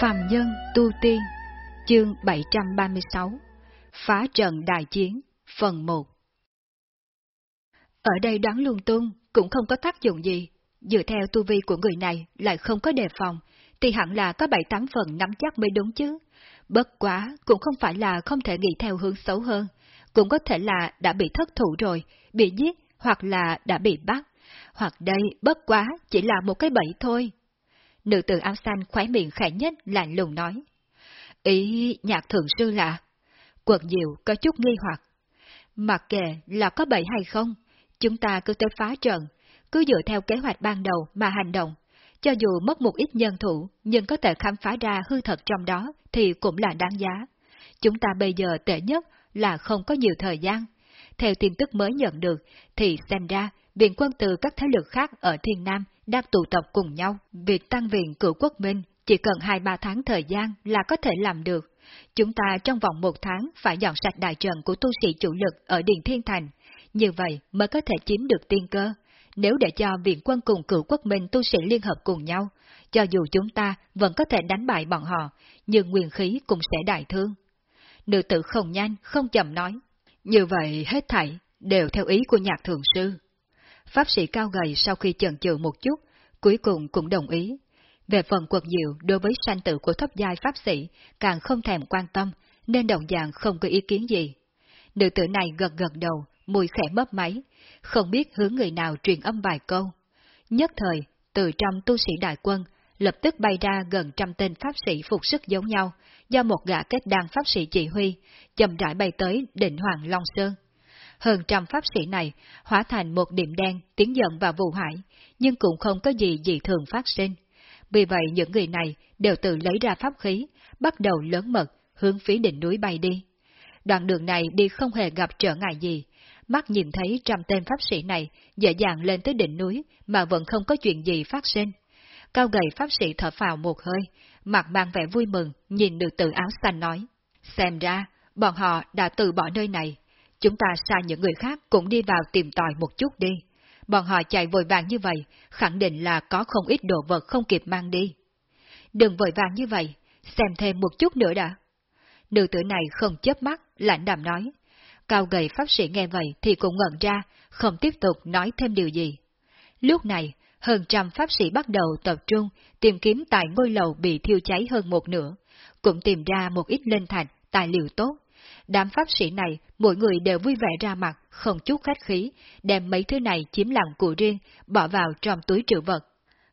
Phàm Nhân Tu Tiên Chương 736 Phá trận đại chiến Phần 1 Ở đây đoán lung tung cũng không có tác dụng gì, dựa theo tu vi của người này lại không có đề phòng, thì hẳn là có 7-8 phần nắm chắc mới đúng chứ. Bất quá cũng không phải là không thể nghĩ theo hướng xấu hơn, cũng có thể là đã bị thất thủ rồi, bị giết hoặc là đã bị bắt, hoặc đây bất quá chỉ là một cái bẫy thôi. Nữ tử áo xanh khóe miệng khẽ nhất lạnh lùng nói. Ý nhạc thượng sư là... Quật diệu có chút nghi hoặc. Mặc kệ là có bậy hay không, chúng ta cứ tới phá trận, cứ dựa theo kế hoạch ban đầu mà hành động. Cho dù mất một ít nhân thủ, nhưng có thể khám phá ra hư thật trong đó thì cũng là đáng giá. Chúng ta bây giờ tệ nhất là không có nhiều thời gian. Theo tin tức mới nhận được, thì xem ra viện quân từ các thế lực khác ở Thiên Nam đang tụ tập cùng nhau. Việc tăng viện cửu quốc minh chỉ cần 2-3 tháng thời gian là có thể làm được. Chúng ta trong vòng một tháng phải dọn sạch đại trận của tu sĩ chủ lực ở Điện Thiên Thành. Như vậy mới có thể chiếm được tiên cơ. Nếu để cho viện quân cùng cửu quốc minh tu sĩ liên hợp cùng nhau, cho dù chúng ta vẫn có thể đánh bại bọn họ, nhưng nguyên khí cũng sẽ đại thương. Nữ tử không nhanh, không chậm nói. Như vậy hết thảy đều theo ý của nhạc thường sư. Pháp sĩ cao gầy sau khi chần chừ một chút, cuối cùng cũng đồng ý. Về phần quật diệu đối với sanh tử của thấp giai pháp sĩ, càng không thèm quan tâm, nên đồng dạng không có ý kiến gì. Nữ tử này gật gật đầu, mùi khẽ mấp máy, không biết hướng người nào truyền âm vài câu. Nhất thời, từ trong tu sĩ đại quân, lập tức bay ra gần trăm tên pháp sĩ phục sức giống nhau, do một gã kết đan pháp sĩ chỉ huy, chậm rãi bay tới định Hoàng Long Sơn. Hơn trăm pháp sĩ này hóa thành một điểm đen tiến dần vào vụ hải, nhưng cũng không có gì dị thường phát sinh. Vì vậy những người này đều tự lấy ra pháp khí, bắt đầu lớn mật, hướng phía đỉnh núi bay đi. Đoạn đường này đi không hề gặp trở ngại gì, mắt nhìn thấy trăm tên pháp sĩ này dễ dàng lên tới đỉnh núi mà vẫn không có chuyện gì phát sinh. Cao gầy pháp sĩ thở phào một hơi, mặt mang vẻ vui mừng, nhìn được tự áo xanh nói. Xem ra, bọn họ đã từ bỏ nơi này. Chúng ta xa những người khác cũng đi vào tìm tòi một chút đi. Bọn họ chạy vội vàng như vậy, khẳng định là có không ít đồ vật không kịp mang đi. Đừng vội vàng như vậy, xem thêm một chút nữa đã. Nữ tử này không chớp mắt, lạnh đạm nói. Cao gầy pháp sĩ nghe vậy thì cũng ngẩn ra, không tiếp tục nói thêm điều gì. Lúc này, hơn trăm pháp sĩ bắt đầu tập trung tìm kiếm tại ngôi lầu bị thiêu cháy hơn một nửa, cũng tìm ra một ít linh thạch, tài liệu tốt. Đám pháp sĩ này, mỗi người đều vui vẻ ra mặt, không chút khách khí, đem mấy thứ này chiếm làm của riêng, bỏ vào trong túi trữ vật.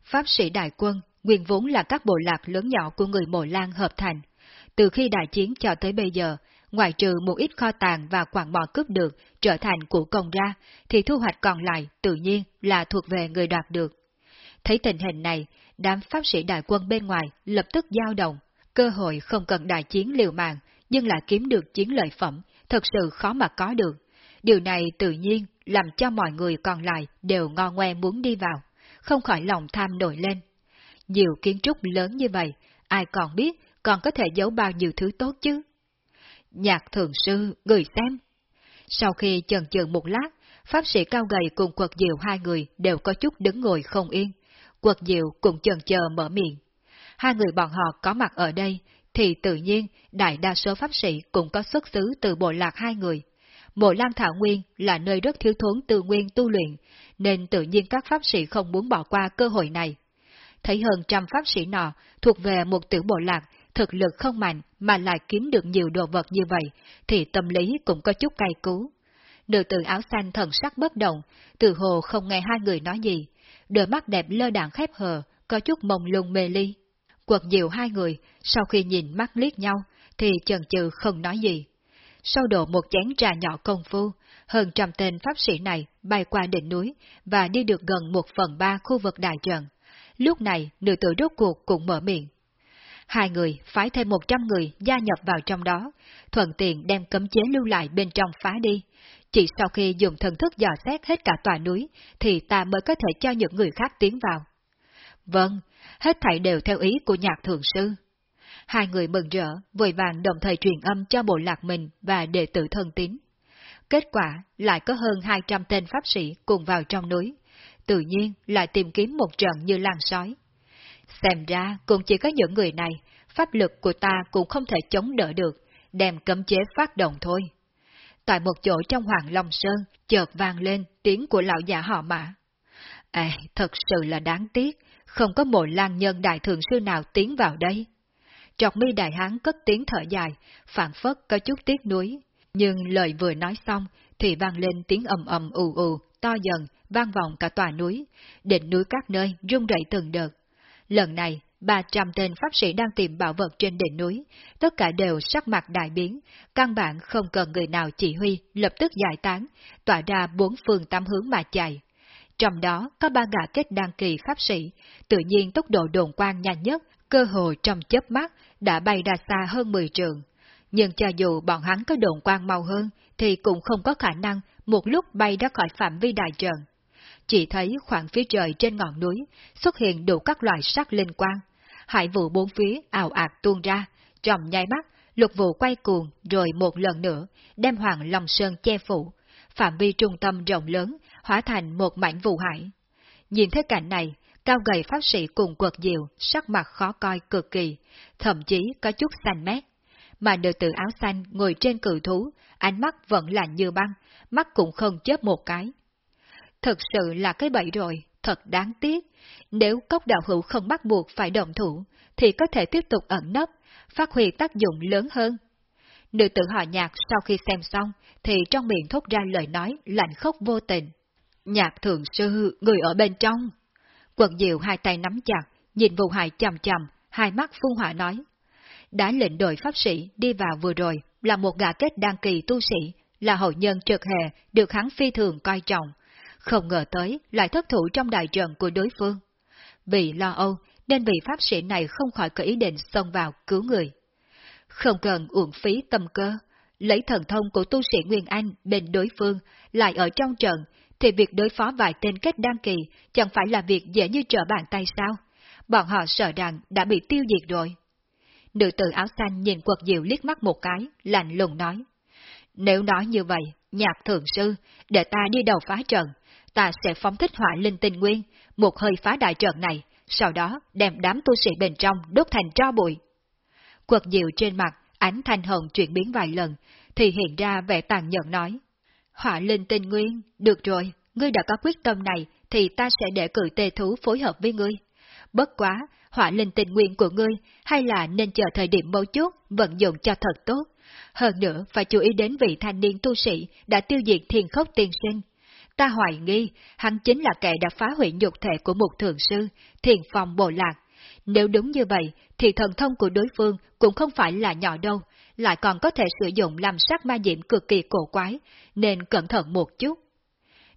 Pháp sĩ đại quân, nguyên vốn là các bộ lạc lớn nhỏ của người Mộ Lan hợp thành. Từ khi đại chiến cho tới bây giờ, ngoài trừ một ít kho tàng và quảng bò cướp được trở thành của công ra, thì thu hoạch còn lại tự nhiên là thuộc về người đoạt được. Thấy tình hình này, đám pháp sĩ đại quân bên ngoài lập tức giao động, cơ hội không cần đại chiến liều mạng, nhưng lại kiếm được chiến lợi phẩm, thật sự khó mà có được. Điều này tự nhiên làm cho mọi người còn lại đều ngon ngoe muốn đi vào, không khỏi lòng tham nổi lên. Nhiều kiến trúc lớn như vậy, ai còn biết còn có thể giấu bao nhiêu thứ tốt chứ? Nhạc thường sư, người xem. Sau khi chần chừ một lát, pháp sĩ cao gầy cùng quật diệu hai người đều có chút đứng ngồi không yên. Quật diệu cũng chần chờ mở miệng. Hai người bọn họ có mặt ở đây, thì tự nhiên đại đa số pháp sĩ cũng có xuất xứ từ bộ lạc hai người. Mộ Lan Thảo Nguyên là nơi rất thiếu thốn tư nguyên tu luyện, nên tự nhiên các pháp sĩ không muốn bỏ qua cơ hội này. Thấy hơn trăm pháp sĩ nọ thuộc về một tiểu bộ lạc, thực lực không mạnh mà lại kiếm được nhiều đồ vật như vậy, thì tâm lý cũng có chút cay cú. Nữ tử áo xanh thần sắc bất động, từ hồ không nghe hai người nói gì, đôi mắt đẹp lơ đạn khép hờ, có chút mông lung mê ly. Quật diệu hai người, sau khi nhìn mắt liếc nhau, thì chần chừ không nói gì. Sau độ một chén trà nhỏ công phu, hơn trăm tên pháp sĩ này bay qua đỉnh núi và đi được gần một phần ba khu vực đại trận. Lúc này, nữ tử rốt cuộc cũng mở miệng. Hai người phái thêm một trăm người gia nhập vào trong đó, thuận tiện đem cấm chế lưu lại bên trong phá đi. Chỉ sau khi dùng thần thức dò xét hết cả tòa núi, thì ta mới có thể cho những người khác tiến vào. Vâng, hết thảy đều theo ý của nhạc thường sư. Hai người mừng rỡ, vội vàng đồng thời truyền âm cho bộ lạc mình và đệ tử thân tín. Kết quả lại có hơn 200 tên pháp sĩ cùng vào trong núi, tự nhiên lại tìm kiếm một trận như lan sói. Xem ra cũng chỉ có những người này, pháp lực của ta cũng không thể chống đỡ được, đem cấm chế phát động thôi. Tại một chỗ trong Hoàng Long Sơn, chợt vang lên tiếng của lão già họ mã. À, thật sự là đáng tiếc, không có một lang nhân đại thường sư nào tiến vào đây. Trọc mi đại hán cất tiếng thở dài, phản phất có chút tiếc nuối. Nhưng lời vừa nói xong, thì vang lên tiếng ầm ầm ù ù, to dần, vang vọng cả tòa núi, đỉnh núi các nơi rung rẩy từng đợt. Lần này, 300 tên pháp sĩ đang tìm bảo vật trên đỉnh núi, tất cả đều sắc mặt đại biến, căn bản không cần người nào chỉ huy, lập tức giải tán, tỏa ra bốn phương tám hướng mà chạy. Trong đó có ba gã kết đăng kỳ pháp sĩ, tự nhiên tốc độ đồn quang nhanh nhất, cơ hội trong chớp mắt đã bay ra xa hơn 10 trường. Nhưng cho dù bọn hắn có đồn quang mau hơn, thì cũng không có khả năng một lúc bay ra khỏi phạm vi đại trận. Chỉ thấy khoảng phía trời trên ngọn núi xuất hiện đủ các loại sắc linh quang, hải vụ bốn phía ảo ạt tuôn ra, trong nháy mắt, lục vụ quay cuồng rồi một lần nữa đem Hoàng Long Sơn che phủ, phạm vi trung tâm rộng lớn hóa thành một mảnh vụ hải. Nhìn thấy cảnh này, cao gầy pháp sĩ cùng quật diệu, sắc mặt khó coi cực kỳ, thậm chí có chút xanh mét. Mà nữ tử áo xanh ngồi trên cự thú, ánh mắt vẫn là như băng, mắt cũng không chớp một cái. Thật sự là cái bẫy rồi, thật đáng tiếc. Nếu cốc đạo hữu không bắt buộc phải động thủ, thì có thể tiếp tục ẩn nấp, phát huy tác dụng lớn hơn. Nữ tử họ nhạc sau khi xem xong, thì trong miệng thốt ra lời nói lạnh khốc vô tình. Nhạc thượng sư, người ở bên trong. Quận diệu hai tay nắm chặt, nhìn vụ hại chầm chầm, hai mắt phun hỏa nói. Đã lệnh đội pháp sĩ đi vào vừa rồi, là một gã kết đăng kỳ tu sĩ, là hậu nhân trực hệ, được hắn phi thường coi trọng. Không ngờ tới lại thất thủ trong đại trận của đối phương. Vì lo âu, nên vị pháp sĩ này không khỏi có ý định xông vào cứu người. Không cần uổng phí tâm cơ, lấy thần thông của tu sĩ Nguyên Anh bên đối phương lại ở trong trận, thì việc đối phó vài tên kết đăng kỳ chẳng phải là việc dễ như trở bàn tay sao? Bọn họ sợ rằng đã bị tiêu diệt rồi. Nữ tử áo xanh nhìn quật diệu liếc mắt một cái, lạnh lùng nói. Nếu nói như vậy, nhạc thượng sư, để ta đi đầu phá trận, ta sẽ phóng thích hỏa linh tinh nguyên, một hơi phá đại trận này, sau đó đem đám tu sĩ bên trong đốt thành tro bụi. Quật diệu trên mặt, ánh thanh hồng chuyển biến vài lần, thì hiện ra vẻ tàn nhẫn nói. Hỏa linh tình nguyên, được rồi, ngươi đã có quyết tâm này, thì ta sẽ để cử tê thú phối hợp với ngươi. Bất quá, hỏa linh tình nguyên của ngươi, hay là nên chờ thời điểm mấu chốt, vận dụng cho thật tốt. Hơn nữa, phải chú ý đến vị thanh niên tu sĩ đã tiêu diệt thiền khốc tiên sinh. Ta hoài nghi, hắn chính là kẻ đã phá hủy nhục thể của một thượng sư, thiền phòng bộ lạc. Nếu đúng như vậy, thì thần thông của đối phương cũng không phải là nhỏ đâu, lại còn có thể sử dụng làm sát ma diệm cực kỳ cổ quái, nên cẩn thận một chút.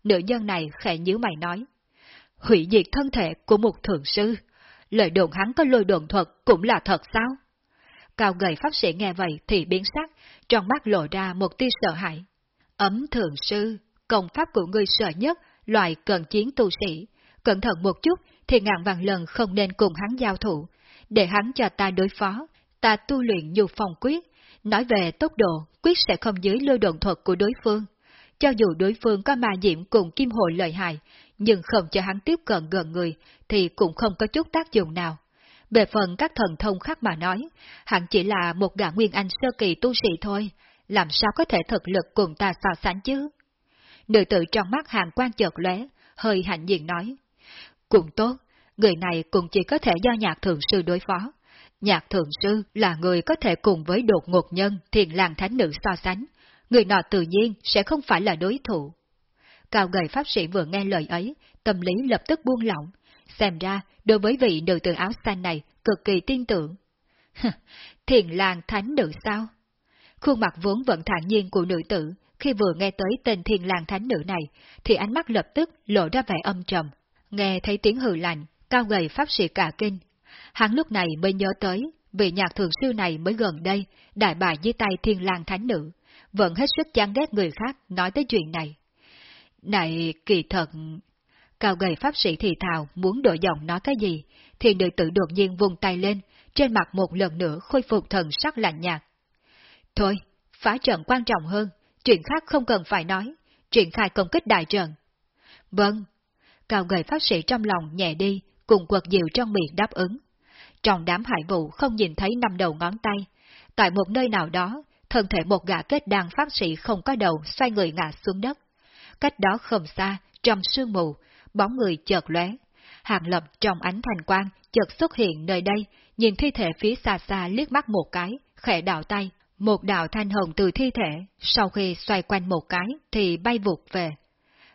Nữ nhân này khẽ nhíu mày nói, hủy diệt thân thể của một thường sư, lời đồn hắn có lôi đồn thuật cũng là thật sao? Cao gầy pháp sĩ nghe vậy thì biến sắc, trong mắt lộ ra một tia sợ hãi. Ấm thường sư, công pháp của ngươi sợ nhất, loại cận chiến tu sĩ. Cẩn thận một chút thì ngàn vàng lần không nên cùng hắn giao thủ. Để hắn cho ta đối phó, ta tu luyện nhu phòng quyết. Nói về tốc độ, quyết sẽ không dưới lôi đồn thuật của đối phương. Cho dù đối phương có ma diệm cùng kim hội lợi hại, nhưng không cho hắn tiếp cận gần người, thì cũng không có chút tác dụng nào. Về phần các thần thông khác mà nói, hắn chỉ là một gã nguyên anh sơ kỳ tu sĩ thôi, làm sao có thể thực lực cùng ta so sánh chứ? Nữ tử trong mắt hàng quan chợt lóe, hơi hạnh diện nói. Cũng tốt, người này cũng chỉ có thể do nhạc thượng sư đối phó. Nhạc thượng sư là người có thể cùng với đột ngột nhân thiền làng thánh nữ so sánh. Người nọ tự nhiên sẽ không phải là đối thủ. Cao gầy pháp sĩ vừa nghe lời ấy, tâm lý lập tức buông lỏng. Xem ra, đối với vị nữ tử áo xanh này, cực kỳ tin tưởng. thiền làng thánh nữ sao? Khuôn mặt vốn vẫn thản nhiên của nữ tử, khi vừa nghe tới tên thiền làng thánh nữ này, thì ánh mắt lập tức lộ ra vẻ âm trầm. Nghe thấy tiếng hừ lạnh, cao gầy pháp sĩ cả kinh. Hắn lúc này mới nhớ tới, vị nhạc thường sư này mới gần đây, đại bại dưới tay thiên lang thánh nữ, vẫn hết sức chán ghét người khác nói tới chuyện này. Này, kỳ thật... Cao gầy pháp sĩ thì thào muốn đổi giọng nói cái gì, thì nữ tử đột nhiên vùng tay lên, trên mặt một lần nữa khôi phục thần sắc lạnh nhạt. Thôi, phá trận quan trọng hơn, chuyện khác không cần phải nói, chuyện khai công kích đại trận. Vâng, cao gầy pháp sĩ trong lòng nhẹ đi, cùng quật diệu trong miệng đáp ứng trong đám hải vụ không nhìn thấy năm đầu ngón tay. Tại một nơi nào đó, thân thể một gã kết đàn pháp sĩ không có đầu xoay người ngã xuống đất. Cách đó không xa, trong sương mù, bóng người chợt lóe. Hàng lập trong ánh thành quang chợt xuất hiện nơi đây, nhìn thi thể phía xa xa liếc mắt một cái, khẽ đảo tay, một đạo thanh hồng từ thi thể, sau khi xoay quanh một cái thì bay vụt về.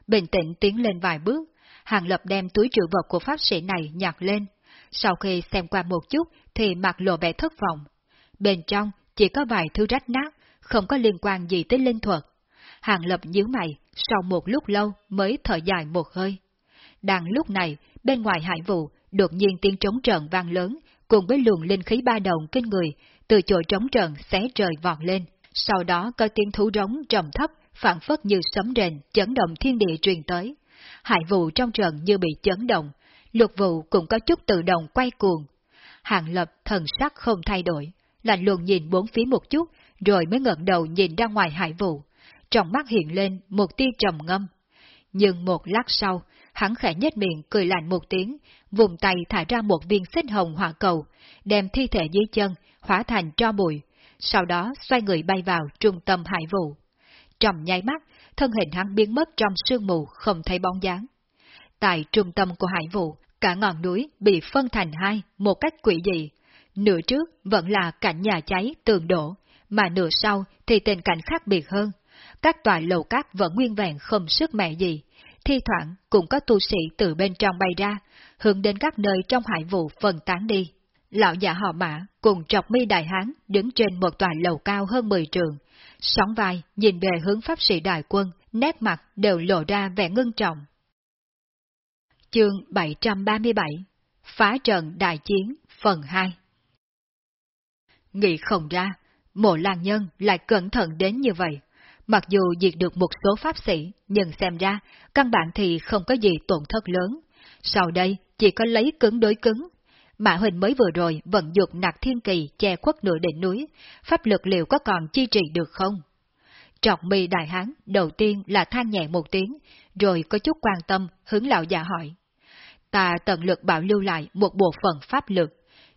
Bình tĩnh tiến lên vài bước, Hàng Lập đem túi trữ vật của pháp sĩ này nhặt lên. Sau khi xem qua một chút thì mặt lộ vẻ thất vọng. Bên trong chỉ có vài thứ rách nát, không có liên quan gì tới linh thuật. Hàng Lập nhíu mày, sau một lúc lâu mới thở dài một hơi. Đang lúc này, bên ngoài hải vụ, đột nhiên tiếng trống trận vang lớn, cùng với luồng linh khí ba đồng kinh người, từ chỗ trống trận xé trời vọt lên. Sau đó có tiếng thú rống trầm thấp, phản phất như sấm rền, chấn động thiên địa truyền tới. Hải vụ trong trận như bị chấn động, lục vụ cũng có chút tự động quay cuồng. hạng lập thần sắc không thay đổi, lạnh lùng nhìn bốn phía một chút, rồi mới ngẩng đầu nhìn ra ngoài hải vụ. Trong mắt hiện lên một tia trầm ngâm. Nhưng một lát sau, hắn khẽ nhếch miệng cười lạnh một tiếng, vùng tay thả ra một viên xích hồng hỏa cầu, đem thi thể dưới chân, hóa thành tro bụi, sau đó xoay người bay vào trung tâm hải vụ. trầm nháy mắt, thân hình hắn biến mất trong sương mù không thấy bóng dáng. Tại trung tâm của hải vụ, cả ngọn núi bị phân thành hai một cách quỷ dị. Nửa trước vẫn là cảnh nhà cháy tường đổ, mà nửa sau thì tình cảnh khác biệt hơn. Các tòa lầu cát vẫn nguyên vẹn không sức mẹ gì, thi thoảng cũng có tu sĩ từ bên trong bay ra, hướng đến các nơi trong hải vụ phân tán đi. Lão già họ mã cùng trọc mi đại hán đứng trên một tòa lầu cao hơn 10 trường, sóng vai nhìn về hướng pháp sĩ đại quân, nét mặt đều lộ ra vẻ ngưng trọng. Chương 737 Phá trận đại chiến phần 2 Nghĩ không ra, mộ lan nhân lại cẩn thận đến như vậy. Mặc dù diệt được một số pháp sĩ, nhưng xem ra, căn bản thì không có gì tổn thất lớn. Sau đây, chỉ có lấy cứng đối cứng. Mã Huỳnh mới vừa rồi vận dụng nạc thiên kỳ che khuất nửa đỉnh núi, pháp lực liệu có còn chi trì được không? Trọc mi đại hán đầu tiên là than nhẹ một tiếng, rồi có chút quan tâm hướng lão già hỏi. Ta tận lực bảo lưu lại một bộ phận pháp lực,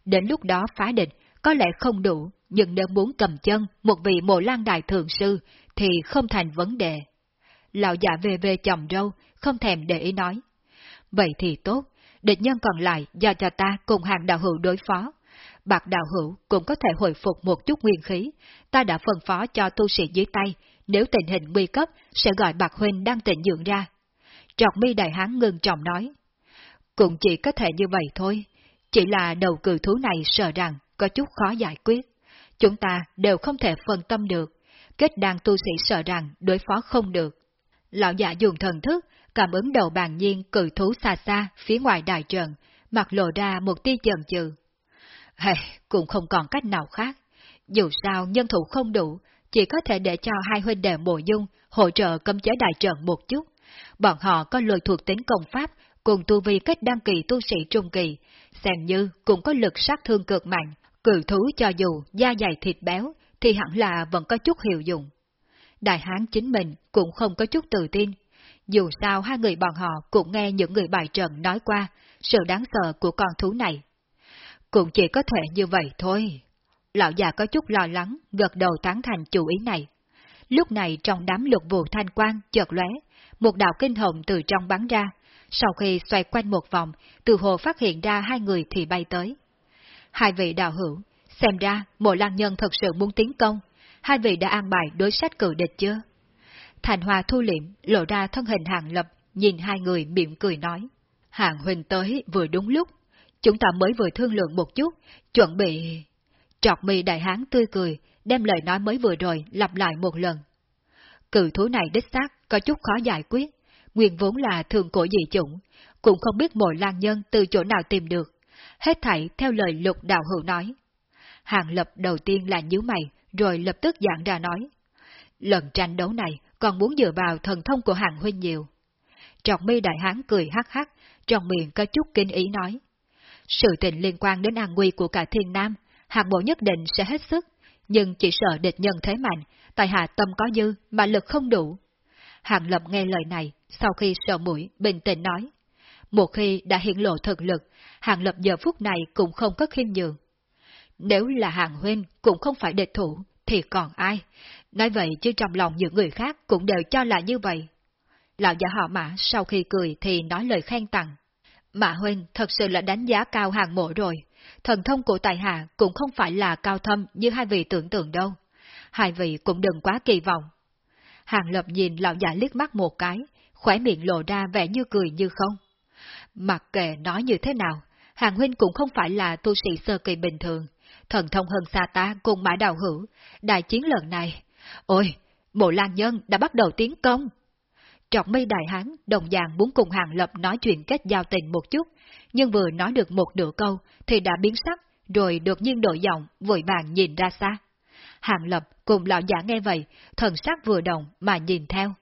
đến lúc đó phá địch có lẽ không đủ, nhưng nếu muốn cầm chân một vị mộ lan đại thượng sư thì không thành vấn đề. Lão giả về về chồng râu, không thèm để ý nói. Vậy thì tốt, địch nhân còn lại do cho ta cùng hàng đạo hữu đối phó. Bạc đạo hữu cũng có thể hồi phục một chút nguyên khí, ta đã phân phó cho tu sĩ dưới tay, nếu tình hình nguy cấp sẽ gọi bạc huynh đang tịnh dưỡng ra. Trọc mi đại hán ngừng trọng nói. Cũng chỉ có thể như vậy thôi, chỉ là đầu cử thú này sợ rằng có chút khó giải quyết. Chúng ta đều không thể phân tâm được, kết đàn tu sĩ sợ rằng đối phó không được. Lão giả dùng thần thức, cảm ứng đầu bàn nhiên cử thú xa xa phía ngoài đại trận, mặt lộ ra một tia chần chừ. Hey, cũng không còn cách nào khác. Dù sao nhân thủ không đủ, chỉ có thể để cho hai huynh đệ mộ dung hỗ trợ cấm chế đại trận một chút. Bọn họ có lôi thuộc tính công pháp cùng tu vi kết đăng kỳ tu sĩ trung kỳ, xem như cũng có lực sát thương cực mạnh, cử thú cho dù da dày thịt béo thì hẳn là vẫn có chút hiệu dụng. Đại hán chính mình cũng không có chút tự tin. Dù sao hai người bọn họ cũng nghe những người bài trận nói qua sự đáng sợ của con thú này. Cũng chỉ có thể như vậy thôi. Lão già có chút lo lắng, gật đầu tán thành chủ ý này. Lúc này trong đám lục vụ thanh quang chợt lóe, một đạo kinh hồng từ trong bắn ra, sau khi xoay quanh một vòng, từ hồ phát hiện ra hai người thì bay tới. Hai vị đạo hữu, xem ra mộ lan nhân thật sự muốn tiến công, hai vị đã an bài đối sách cử địch chưa? Thành Hòa thu liệm, lộ ra thân hình hàng lập, nhìn hai người miệng cười nói. Hàng huynh tới vừa đúng lúc, chúng ta mới vừa thương lượng một chút, chuẩn bị... Trọc mì đại hán tươi cười, đem lời nói mới vừa rồi lặp lại một lần. cự thú này đích xác có chút khó giải quyết, nguyên vốn là thường cổ dị chủng, cũng không biết mỗi lan nhân từ chỗ nào tìm được. Hết thảy theo lời lục đạo hữu nói. Hàng lập đầu tiên là nhíu mày, rồi lập tức giảng ra nói. Lần tranh đấu này còn muốn dựa vào thần thông của hàng huynh nhiều. Trọng mi đại hán cười hắc hắc, trong miệng có chút kinh ý nói. Sự tình liên quan đến an nguy của cả thiên nam, hạng bộ nhất định sẽ hết sức, nhưng chỉ sợ địch nhân thế mạnh, tại hạ tâm có dư mà lực không đủ. Hàng lập nghe lời này, sau khi sợ mũi, bình tĩnh nói. một khi đã hiện lộ thực lực, Hàng Lập giờ phút này cũng không có khiêm nhường. Nếu là Hàng Huynh cũng không phải địch thủ, thì còn ai? Nói vậy chứ trong lòng những người khác cũng đều cho là như vậy. Lão giả họ mã sau khi cười thì nói lời khen tặng. Mã Huynh thật sự là đánh giá cao hàng mộ rồi. Thần thông của tài hạ cũng không phải là cao thâm như hai vị tưởng tượng đâu. Hai vị cũng đừng quá kỳ vọng. Hàng lập nhìn lão giả liếc mắt một cái, khỏe miệng lộ ra vẻ như cười như không. Mặc kệ nói như thế nào, Hàng Huynh cũng không phải là tu sĩ sơ kỳ bình thường, thần thông hơn xa ta cùng mã đào hữu, đại chiến lần này. Ôi, bộ lan nhân đã bắt đầu tiến công. Trọng Mây đại hán đồng dạng muốn cùng Hàng Lập nói chuyện kết giao tình một chút, nhưng vừa nói được một nửa câu thì đã biến sắc, rồi đột nhiên đổi giọng, vội vàng nhìn ra xa. Hàng Lập cùng lão giả nghe vậy, thần sắc vừa động mà nhìn theo.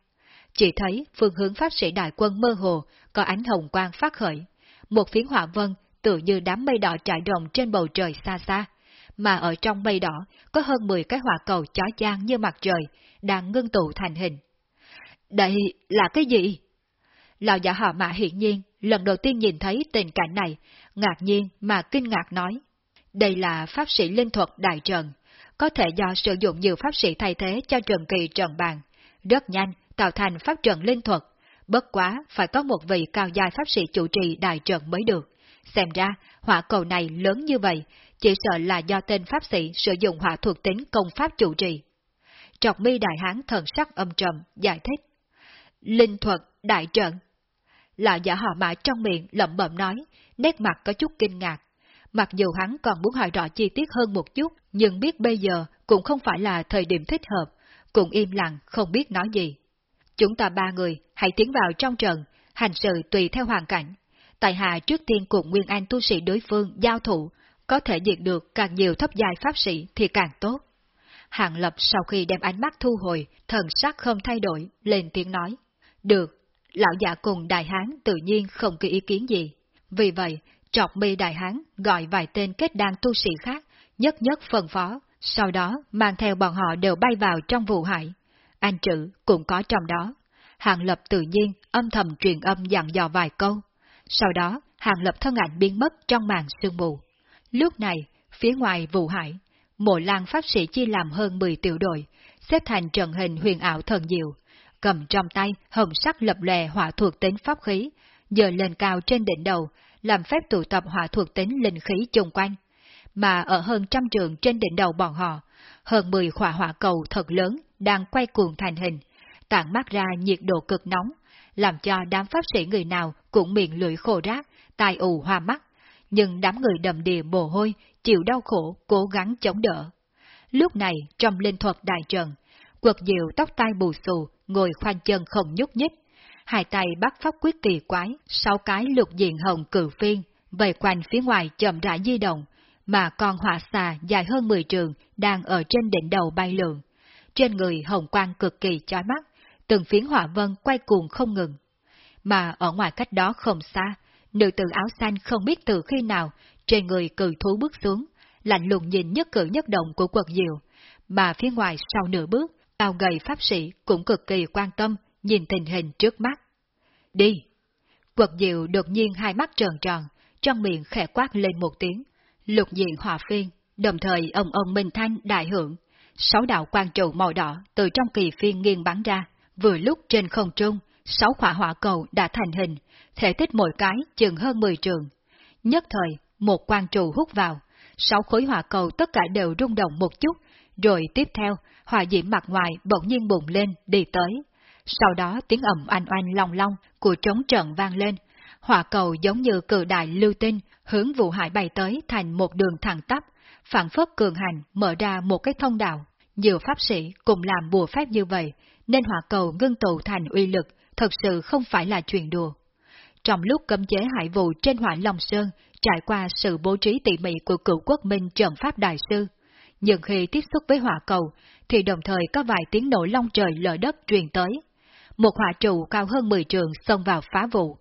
Chỉ thấy phương hướng pháp sĩ đại quân mơ hồ, có ánh hồng quang phát khởi. Một phiến hỏa vân tự như đám mây đỏ trải rộng trên bầu trời xa xa, mà ở trong mây đỏ có hơn 10 cái hỏa cầu chói chang như mặt trời, đang ngưng tụ thành hình. Đây là cái gì? Lão giả họ mã hiển nhiên, lần đầu tiên nhìn thấy tình cảnh này, ngạc nhiên mà kinh ngạc nói. Đây là pháp sĩ linh thuật đại trần, có thể do sử dụng nhiều pháp sĩ thay thế cho trần kỳ trần bàn, rất nhanh tạo thành pháp trận linh thuật, bất quá phải có một vị cao giai pháp sĩ chủ trì đại trận mới được. Xem ra, hỏa cầu này lớn như vậy, chỉ sợ là do tên pháp sĩ sử dụng hỏa thuộc tính công pháp chủ trì. Trọc mi đại hán thần sắc âm trầm, giải thích. Linh thuật, đại trận. Lão giả họ mã trong miệng lẩm bẩm nói, nét mặt có chút kinh ngạc. Mặc dù hắn còn muốn hỏi rõ chi tiết hơn một chút, nhưng biết bây giờ cũng không phải là thời điểm thích hợp, cũng im lặng không biết nói gì. Chúng ta ba người hãy tiến vào trong trận, hành sự tùy theo hoàn cảnh. Tại hạ trước tiên cùng Nguyên An tu sĩ đối phương giao thủ, có thể diệt được càng nhiều thấp dài pháp sĩ thì càng tốt. Hàng Lập sau khi đem ánh mắt thu hồi, thần sắc không thay đổi, lên tiếng nói. Được, lão giả cùng đại hán tự nhiên không có ý kiến gì. Vì vậy, trọc mi đại hán gọi vài tên kết đan tu sĩ khác, nhất nhất phân phó, sau đó mang theo bọn họ đều bay vào trong vụ hải. Anh trữ cũng có trong đó. Hàng Lập tự nhiên âm thầm truyền âm dặn dò vài câu. Sau đó, Hàng Lập thân ảnh biến mất trong màn sương mù. Lúc này, phía ngoài vụ hải, mộ lan pháp sĩ chia làm hơn 10 tiểu đội, xếp thành trận hình huyền ảo thần diệu, cầm trong tay hồng sắc lập lè hỏa thuộc tính pháp khí, giờ lên cao trên đỉnh đầu, làm phép tụ tập hỏa thuộc tính linh khí chung quanh. Mà ở hơn trăm trường trên đỉnh đầu bọn họ, hơn 10 khỏa hỏa cầu thật lớn đang quay cuồng thành hình, tản mát ra nhiệt độ cực nóng, làm cho đám pháp sĩ người nào cũng miệng lưỡi khô rác, tai ù hoa mắt, nhưng đám người đầm đìa mồ hôi, chịu đau khổ, cố gắng chống đỡ. Lúc này, trong linh thuật đại trận, quật diệu tóc tai bù xù, ngồi khoanh chân không nhúc nhích, hai tay bắt pháp quyết kỳ quái, sáu cái lục diện hồng cử phiên, vây quanh phía ngoài chậm rãi di động, mà con hỏa xà dài hơn 10 trường đang ở trên đỉnh đầu bay lượn. Trên người hồng quang cực kỳ chói mắt, từng phiến hỏa vân quay cuồng không ngừng. Mà ở ngoài cách đó không xa, nữ tử áo xanh không biết từ khi nào, trên người cử thú bước xuống, lạnh lùng nhìn nhất cử nhất động của quật diệu, mà phía ngoài sau nửa bước, cao gầy pháp sĩ cũng cực kỳ quan tâm nhìn tình hình trước mắt. Đi! Quật diệu đột nhiên hai mắt tròn tròn, trong miệng khẽ quát lên một tiếng, lục diện hòa phiên, đồng thời ông ông Minh Thanh đại hưởng, sáu đạo quan trụ màu đỏ từ trong kỳ phiên nghiêng bắn ra, vừa lúc trên không trung, sáu khỏa hỏa cầu đã thành hình, thể tích mỗi cái chừng hơn 10 trường. Nhất thời, một quan trụ hút vào, sáu khối hỏa cầu tất cả đều rung động một chút, rồi tiếp theo, hỏa diễm mặt ngoài bỗng nhiên bùng lên, đi tới. Sau đó tiếng ầm oanh oanh long long của trống trận vang lên, hỏa cầu giống như cự đại lưu tinh hướng vụ hải bay tới thành một đường thẳng tắp, phản phất cường hành mở ra một cái thông đạo. Nhiều pháp sĩ cùng làm bùa phép như vậy, nên hỏa cầu ngưng tụ thành uy lực, thật sự không phải là chuyện đùa. Trong lúc cấm chế hải vụ trên hỏa Long Sơn trải qua sự bố trí tỉ mỉ của cựu quốc minh trận pháp đại sư, nhưng khi tiếp xúc với hỏa cầu, thì đồng thời có vài tiếng nổ long trời lở đất truyền tới. Một hỏa trụ cao hơn 10 trường xông vào phá vụ.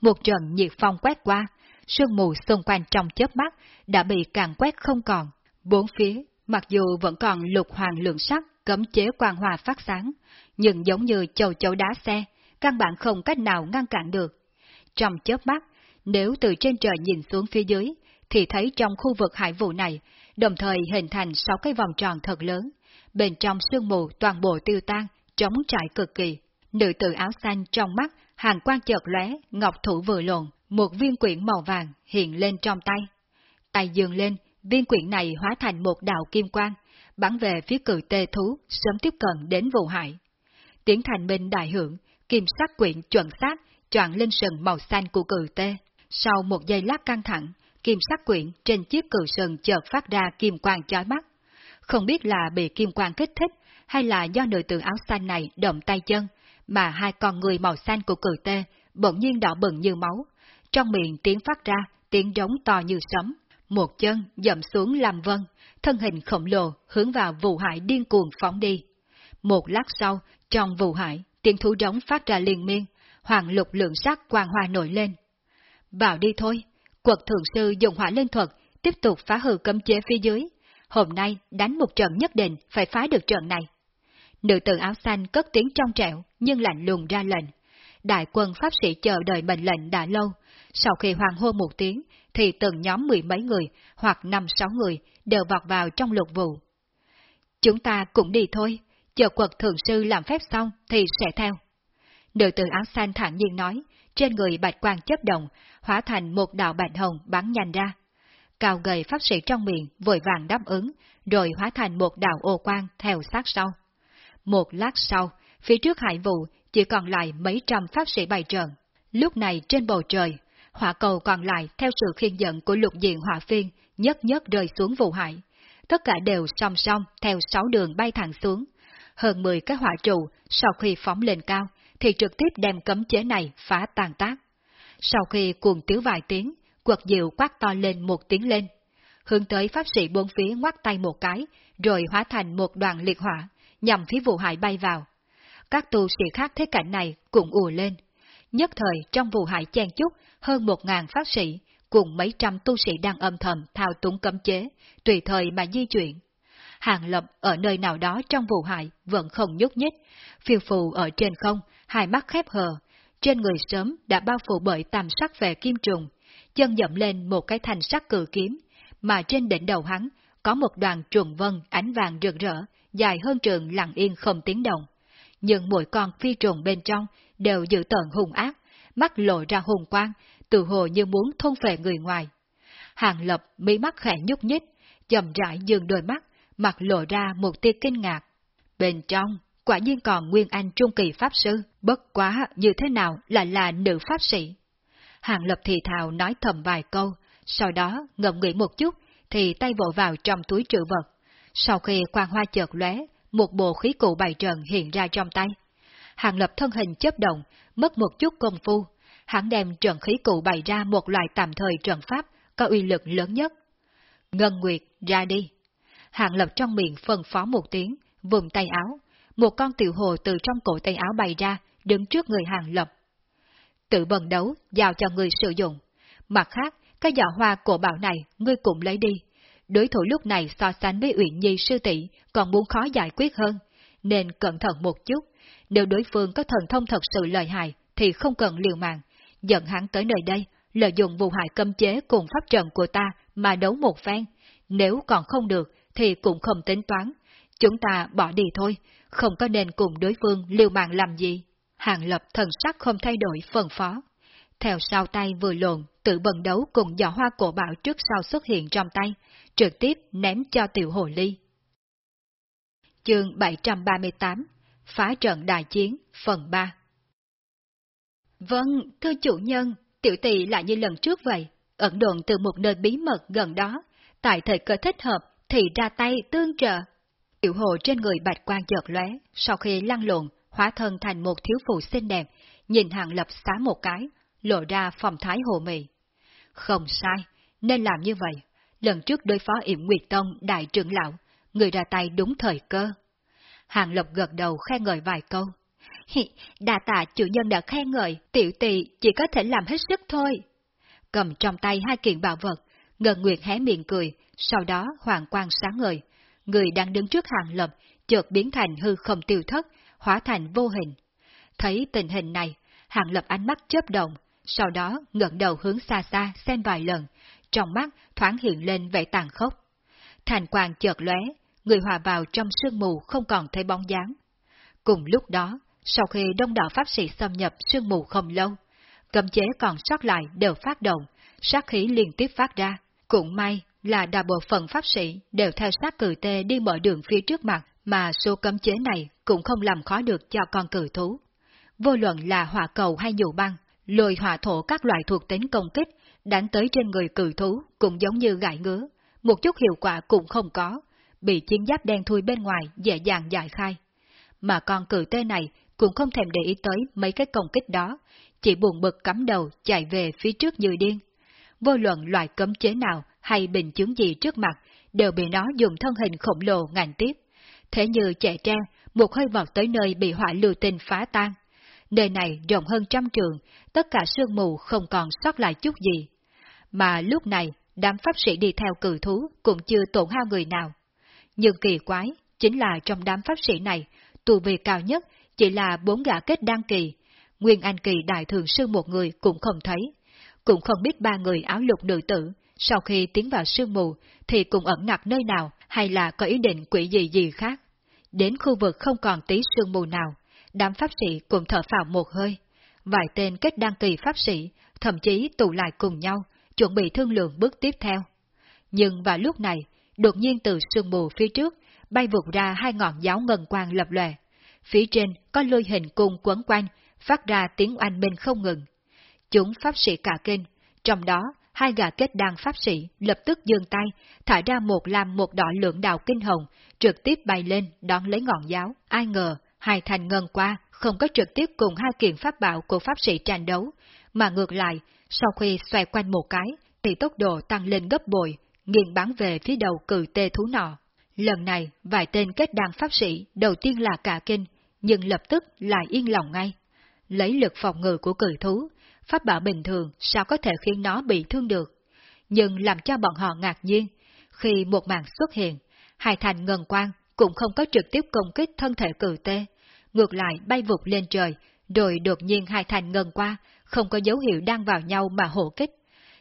Một trận nhiệt phong quét qua, sương mù xung quanh trong chớp mắt đã bị càng quét không còn. Bốn phía, mặc dù vẫn còn lục hoàng lượng sắc cấm chế quang hòa phát sáng, nhưng giống như châu chấu đá xe, căn bản không cách nào ngăn cản được. Trong chớp mắt, nếu từ trên trời nhìn xuống phía dưới, thì thấy trong khu vực hải vụ này, đồng thời hình thành sáu cái vòng tròn thật lớn. Bên trong sương mù toàn bộ tiêu tan, trống trải cực kỳ. Nữ tử áo xanh trong mắt, hàng quan chợt lóe, ngọc thủ vừa lộn, một viên quyển màu vàng hiện lên trong tay. Tay dường lên, viên quyển này hóa thành một đạo kim quang, bắn về phía cự tê thú, sớm tiếp cận đến vụ hại Tiến thành minh đại hưởng, kim sắc quyển chuẩn xác, chọn lên sừng màu xanh của cự tê. Sau một giây lát căng thẳng, kim sắc quyển trên chiếc cự sừng chợt phát ra kim quang chói mắt. Không biết là bị kim quang kích thích, hay là do nữ tử áo xanh này động tay chân, mà hai con người màu xanh của cử tê bỗng nhiên đỏ bừng như máu. Trong miệng tiếng phát ra, tiếng rống to như sấm. Một chân dậm xuống làm vân, thân hình khổng lồ hướng vào vụ hải điên cuồng phóng đi. Một lát sau, trong vụ hải, tiếng thú rống phát ra liên miên, hoàng lục lượng sắc quang hoa nổi lên. Vào đi thôi, quật thượng sư dùng hỏa lên thuật, tiếp tục phá hư cấm chế phía dưới. Hôm nay đánh một trận nhất định phải phá được trận này. Nữ tử áo xanh cất tiếng trong trẻo, nhưng lạnh lùng ra lệnh. Đại quân pháp sĩ chờ đợi mệnh lệnh đã lâu. Sau khi hoàng hô một tiếng, thì từng nhóm mười mấy người, hoặc năm sáu người, đều vọt vào trong lục vụ. Chúng ta cũng đi thôi, chờ quật thượng sư làm phép xong thì sẽ theo. Nữ tử áo xanh thản nhiên nói, trên người bạch quang chấp động, hóa thành một đạo bạch hồng bắn nhanh ra. Cao gầy pháp sĩ trong miệng vội vàng đáp ứng, rồi hóa thành một đạo ô quang theo sát sau. Một lát sau, phía trước hải vụ chỉ còn lại mấy trăm pháp sĩ bày trận. Lúc này trên bầu trời, hỏa cầu còn lại theo sự khiên dẫn của lục diện hỏa phiên, nhất nhất rơi xuống vụ hải. Tất cả đều song song theo sáu đường bay thẳng xuống. Hơn 10 cái hỏa trụ sau khi phóng lên cao, thì trực tiếp đem cấm chế này phá tàn tác. Sau khi cuồng tiếu vài tiếng, quật diệu quát to lên một tiếng lên. Hướng tới pháp sĩ bốn phía ngoắt tay một cái, rồi hóa thành một đoàn liệt hỏa, nhằm phía vụ hải bay vào. Các tu sĩ khác thế cảnh này cũng ùa lên. Nhất thời trong vụ hải chen chúc hơn một ngàn pháp sĩ, cùng mấy trăm tu sĩ đang âm thầm thao túng cấm chế, tùy thời mà di chuyển. Hàng lập ở nơi nào đó trong vụ hải vẫn không nhúc nhích, phiêu phù ở trên không, hai mắt khép hờ, trên người sớm đã bao phủ bởi tam sắc về kim trùng, chân dậm lên một cái thanh sắc cử kiếm, mà trên đỉnh đầu hắn có một đoàn trùng vân ánh vàng rực rỡ, dài hơn trường lặng yên không tiếng động. Nhưng mỗi con phi trùng bên trong đều giữ tợn hung ác, mắt lộ ra hùng quang, từ hồ như muốn thôn phệ người ngoài. Hàng lập mí mắt khẽ nhúc nhích, chậm rãi dừng đôi mắt, mặt lộ ra một tia kinh ngạc. Bên trong, quả nhiên còn Nguyên Anh Trung Kỳ Pháp Sư, bất quá như thế nào lại là nữ Pháp Sĩ. Hàng lập thì thào nói thầm vài câu, sau đó ngậm nghĩ một chút, thì tay vội vào trong túi trữ vật. Sau khi quang hoa chợt lóe, một bộ khí cụ bày trần hiện ra trong tay. Hàng lập thân hình chấp động, mất một chút công phu, hắn đem trận khí cụ bày ra một loại tạm thời trận pháp có uy lực lớn nhất. Ngân Nguyệt, ra đi. Hàng lập trong miệng phân phó một tiếng, vùng tay áo, một con tiểu hồ từ trong cổ tay áo bày ra, đứng trước người hàng lập. Tự bần đấu, giao cho người sử dụng. Mặt khác, cái giỏ hoa cổ bảo này, ngươi cũng lấy đi. Đối thủ lúc này so sánh với Uyển Nhi sư tỷ còn muốn khó giải quyết hơn, nên cẩn thận một chút. Nếu đối phương có thần thông thật sự lợi hại, thì không cần liều mạng, dẫn hắn tới nơi đây, lợi dụng vụ hại cấm chế cùng pháp trận của ta mà đấu một phen. Nếu còn không được, thì cũng không tính toán. Chúng ta bỏ đi thôi, không có nên cùng đối phương liều mạng làm gì. Hàng lập thần sắc không thay đổi phần phó. Theo sau tay vừa lộn, tự bần đấu cùng giỏ hoa cổ bảo trước sau xuất hiện trong tay, trực tiếp ném cho tiểu hồ ly. Chương 738 Phá trận đại chiến, phần 3 Vâng, thưa chủ nhân, tiểu tỷ lại như lần trước vậy, ẩn đồn từ một nơi bí mật gần đó, tại thời cơ thích hợp thì ra tay tương trợ. Tiểu hồ trên người bạch quang chợt lóe, sau khi lăn lộn, hóa thân thành một thiếu phụ xinh đẹp, nhìn hàng lập xá một cái, lộ ra phòng thái hồ mị. Không sai, nên làm như vậy. Lần trước đối phó yểm Nguyệt Tông đại trưởng lão, người ra tay đúng thời cơ. Hàng lộc gật đầu khen ngợi vài câu. Đà tạ chủ nhân đã khen ngợi, tiểu tỳ chỉ có thể làm hết sức thôi. Cầm trong tay hai kiện bảo vật, Ngân Nguyệt hé miệng cười, sau đó hoàng quang sáng ngời. Người đang đứng trước Hàng lộc chợt biến thành hư không tiêu thất, hóa thành vô hình. Thấy tình hình này, Hàng Lập ánh mắt chớp động, sau đó ngẩng đầu hướng xa xa xem vài lần, trong mắt thoáng hiện lên vẻ tàn khốc. Thành quang chợt lóe, người hòa vào trong sương mù không còn thấy bóng dáng. Cùng lúc đó, sau khi đông đảo pháp sĩ xâm nhập sương mù không lâu, cấm chế còn sót lại đều phát động, sát khí liên tiếp phát ra. Cũng may là đa bộ phận pháp sĩ đều theo sát cử tê đi mở đường phía trước mặt, mà số cấm chế này cũng không làm khó được cho con cử thú. Vô luận là hỏa cầu hay nhụ băng, lôi hỏa thổ các loại thuộc tính công kích, đánh tới trên người cử thú cũng giống như gãi ngứa, một chút hiệu quả cũng không có, bị chiến giáp đen thui bên ngoài dễ dàng giải khai. Mà con cử tê này cũng không thèm để ý tới mấy cái công kích đó, chỉ buồn bực cắm đầu chạy về phía trước như điên. Vô luận loại cấm chế nào hay bình chứng gì trước mặt, đều bị nó dùng thân hình khổng lồ ngành tiếp. Thế như chạy tre, một hơi vọt tới nơi bị hỏa lưu tinh phá tan. Nơi này rộng hơn trăm trường, tất cả sương mù không còn sót lại chút gì. Mà lúc này, đám pháp sĩ đi theo cử thú cũng chưa tổn hao người nào. Nhưng kỳ quái, chính là trong đám pháp sĩ này, tù vị cao nhất chỉ là bốn gã kết đăng kỳ, Nguyên Anh kỳ đại thường sư một người cũng không thấy, cũng không biết ba người áo lục nữ tử, sau khi tiến vào sương mù thì cùng ẩn nặc nơi nào hay là có ý định quỷ gì gì khác. Đến khu vực không còn tí sương mù nào, đám pháp sĩ cũng thở phào một hơi. Vài tên kết đăng kỳ pháp sĩ, thậm chí tụ lại cùng nhau, chuẩn bị thương lượng bước tiếp theo. Nhưng vào lúc này, đột nhiên từ sương mù phía trước, bay vụt ra hai ngọn giáo ngân quang lập lòe. Phía trên có lôi hình cung quấn quanh, phát ra tiếng oanh minh không ngừng. Chúng pháp sĩ cả kinh, trong đó hai gã kết đan pháp sĩ lập tức giương tay, thả ra một lam một đỏ lượng đạo kinh hồng, trực tiếp bay lên đón lấy ngọn giáo. Ai ngờ, hai thành ngân qua không có trực tiếp cùng hai kiện pháp bảo của pháp sĩ tranh đấu, mà ngược lại, sau khi xoay quanh một cái, thì tốc độ tăng lên gấp bội, nghiêng bắn về phía đầu cự tê thú nọ. Lần này, vài tên kết đàn pháp sĩ đầu tiên là cả kinh, nhưng lập tức lại yên lòng ngay. Lấy lực phòng ngự của cự thú, pháp bảo bình thường sao có thể khiến nó bị thương được. Nhưng làm cho bọn họ ngạc nhiên, khi một màn xuất hiện, hai thành ngân quang cũng không có trực tiếp công kích thân thể cự tê, ngược lại bay vụt lên trời, rồi đột nhiên hai thành ngân qua, không có dấu hiệu đang vào nhau mà hộ kích.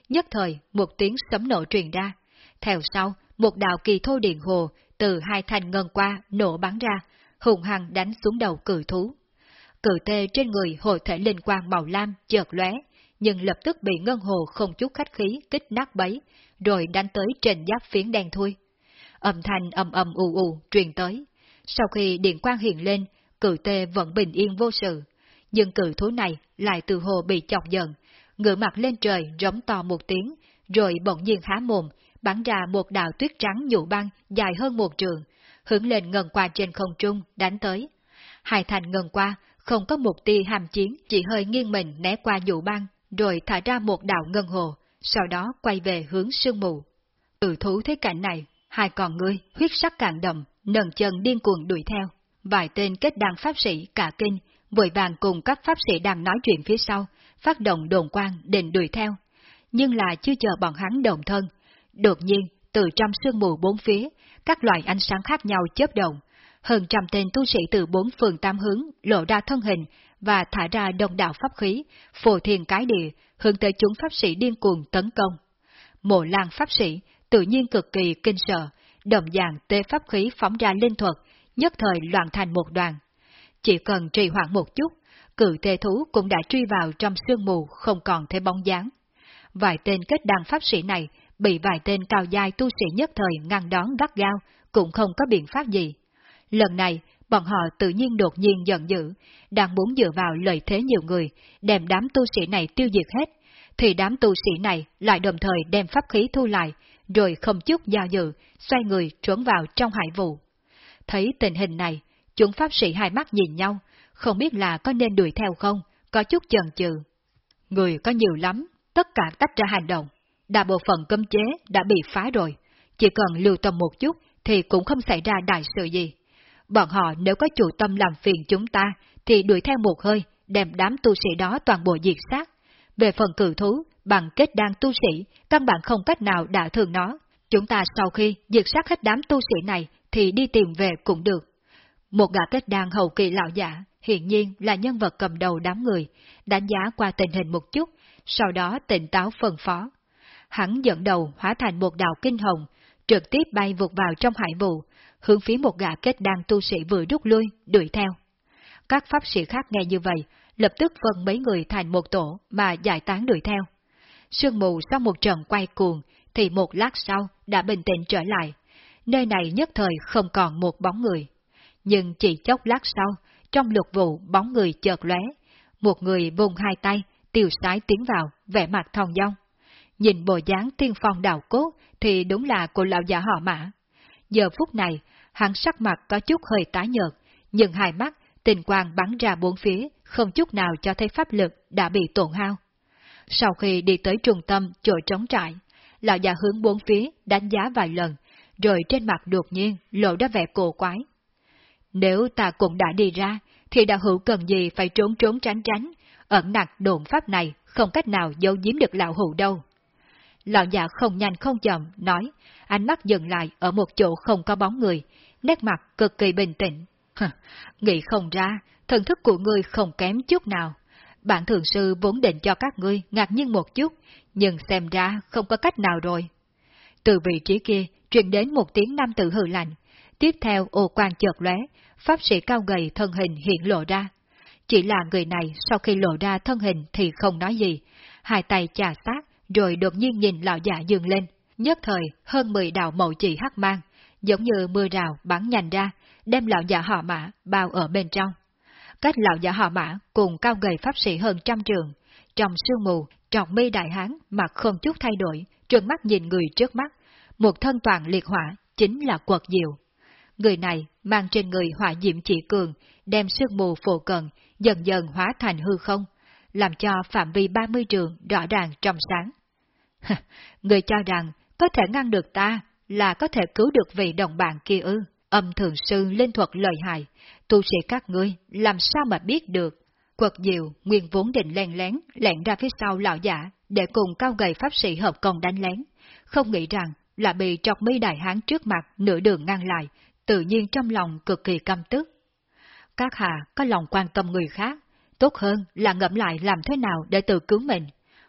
Nhất thời, một tiếng sấm nổ truyền ra. Theo sau, một đạo kỳ thô điện hồ từ hai thành ngân qua nổ bắn ra, hùng hăng đánh xuống đầu cử thú. Cử tê trên người hồi thể linh quang màu lam chợt lóe, nhưng lập tức bị ngân hồ không chút khách khí kích nát bấy, rồi đánh tới trên giáp phiến đen thui. Âm thanh ầm ầm ù ù truyền tới. Sau khi điện quang hiện lên, cử tê vẫn bình yên vô sự, nhưng cự thú này lại từ hồ bị chọc giận, ngửa mặt lên trời rống to một tiếng, rồi bỗng nhiên há mồm, bắn ra một đạo tuyết trắng nhụ băng dài hơn một trường, hướng lên ngần qua trên không trung, đánh tới. Hai thành ngần qua, không có một tia hàm chiến, chỉ hơi nghiêng mình né qua nhụ băng, rồi thả ra một đạo ngân hồ, sau đó quay về hướng sương mù. Từ thú thấy cảnh này, hai con ngươi, huyết sắc càng đậm, nần chân điên cuồng đuổi theo. Vài tên kết đăng pháp sĩ cả kinh, vội vàng cùng các pháp sĩ đang nói chuyện phía sau, phát động đồn quan định đuổi theo. Nhưng là chưa chờ bọn hắn đồng thân. Đột nhiên, từ trong sương mù bốn phía, các loại ánh sáng khác nhau chớp động. Hơn trăm tên tu sĩ từ bốn phường tam hướng lộ ra thân hình và thả ra đông đạo pháp khí, phổ thiền cái địa, hướng tới chúng pháp sĩ điên cuồng tấn công. Mộ lan pháp sĩ tự nhiên cực kỳ kinh sợ, đồng dạng tê pháp khí phóng ra linh thuật, nhất thời loạn thành một đoàn. Chỉ cần trì hoãn một chút, cự tê thú cũng đã truy vào trong sương mù không còn thấy bóng dáng. Vài tên kết đàn pháp sĩ này bị vài tên cao giai tu sĩ nhất thời ngăn đón gắt gao, cũng không có biện pháp gì. Lần này, bọn họ tự nhiên đột nhiên giận dữ, đang muốn dựa vào lợi thế nhiều người, đem đám tu sĩ này tiêu diệt hết, thì đám tu sĩ này lại đồng thời đem pháp khí thu lại, rồi không chút do dự, xoay người trốn vào trong hải vụ. Thấy tình hình này, chúng pháp sĩ hai mắt nhìn nhau, không biết là có nên đuổi theo không, có chút chần chừ. Người có nhiều lắm, tất cả tách ra hành động. đa bộ phận cấm chế đã bị phá rồi, chỉ cần lưu tâm một chút thì cũng không xảy ra đại sự gì. Bọn họ nếu có chủ tâm làm phiền chúng ta thì đuổi theo một hơi, đem đám tu sĩ đó toàn bộ diệt sát. Về phần cử thú, bằng kết đan tu sĩ, căn bản không cách nào đả thương nó. Chúng ta sau khi diệt sát hết đám tu sĩ này thì đi tìm về cũng được. Một gã kết đan hậu kỳ lão giả, hiện nhiên là nhân vật cầm đầu đám người, đánh giá qua tình hình một chút, sau đó tỉnh táo phân phó. Hắn dẫn đầu hóa thành một đạo kinh hồng, trực tiếp bay vụt vào trong hải vụ, hướng phía một gã kết đan tu sĩ vừa rút lui, đuổi theo. Các pháp sĩ khác nghe như vậy, lập tức phân mấy người thành một tổ mà giải tán đuổi theo. Sương mù sau một trận quay cuồng, thì một lát sau đã bình tĩnh trở lại. Nơi này nhất thời không còn một bóng người. Nhưng chỉ chốc lát sau, trong lục vụ bóng người chợt lóe, một người vùng hai tay, tiêu sái tiến vào, vẻ mặt thong dong. Nhìn bộ dáng tiên phong đạo cốt thì đúng là của lão già họ mã. Giờ phút này, hắn sắc mặt có chút hơi tái nhợt, nhưng hai mắt, tình quang bắn ra bốn phía, không chút nào cho thấy pháp lực đã bị tổn hao. Sau khi đi tới trung tâm chỗ trống trại, lão già hướng bốn phía đánh giá vài lần, rồi trên mặt đột nhiên lộ ra vẻ cổ quái. Nếu ta cũng đã đi ra, thì đạo hữu cần gì phải trốn trốn tránh tránh, ẩn nặc đồn pháp này không cách nào giấu giếm được lão hữu đâu. Lão già không nhanh không chậm, nói, ánh mắt dừng lại ở một chỗ không có bóng người, nét mặt cực kỳ bình tĩnh. Nghĩ không ra, thần thức của ngươi không kém chút nào. Bản thường sư vốn định cho các ngươi ngạc nhiên một chút, nhưng xem ra không có cách nào rồi. Từ vị trí kia, truyền đến một tiếng nam tử hư lạnh. Tiếp theo ô quan chợt lóe, pháp sĩ cao gầy thân hình hiện lộ ra. Chỉ là người này sau khi lộ ra thân hình thì không nói gì, hai tay chà sát, rồi đột nhiên nhìn lão giả dường lên, nhất thời hơn 10 đạo mậu chỉ hắc mang, giống như mưa rào bắn nhanh ra, đem lão giả họ mã bao ở bên trong. Cách lão giả họ mã cùng cao gầy pháp sĩ hơn trăm trường, trong sương mù, trọng mi đại hán mặt không chút thay đổi, trừng mắt nhìn người trước mắt, một thân toàn liệt hỏa chính là quật diệu. Người này mang trên người hỏa diệm chỉ cường, đem sương mù phổ cận, dần dần hóa thành hư không, làm cho phạm vi 30 trường rõ ràng trong sáng. người cho rằng có thể ngăn được ta là có thể cứu được vị đồng bạn kia ư. Âm thường sư linh thuật lợi hại, tu sĩ các ngươi làm sao mà biết được. Quật diệu, nguyên vốn định len lén, lẹn ra phía sau lão giả, để cùng cao gầy pháp sĩ hợp công đánh lén. Không nghĩ rằng là bị trọc mi đại hán trước mặt nửa đường ngăn lại, tự nhiên trong lòng cực kỳ căm tức. Các hạ có lòng quan tâm người khác, tốt hơn là ngẫm lại làm thế nào để tự cứu mình.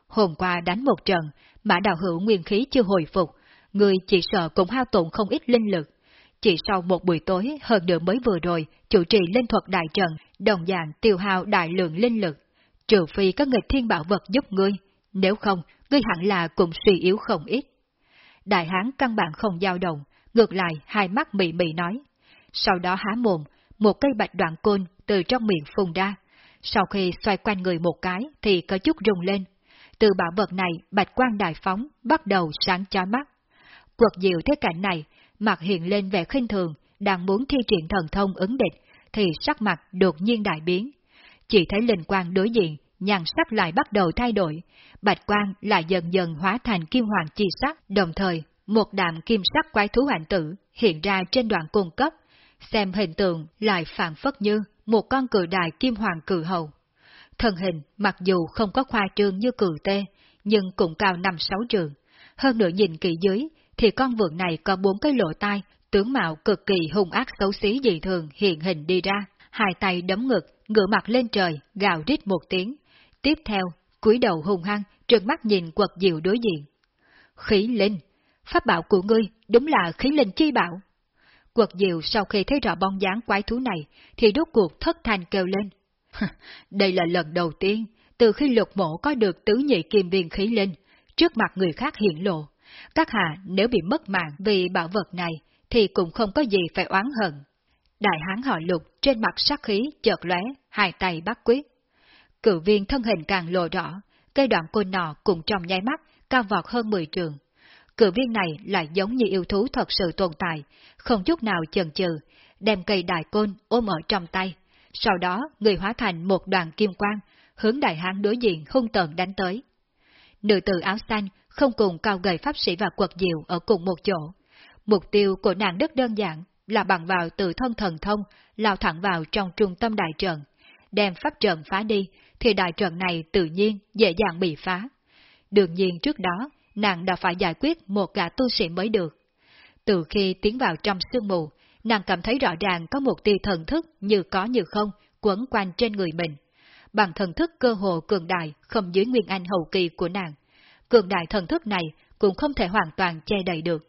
Hôm qua đánh một trận, mã đạo hữu nguyên khí chưa hồi phục, người chỉ sợ cũng hao tổn không ít linh lực. Chỉ sau một buổi tối hơn nửa mới vừa rồi, chủ trì linh thuật đại trận, đồng dạng tiêu hao đại lượng linh lực. Trừ phi có nghịch thiên bảo vật giúp ngươi, nếu không, ngươi hẳn là cũng suy yếu không ít. Đại hán căn bản không dao động, ngược lại hai mắt mị mị nói. Sau đó há mồm, một cây bạch đoạn côn từ trong miệng phùng ra. Sau khi xoay quanh người một cái thì có chút rung lên. Từ bảo vật này bạch quang đại phóng bắt đầu sáng chói mắt. Quật diệu thế cảnh này, mặt hiện lên vẻ khinh thường, đang muốn thi triển thần thông ứng địch, thì sắc mặt đột nhiên đại biến. Chỉ thấy linh quang đối diện, nhàn sắc lại bắt đầu thay đổi, bạch quang lại dần dần hóa thành kim hoàng chi sắc, đồng thời một đạm kim sắc quái thú ảnh tử hiện ra trên đoạn cung cấp, xem hình tượng lại phản phất như một con cự đại kim hoàng cự hầu. Thân hình mặc dù không có khoa trương như cự tê, nhưng cũng cao năm sáu trường. Hơn nữa nhìn kỹ dưới, thì con vượn này có bốn cái lỗ tai, tướng mạo cực kỳ hung ác xấu xí dị thường hiện hình đi ra, hai tay đấm ngực, ngửa mặt lên trời, gào rít một tiếng. Tiếp theo, cúi đầu hung hăng, trợn mắt nhìn quật diệu đối diện. Khí linh, pháp bảo của ngươi đúng là khí linh chi bảo. Quật diệu sau khi thấy rõ bóng dáng quái thú này, thì đốt cuộc thất thanh kêu lên. Đây là lần đầu tiên, từ khi lục mộ có được tứ nhị kim viên khí linh, trước mặt người khác hiện lộ. Các hạ nếu bị mất mạng vì bảo vật này, thì cũng không có gì phải oán hận. Đại hán họ lục trên mặt sắc khí chợt lóe, hai tay bắt quyết. Cự viên thân hình càng lộ rõ, cây đoạn côn nọ cùng trong nháy mắt, cao vọt hơn 10 trường. Cự viên này lại giống như yêu thú thật sự tồn tại, không chút nào chần chừ, đem cây đại côn ôm ở trong tay. Sau đó, người hóa thành một đoàn kim quang, hướng đại hán đối diện hung tợn đánh tới. Nữ tử áo xanh không cùng cao gầy pháp sĩ và quật diệu ở cùng một chỗ. Mục tiêu của nàng rất đơn giản là bằng vào tự thân thần thông, lao thẳng vào trong trung tâm đại trận, đem pháp trận phá đi, thì đại trận này tự nhiên dễ dàng bị phá. Đương nhiên trước đó, nàng đã phải giải quyết một gã tu sĩ mới được. Từ khi tiến vào trong sương mù, nàng cảm thấy rõ ràng có một tia thần thức như có như không quấn quanh trên người mình. bằng thần thức cơ hồ cường đại không dưới nguyên anh hậu kỳ của nàng. Cường đại thần thức này cũng không thể hoàn toàn che đậy được.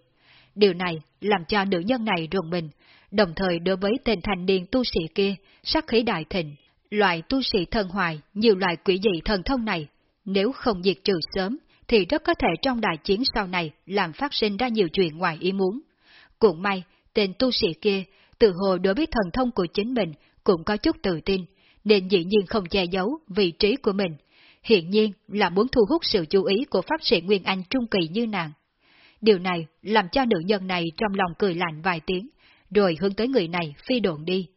Điều này làm cho nữ nhân này rùng mình, đồng thời đối với tên thành niên tu sĩ kia, sắc khí đại thịnh, loại tu sĩ thần hoài, nhiều loại quỷ dị thần thông này, nếu không diệt trừ sớm, thì rất có thể trong đại chiến sau này làm phát sinh ra nhiều chuyện ngoài ý muốn. Cũng may, tên tu sĩ kia, tự hồ đối với thần thông của chính mình cũng có chút tự tin, nên dĩ nhiên không che giấu vị trí của mình. Hiện nhiên là muốn thu hút sự chú ý của pháp sĩ Nguyên Anh trung kỳ như nàng. Điều này làm cho nữ nhân này trong lòng cười lạnh vài tiếng, rồi hướng tới người này phi độn đi.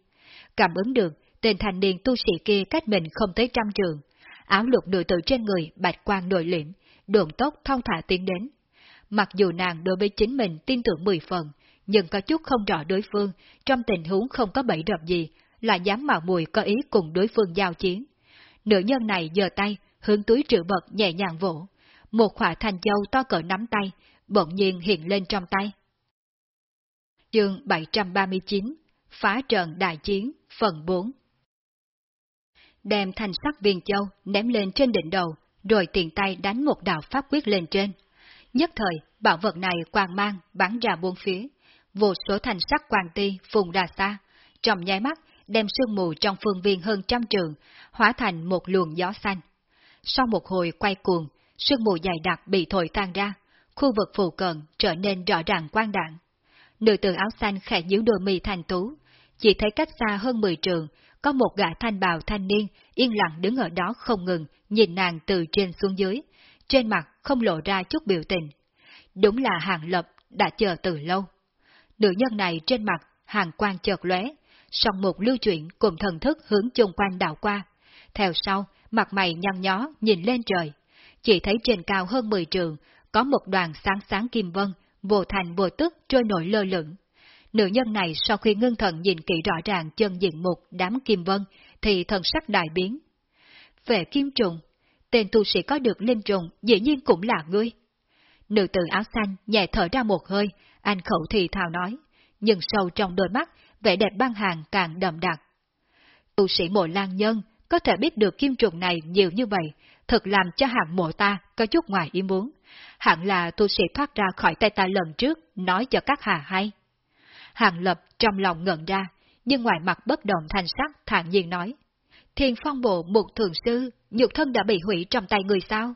Cảm ứng được, tên thanh niên tu sĩ kia cách mình không tới trăm trường, áo lục đội tự trên người bạch quang nội liễm, đồn tốc thong thả tiến đến. Mặc dù nàng đối với chính mình tin tưởng mười phần, nhưng có chút không rõ đối phương, trong tình huống không có bẫy rập gì, là dám mạo mùi có ý cùng đối phương giao chiến. Nữ nhân này giơ tay, hướng túi trữ vật nhẹ nhàng vỗ. Một khỏa thành châu to cỡ nắm tay, bỗng nhiên hiện lên trong tay. Chương 739 Phá trận đại chiến, phần 4 Đem thanh sắc viên châu ném lên trên đỉnh đầu, rồi tiện tay đánh một đạo pháp quyết lên trên. Nhất thời, bảo vật này quang mang bắn ra buôn phía, vô số thành sắc quang ti phùng ra xa, trong nháy mắt đem sương mù trong phương viên hơn trăm trường, hóa thành một luồng gió xanh. Sau một hồi quay cuồng, sương mù dày đặc bị thổi tan ra, khu vực phù cận trở nên rõ ràng quang đạn. Nữ tử áo xanh khẽ nhíu đôi mì thành tú, chỉ thấy cách xa hơn 10 trường, có một gã thanh bào thanh niên yên lặng đứng ở đó không ngừng, nhìn nàng từ trên xuống dưới, trên mặt không lộ ra chút biểu tình. Đúng là hàng lập đã chờ từ lâu. Nữ nhân này trên mặt hàng quan chợt lóe, song một lưu chuyển cùng thần thức hướng chung quanh đảo qua. Theo sau, mặt mày nhăn nhó nhìn lên trời. Chỉ thấy trên cao hơn 10 trường, có một đoàn sáng sáng kim vân, vô thành vô tức trôi nổi lơ lửng. Nữ nhân này sau khi ngưng thần nhìn kỹ rõ ràng chân diện mục đám kim vân, thì thần sắc đại biến. Về kim trùng, tên tu sĩ có được linh trùng dĩ nhiên cũng là ngươi. Nữ tử áo xanh nhẹ thở ra một hơi, anh khẩu thì thào nói, nhưng sâu trong đôi mắt, vẻ đẹp băng hàng càng đậm đặc. Tu sĩ mộ lan nhân có thể biết được kim trùng này nhiều như vậy, thật làm cho hạng mộ ta có chút ngoài ý muốn. Hạng là tu sĩ thoát ra khỏi tay ta lần trước, nói cho các hà hay. Hàng lập trong lòng ngẩn ra, nhưng ngoài mặt bất động thành sắc thản nhiên nói. Thiên phong bộ một thường sư, nhục thân đã bị hủy trong tay người sao?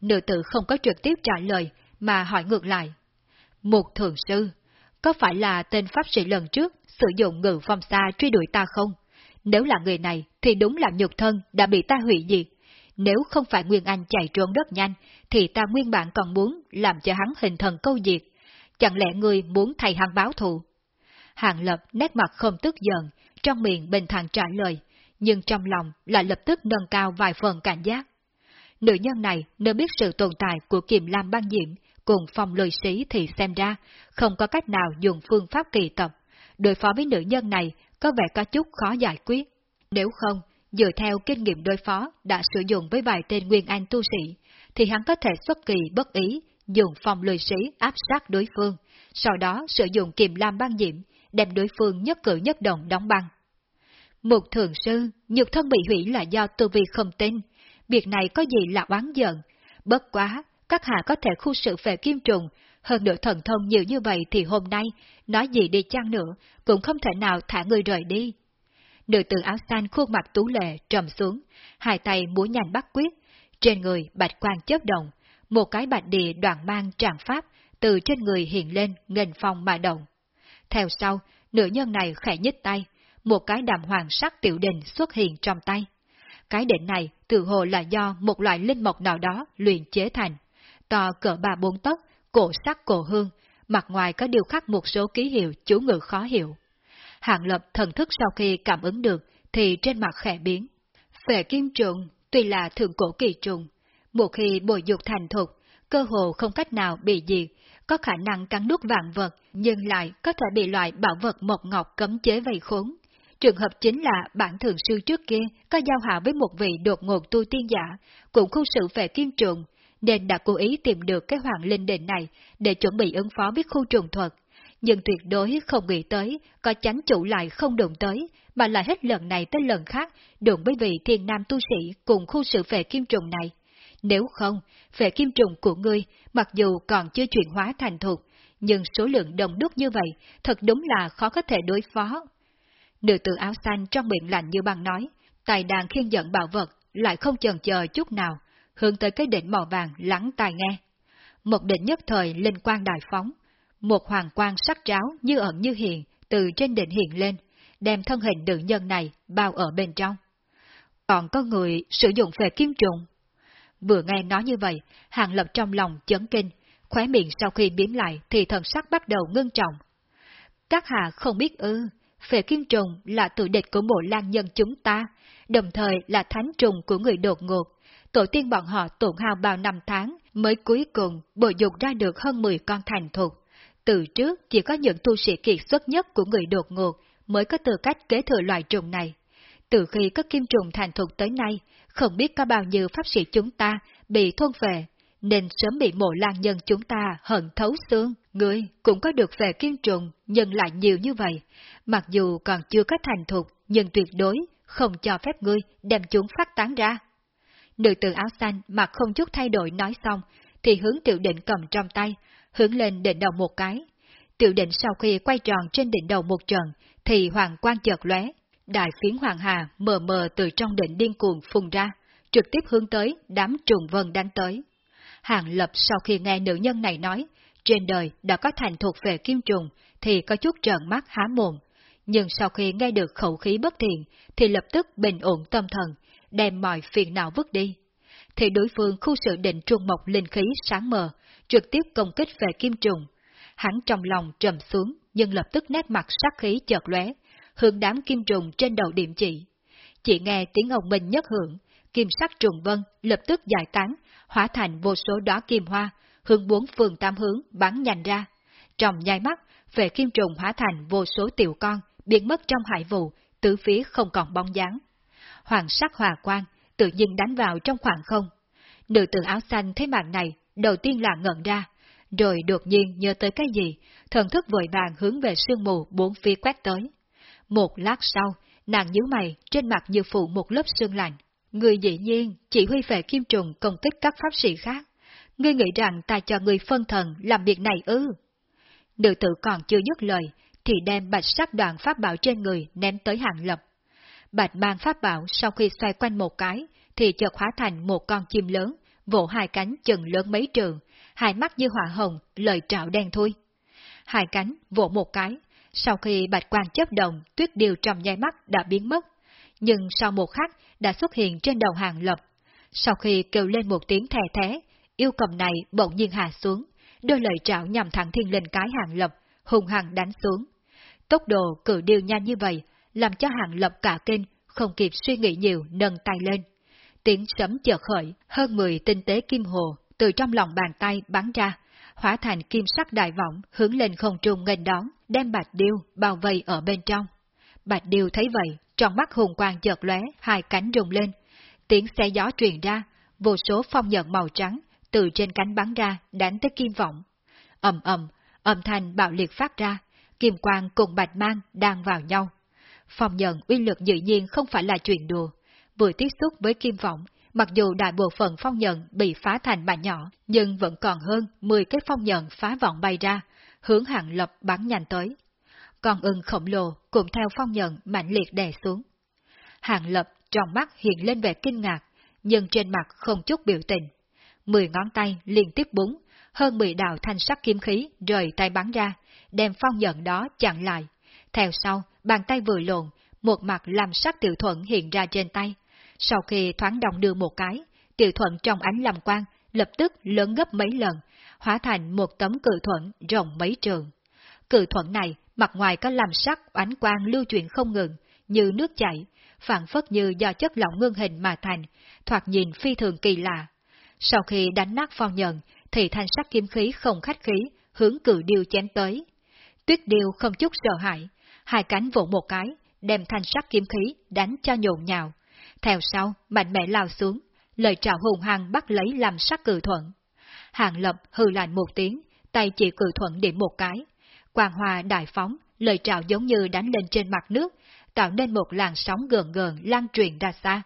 Nữ tử không có trực tiếp trả lời, mà hỏi ngược lại. Một thường sư, có phải là tên pháp sĩ lần trước sử dụng ngự phong xa truy đuổi ta không? Nếu là người này thì đúng là nhục thân đã bị ta hủy diệt. Nếu không phải Nguyên Anh chạy trốn rất nhanh, thì ta nguyên bản còn muốn làm cho hắn hình thần câu diệt. Chẳng lẽ người muốn thay hắn báo thù? Hàng Lập nét mặt không tức giận, trong miệng bình thản trả lời, nhưng trong lòng lại lập tức nâng cao vài phần cảnh giác. Nữ nhân này nếu biết sự tồn tại của kiềm lam ban diễm cùng phong lôi sĩ thì xem ra không có cách nào dùng phương pháp kỳ tập. Đối phó với nữ nhân này có vẻ có chút khó giải quyết. Nếu không, dựa theo kinh nghiệm đối phó đã sử dụng với vài tên nguyên anh tu sĩ, thì hắn có thể xuất kỳ bất ý dùng phong lôi sĩ áp sát đối phương, sau đó sử dụng kiềm lam ban diễm đem đối phương nhất cử nhất động đóng băng. Một thường sư, nhược thân bị hủy là do tu vi không tin, việc này có gì là oán giận. Bất quá, các hạ có thể khu sự về kim trùng, hơn nữa thần thông nhiều như vậy thì hôm nay, nói gì đi chăng nữa, cũng không thể nào thả người rời đi. Nữ tử áo xanh khuôn mặt tú lệ trầm xuống, hai tay múa nhanh bắt quyết, trên người bạch quang chớp động, một cái bạch địa đoạn mang tràng pháp từ trên người hiện lên nghênh phong mà động. Theo sau, nữ nhân này khẽ nhích tay, một cái đàm hoàng sắc tiểu đình xuất hiện trong tay. Cái đỉnh này tự hồ là do một loại linh mộc nào đó luyện chế thành, to cỡ ba bốn tấc, cổ sắc cổ hương, mặt ngoài có điều khắc một số ký hiệu chú ngữ khó hiểu. Hạng lập thần thức sau khi cảm ứng được, thì trên mặt khẽ biến. Phệ kim trùng, tuy là thượng cổ kỳ trùng, một khi bồi dục thành thục, cơ hồ không cách nào bị diệt, có khả năng cắn nuốt vạn vật, nhưng lại có thể bị loại bảo vật mộc ngọc cấm chế vây khốn. Trường hợp chính là bản thường sư trước kia có giao hạ với một vị đột ngột tu tiên giả, cũng khu sự về kim trùng, nên đã cố ý tìm được cái hoàng linh đền này để chuẩn bị ứng phó với khu trùng thuật. Nhưng tuyệt đối không nghĩ tới, có chánh chủ lại không đụng tới, mà lại hết lần này tới lần khác đụng với vị thiên nam tu sĩ cùng khu sự về kim trùng này. Nếu không, vệ kim trùng của ngươi, mặc dù còn chưa chuyển hóa thành thuộc, nhưng số lượng đông đúc như vậy, thật đúng là khó có thể đối phó. Nữ tử áo xanh trong miệng lạnh như băng nói, tài đàn khiên dẫn bảo vật, lại không chần chờ chút nào, hướng tới cái đỉnh màu vàng lắng tai nghe. Một đỉnh nhất thời linh quang đại phóng, một hoàng quang sắc ráo như ẩn như hiện từ trên đỉnh hiện lên, đem thân hình nữ nhân này bao ở bên trong. Còn có người sử dụng về kim trùng. Vừa nghe nói như vậy, Hàng Lập trong lòng chấn kinh, khóe miệng sau khi biếm lại thì thần sắc bắt đầu ngưng trọng. Các hạ không biết ư, phệ kim trùng là tự địch của bộ lan nhân chúng ta, đồng thời là thánh trùng của người đột ngột. Tổ tiên bọn họ tổn hao bao năm tháng mới cuối cùng bồi dục ra được hơn 10 con thành thục. Từ trước chỉ có những tu sĩ kiệt xuất nhất của người đột ngột mới có tư cách kế thừa loại trùng này. Từ khi có kim trùng thành thục tới nay, không biết có bao nhiêu pháp sĩ chúng ta bị thôn về, nên sớm bị mộ lan nhân chúng ta hận thấu xương. Ngươi cũng có được về kiên trùng, nhân lại nhiều như vậy. Mặc dù còn chưa có thành thục, nhưng tuyệt đối không cho phép ngươi đem chúng phát tán ra. Nữ tử áo xanh mặt không chút thay đổi nói xong, thì hướng tiểu định cầm trong tay, hướng lên đỉnh đầu một cái. Tiểu định sau khi quay tròn trên đỉnh đầu một trận, thì hoàng quang chợt lóe, đại phiến hoàng hà mờ mờ từ trong đỉnh điên cuồng phun ra, trực tiếp hướng tới đám trùng vân đánh tới. Hàng lập sau khi nghe nữ nhân này nói, trên đời đã có thành thuộc về kim trùng, thì có chút trợn mắt há mồm. Nhưng sau khi nghe được khẩu khí bất thiện, thì lập tức bình ổn tâm thần, đem mọi phiền não vứt đi. Thì đối phương khu sự định trung mộc linh khí sáng mờ, trực tiếp công kích về kim trùng. Hắn trong lòng trầm xuống, nhưng lập tức nét mặt sắc khí chợt lóe, hướng đám kim trùng trên đầu điểm chỉ. Chỉ nghe tiếng ông mình nhất hưởng, kim sắc trùng vân lập tức giải tán, hóa thành vô số đóa kim hoa, hướng bốn phương tam hướng bắn nhanh ra. Trong nhai mắt, về kim trùng hóa thành vô số tiểu con, biến mất trong hải vụ, tứ phía không còn bóng dáng. Hoàng sắc hòa quang, tự nhiên đánh vào trong khoảng không. Nữ tử áo xanh thấy mạng này, đầu tiên là ngẩn ra, rồi đột nhiên nhớ tới cái gì, thần thức vội vàng hướng về sương mù bốn phía quét tới. Một lát sau, nàng nhíu mày, trên mặt như phủ một lớp sương lạnh. Người dĩ nhiên chỉ huy về kim trùng công kích các pháp sĩ khác. Ngươi nghĩ rằng ta cho người phân thần làm việc này ư? Nữ tử còn chưa dứt lời, thì đem bạch sắc đoạn pháp bảo trên người ném tới hàng lập. Bạch mang pháp bảo sau khi xoay quanh một cái, thì chợt hóa thành một con chim lớn, vỗ hai cánh chừng lớn mấy trường, hai mắt như hỏa hồng, lời trạo đen thui. Hai cánh vỗ một cái, sau khi bạch quan chấp động, tuyết điều trong nháy mắt đã biến mất, nhưng sau một khắc đã xuất hiện trên đầu hàng lập. Sau khi kêu lên một tiếng thè thế, yêu cầm này bỗng nhiên hạ xuống, đôi lời trạo nhằm thẳng thiên lên cái hàng lập, hùng hằng đánh xuống. Tốc độ cử điều nhanh như vậy, làm cho hàng lập cả kinh, không kịp suy nghĩ nhiều nâng tay lên. Tiếng sấm chợt khởi, hơn 10 tinh tế kim hồ từ trong lòng bàn tay bắn ra, hóa thành kim sắc đại vọng hướng lên không trung nghênh đón, đem bạch điêu bao vây ở bên trong. Bạch điêu thấy vậy, trong mắt hùng quang chợt lóe, hai cánh rung lên. Tiếng xe gió truyền ra, vô số phong nhận màu trắng từ trên cánh bắn ra, đánh tới kim vọng. ầm ầm, âm thanh bạo liệt phát ra, kim quang cùng bạch mang đang vào nhau. Phong nhận uy lực dĩ nhiên không phải là chuyện đùa. Vừa tiếp xúc với kim vọng, mặc dù đại bộ phận phong nhận bị phá thành mảnh nhỏ, nhưng vẫn còn hơn 10 cái phong nhận phá vọng bay ra, hướng hàng lập bắn nhanh tới. Còn ưng khổng lồ cũng theo phong nhận mạnh liệt đè xuống. Hàng lập trong mắt hiện lên vẻ kinh ngạc, nhưng trên mặt không chút biểu tình. Mười ngón tay liên tiếp búng, hơn mười đạo thanh sắc kiếm khí rời tay bắn ra, đem phong nhận đó chặn lại. Theo sau, bàn tay vừa lộn, một mặt làm sắc tiểu thuận hiện ra trên tay. Sau khi thoáng đồng đưa một cái, tiểu thuận trong ánh làm quang lập tức lớn gấp mấy lần, hóa thành một tấm cự thuận rộng mấy trường. Cự thuận này, mặt ngoài có làm sắc ánh quang lưu chuyển không ngừng, như nước chảy, phản phất như do chất lỏng ngưng hình mà thành, thoạt nhìn phi thường kỳ lạ. Sau khi đánh nát phong nhận, thì thanh sắc kim khí không khách khí, hướng cự điêu chém tới. Tuyết điêu không chút sợ hãi, hai cánh vỗ một cái, đem thanh sắc kiếm khí đánh cho nhộn nhào. Theo sau, mạnh mẽ lao xuống, lời trào hùng hăng bắt lấy làm sắc cử thuận. Hàng lập hư lạnh một tiếng, tay chỉ cử thuận điểm một cái. Quang hòa đại phóng, lời trào giống như đánh lên trên mặt nước, tạo nên một làn sóng gần gần lan truyền ra xa.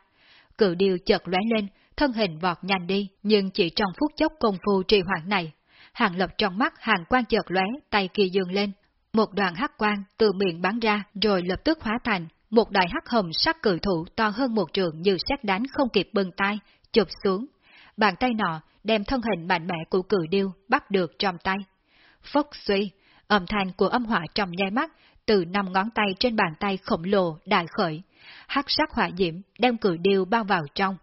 Cự điêu chợt lóe lên, thân hình vọt nhanh đi, nhưng chỉ trong phút chốc công phu trì hoãn này, hàng lập trong mắt hàng quan chợt lóe, tay kia dương lên, một đoàn hắc quang từ miệng bắn ra rồi lập tức hóa thành một đại hắc hồng sắc cự thủ to hơn một trường như xét đánh không kịp bưng tay, chụp xuống. Bàn tay nọ đem thân hình mạnh mẽ của cự điêu bắt được trong tay. Phốc suy, âm thanh của âm hỏa trong nháy mắt từ năm ngón tay trên bàn tay khổng lồ đại khởi, hắc sắc hỏa diễm đem cự điêu bao vào trong.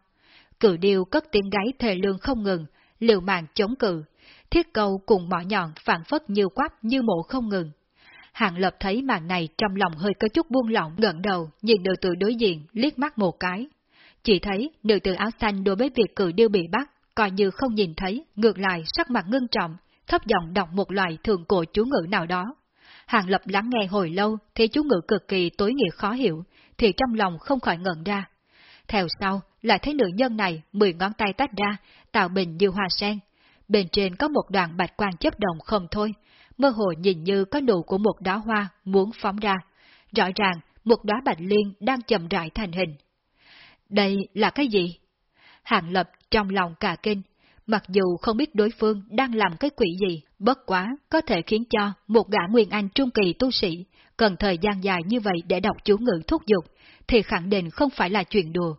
Cự điêu cất tiếng gáy thề lương không ngừng, liều mạng chống cự, thiết cầu cùng mỏ nhọn phản phất như quắp như mộ không ngừng. Hàng Lập thấy màn này trong lòng hơi có chút buông lỏng ngẩng đầu nhìn nữ tử đối diện liếc mắt một cái. Chỉ thấy nữ tử áo xanh đối với việc cử điêu bị bắt, coi như không nhìn thấy, ngược lại sắc mặt ngưng trọng, thấp giọng đọc một loại thường cổ chú ngữ nào đó. Hàng Lập lắng nghe hồi lâu thấy chú ngữ cực kỳ tối nghĩa khó hiểu, thì trong lòng không khỏi ngẩn ra. Theo sau, lại thấy nữ nhân này mười ngón tay tách ra, tạo bình như hoa sen. Bên trên có một đoạn bạch quan chấp động không thôi, mơ hồ nhìn như có nụ của một đóa hoa muốn phóng ra. Rõ ràng, một đóa bạch liên đang chậm rãi thành hình. Đây là cái gì? Hàng lập trong lòng cả kinh, mặc dù không biết đối phương đang làm cái quỷ gì, bất quá có thể khiến cho một gã nguyên anh trung kỳ tu sĩ cần thời gian dài như vậy để đọc chú ngữ thúc giục, thì khẳng định không phải là chuyện đùa.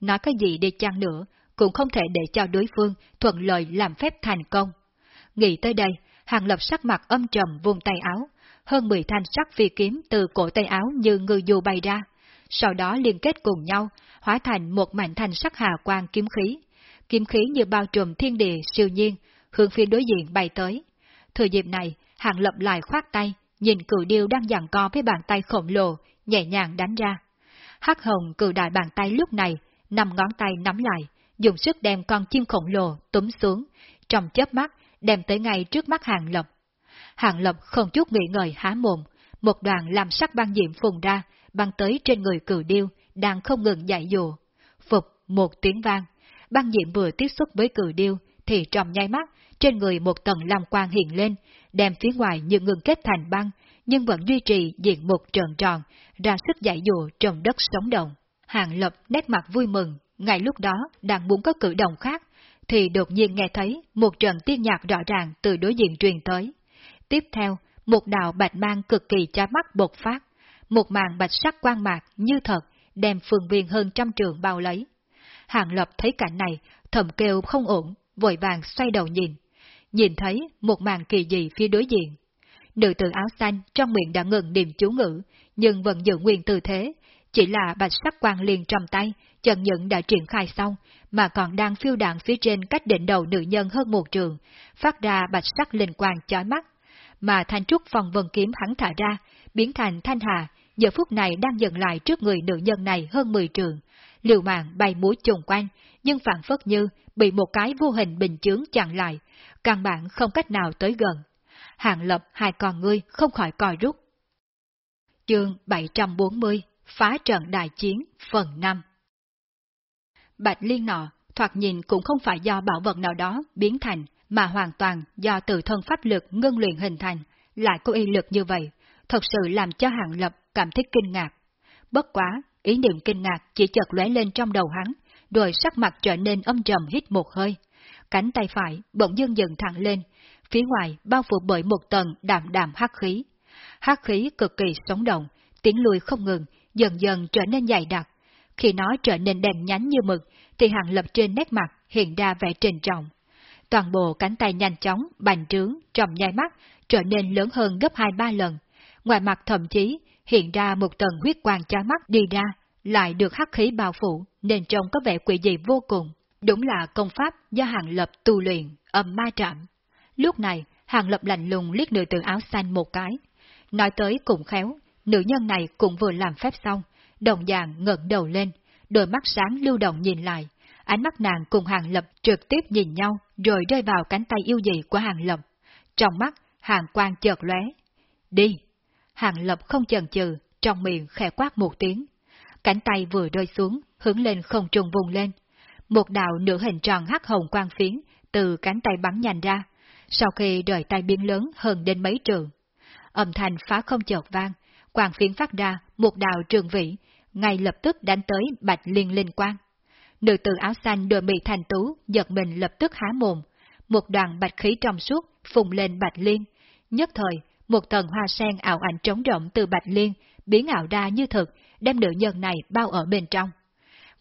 Nói cái gì đi chăng nữa, cũng không thể để cho đối phương thuận lợi làm phép thành công. Nghĩ tới đây, Hàng Lập sắc mặt âm trầm vùng tay áo, hơn 10 thanh sắc phi kiếm từ cổ tay áo như ngư du bay ra, sau đó liên kết cùng nhau, hóa thành một mảnh thanh sắc hà quang kiếm khí. Kiếm khí như bao trùm thiên địa siêu nhiên, hướng phía đối diện bay tới. Thời dịp này, Hàng Lập lại khoát tay, nhìn cử điêu đang giằng co với bàn tay khổng lồ, nhẹ nhàng đánh ra. Hắc hồng cử đại bàn tay lúc này, nằm ngón tay nắm lại, dùng sức đem con chim khổng lồ túm xuống, trong chớp mắt đem tới ngay trước mắt Hàng Lập. Hàng Lập không chút nghĩ ngợi há mồm, một đoàn làm sắc băng diệm phùng ra, băng tới trên người cử điêu, đang không ngừng dạy dùa. Phục một tiếng vang, băng diệm vừa tiếp xúc với cử điêu, thì trong nháy mắt, trên người một tầng lam quang hiện lên, đem phía ngoài như ngừng kết thành băng, nhưng vẫn duy trì diện một tròn tròn, ra sức dạy dù trong đất sống động. Hàng Lập nét mặt vui mừng, ngay lúc đó đang muốn có cử động khác, thì đột nhiên nghe thấy một trận tiên nhạc rõ ràng từ đối diện truyền tới. Tiếp theo, một đạo bạch mang cực kỳ chá mắt bột phát, một màn bạch sắc quang mạc như thật, đem phương viên hơn trăm trường bao lấy. Hàng Lập thấy cảnh này, thầm kêu không ổn, vội vàng xoay đầu nhìn. Nhìn thấy một màn kỳ dị phía đối diện. Nữ tử áo xanh trong miệng đã ngừng niệm chú ngữ, nhưng vẫn giữ nguyên tư thế, chỉ là bạch sắc quang liền trong tay, chân nhẫn đã triển khai xong, mà còn đang phiêu đạn phía trên cách đỉnh đầu nữ nhân hơn một trường, phát ra bạch sắc linh quang chói mắt. Mà thanh trúc phòng vân kiếm hắn thả ra, biến thành thanh hà, giờ phút này đang dừng lại trước người nữ nhân này hơn 10 trường. Liều mạng bay múa trùng quanh, nhưng phản phất như bị một cái vô hình bình chướng chặn lại, căn bản không cách nào tới gần. Hàng lập hai con ngươi không khỏi coi rút. Chương 740 Phá trận đại chiến, phần 5 Bạch liên nọ, thoạt nhìn cũng không phải do bảo vật nào đó biến thành, mà hoàn toàn do tự thân pháp lực ngưng luyện hình thành, lại có y lực như vậy, thật sự làm cho hạng lập cảm thấy kinh ngạc. Bất quá, ý niệm kinh ngạc chỉ chợt lóe lên trong đầu hắn, rồi sắc mặt trở nên âm trầm hít một hơi. Cánh tay phải bỗng dưng dần thẳng lên, phía ngoài bao phủ bởi một tầng đạm đạm hắc khí. Hắc khí cực kỳ sống động, tiến lùi không ngừng, dần dần trở nên dày đặc. Khi nó trở nên đèn nhánh như mực, thì hàng lập trên nét mặt hiện ra vẻ trình trọng. Toàn bộ cánh tay nhanh chóng, bành trướng, trong nhai mắt, trở nên lớn hơn gấp hai ba lần. Ngoài mặt thậm chí hiện ra một tầng huyết quang chói mắt đi ra, lại được hắc khí bao phủ, nên trông có vẻ quỷ dị vô cùng. Đúng là công pháp do hàng lập tu luyện, âm ma trạm. Lúc này, hàng lập lạnh lùng liếc nữ tử áo xanh một cái. Nói tới cùng khéo, nữ nhân này cũng vừa làm phép xong, đồng dạng ngẩng đầu lên, đôi mắt sáng lưu động nhìn lại, ánh mắt nàng cùng Hàng Lập trực tiếp nhìn nhau rồi rơi vào cánh tay yêu dị của Hàng Lập. Trong mắt, Hàng Quang chợt lóe. Đi! Hàng Lập không chần chừ, trong miệng khẽ quát một tiếng. Cánh tay vừa rơi xuống, hướng lên không trùng vùng lên. Một đạo nửa hình tròn hắc hồng quang phiến từ cánh tay bắn nhanh ra, sau khi rời tay biến lớn hơn đến mấy trường. Âm thanh phá không chợt vang, quang phiến phát ra một đạo trường vĩ, ngay lập tức đánh tới bạch liên linh quang. Nữ tử áo xanh đôi mị thành tú, giật mình lập tức há mồm. Một đoàn bạch khí trong suốt phùng lên bạch liên. Nhất thời, một tầng hoa sen ảo ảnh trống rộng từ bạch liên, biến ảo ra như thực, đem nữ nhân này bao ở bên trong.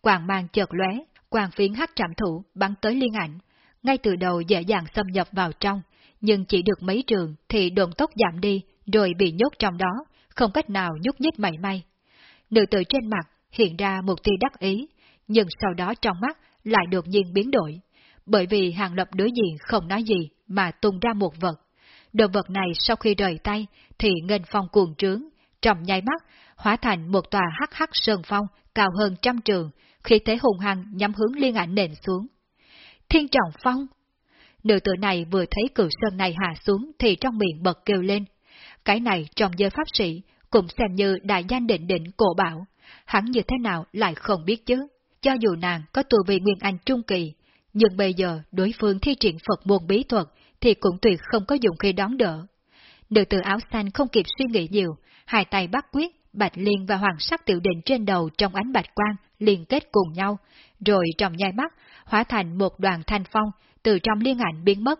Quang mang chợt lóe, quang phiến hắc trạm thủ bắn tới liên ảnh. Ngay từ đầu dễ dàng xâm nhập vào trong, nhưng chỉ được mấy trường thì đồn tốc giảm đi, rồi bị nhốt trong đó, không cách nào nhúc nhích mảy may. Nữ tử trên mặt hiện ra một tia đắc ý, nhưng sau đó trong mắt lại đột nhiên biến đổi, bởi vì hàng lập đối diện không nói gì mà tung ra một vật. Đồ vật này sau khi rời tay thì ngân phong cuồng trướng, trong nháy mắt hóa thành một tòa hắc hắc sơn phong cao hơn trăm trường, khi thế hùng hăng nhắm hướng liên ảnh nền xuống. Thiên trọng phong! Nữ tử này vừa thấy cử sơn này hạ xuống thì trong miệng bật kêu lên. Cái này trong giới pháp sĩ cũng xem như đại danh định định cổ bảo, hắn như thế nào lại không biết chứ. Cho dù nàng có tu vi Nguyên Anh Trung Kỳ, nhưng bây giờ đối phương thi triển Phật môn bí thuật thì cũng tuyệt không có dụng khi đón đỡ. Nữ tử áo xanh không kịp suy nghĩ nhiều, hai tay bắt quyết, bạch liên và hoàng sắc tiểu định trên đầu trong ánh bạch quang liên kết cùng nhau, rồi trong nhai mắt hóa thành một đoàn thanh phong từ trong liên ảnh biến mất.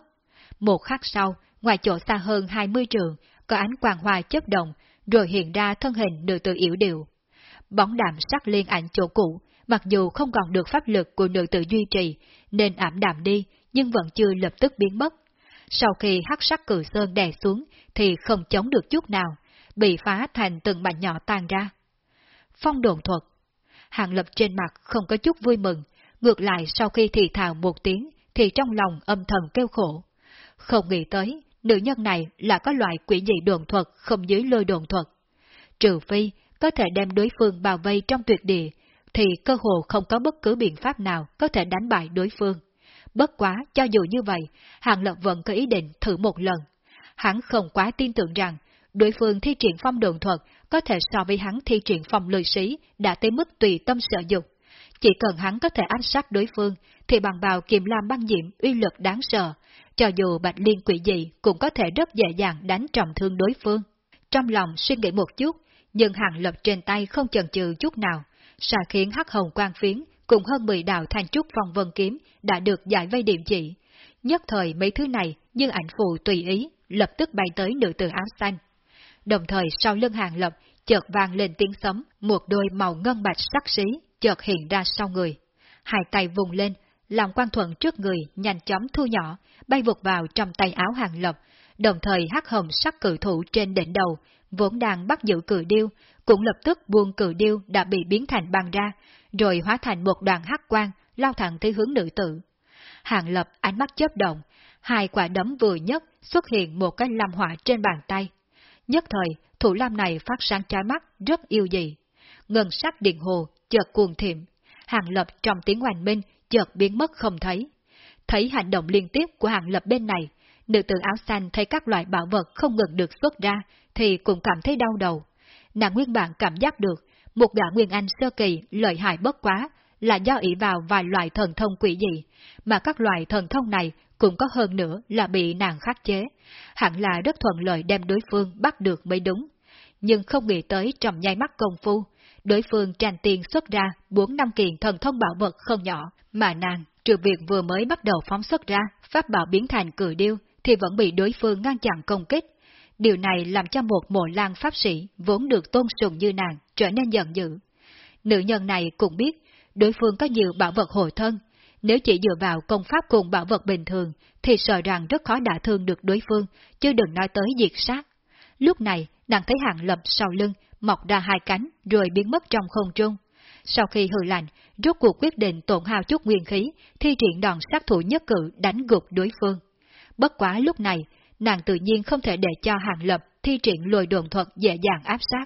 Một khắc sau, ngoài chỗ xa hơn 20 trường, có ánh quang hoa chấp động, rồi hiện ra thân hình nữ tử yếu điệu. Bóng đạm sắc liên ảnh chỗ cũ, mặc dù không còn được pháp lực của nữ tử duy trì, nên ảm đạm đi, nhưng vẫn chưa lập tức biến mất. Sau khi hắc sắc cử sơn đè xuống, thì không chống được chút nào, bị phá thành từng mảnh nhỏ tan ra. Phong đồn thuật Hàng lập trên mặt không có chút vui mừng, ngược lại sau khi thì thào một tiếng, thì trong lòng âm thầm kêu khổ. Không nghĩ tới, nữ nhân này là có loại quỷ dị đồn thuật không dưới lôi đồn thuật. Trừ phi, có thể đem đối phương bao vây trong tuyệt địa, thì cơ hồ không có bất cứ biện pháp nào có thể đánh bại đối phương. Bất quá, cho dù như vậy, Hàng Lập vẫn có ý định thử một lần. Hắn không quá tin tưởng rằng, đối phương thi triển phong đồn thuật có thể so với hắn thi triển phong lười sĩ đã tới mức tùy tâm sở dục. Chỉ cần hắn có thể áp sát đối phương, thì bằng bào kiềm lam băng diễm uy lực đáng sợ, cho dù bạch liên quỷ dị cũng có thể rất dễ dàng đánh trọng thương đối phương. Trong lòng suy nghĩ một chút, nhưng hàng lập trên tay không chần chừ chút nào, xà khiến hắc hồng quang phiến cùng hơn 10 đạo thanh trúc phong vân kiếm đã được giải vây điểm chỉ. Nhất thời mấy thứ này như ảnh phụ tùy ý, lập tức bay tới nữ tử áo xanh. Đồng thời sau lưng hàng lập, chợt vang lên tiếng sấm, một đôi màu ngân bạch sắc xí, chợt hiện ra sau người. Hai tay vùng lên, làm quan thuận trước người nhanh chóng thu nhỏ, bay vụt vào trong tay áo hàng lập, đồng thời hắc hồng sắc cự thủ trên đỉnh đầu, vốn đang bắt giữ cự điêu, cũng lập tức buông cự điêu đã bị biến thành băng ra, rồi hóa thành một đoàn hắc quang, lao thẳng tới hướng nữ tử. Hàng lập ánh mắt chớp động, hai quả đấm vừa nhất xuất hiện một cái lam hỏa trên bàn tay. Nhất thời, thủ lam này phát sáng trái mắt, rất yêu dị. Ngân sắc điện hồ, chợt cuồng thiệm. Hàng lập trong tiếng hoành minh, chợt biến mất không thấy. Thấy hành động liên tiếp của hàng lập bên này, nữ tử áo xanh thấy các loại bảo vật không ngừng được xuất ra, thì cũng cảm thấy đau đầu. Nàng nguyên bản cảm giác được, một gã nguyên anh sơ kỳ lợi hại bất quá, là do ỷ vào vài loại thần thông quỷ dị, mà các loại thần thông này cũng có hơn nữa là bị nàng khắc chế, hẳn là rất thuận lợi đem đối phương bắt được mới đúng. Nhưng không nghĩ tới trong nháy mắt công phu, đối phương tranh tiền xuất ra bốn năm kiện thần thông bảo vật không nhỏ, mà nàng, trừ việc vừa mới bắt đầu phóng xuất ra, pháp bảo biến thành cử điêu, thì vẫn bị đối phương ngăn chặn công kích. Điều này làm cho một mộ lang pháp sĩ vốn được tôn sùng như nàng trở nên giận dữ. Nữ nhân này cũng biết đối phương có nhiều bảo vật hồi thân, nếu chỉ dựa vào công pháp cùng bảo vật bình thường thì sợ rằng rất khó đả thương được đối phương, chứ đừng nói tới diệt sát. Lúc này, nàng thấy hàng lập sau lưng, mọc ra hai cánh rồi biến mất trong không trung. Sau khi hư lạnh, rốt cuộc quyết định tổn hao chút nguyên khí, thi triển đòn sát thủ nhất cử đánh gục đối phương. Bất quá lúc này, nàng tự nhiên không thể để cho hàng lập thi triển lùi đồn thuật dễ dàng áp sát.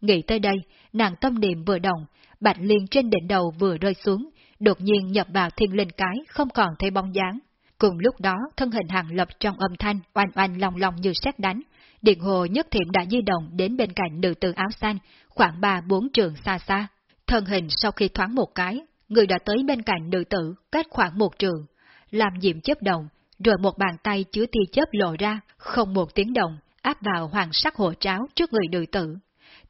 Nghĩ tới đây, nàng tâm niệm vừa động, bạch liên trên đỉnh đầu vừa rơi xuống, đột nhiên nhập vào thiên linh cái không còn thấy bóng dáng. Cùng lúc đó, thân hình hàng lập trong âm thanh oanh oanh lòng lòng như sét đánh, điện hồ nhất thiểm đã di động đến bên cạnh nữ tử áo xanh, khoảng ba bốn trường xa xa. Thân hình sau khi thoáng một cái, người đã tới bên cạnh nữ tử, cách khoảng một trường. Làm diệm chấp động, rồi một bàn tay chứa tia chớp lộ ra, không một tiếng động, áp vào hoàng sắc hộ tráo trước người nữ tử.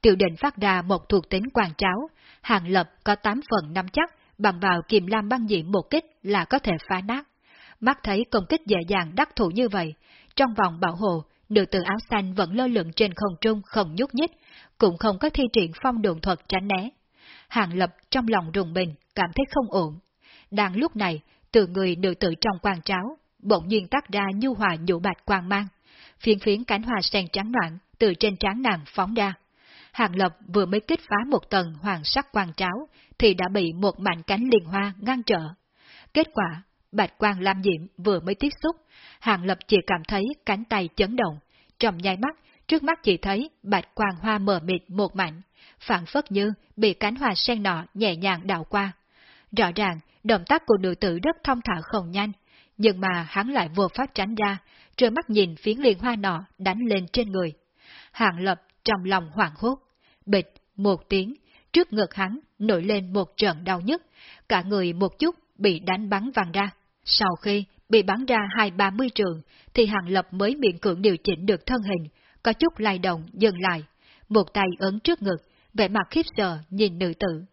tiểu định phát ra một thuộc tính quan tráo, hàng lập có 8 phần năm chắc, bằng vào kiềm lam băng diệm một kích là có thể phá nát. Mắt thấy công kích dễ dàng đắc thủ như vậy, trong vòng bảo hộ, nữ tử áo xanh vẫn lơ lửng trên không trung không nhúc nhích, cũng không có thi triển phong đường thuật tránh né. Hàng lập trong lòng rùng mình, cảm thấy không ổn. Đang lúc này, từ người nữ tử trong quan tráo, bỗng nhiên tắt ra nhu hòa nhũ bạch quang mang. Phiến phiến cánh hoa sen trắng loạn từ trên trán nàng phóng ra. Hàng Lập vừa mới kích phá một tầng hoàng sắc quang tráo, thì đã bị một mảnh cánh liền hoa ngăn trở. Kết quả, bạch quang lam diệm vừa mới tiếp xúc, Hàng Lập chỉ cảm thấy cánh tay chấn động. Trong nháy mắt, trước mắt chỉ thấy bạch quang hoa mờ mịt một mảnh, phản phất như bị cánh hoa sen nọ nhẹ nhàng đảo qua. Rõ ràng, động tác của nữ tử rất thông thả không nhanh, nhưng mà hắn lại vừa phát tránh ra, trơ mắt nhìn phiến liên hoa nọ đánh lên trên người. Hàng lập trong lòng hoảng hốt, bịch, một tiếng, trước ngực hắn nổi lên một trận đau nhức, cả người một chút bị đánh bắn văng ra. Sau khi bị bắn ra hai ba mươi trường, thì Hàng Lập mới miễn cưỡng điều chỉnh được thân hình, có chút lay động dừng lại, một tay ấn trước ngực, vẻ mặt khiếp sợ nhìn nữ tử.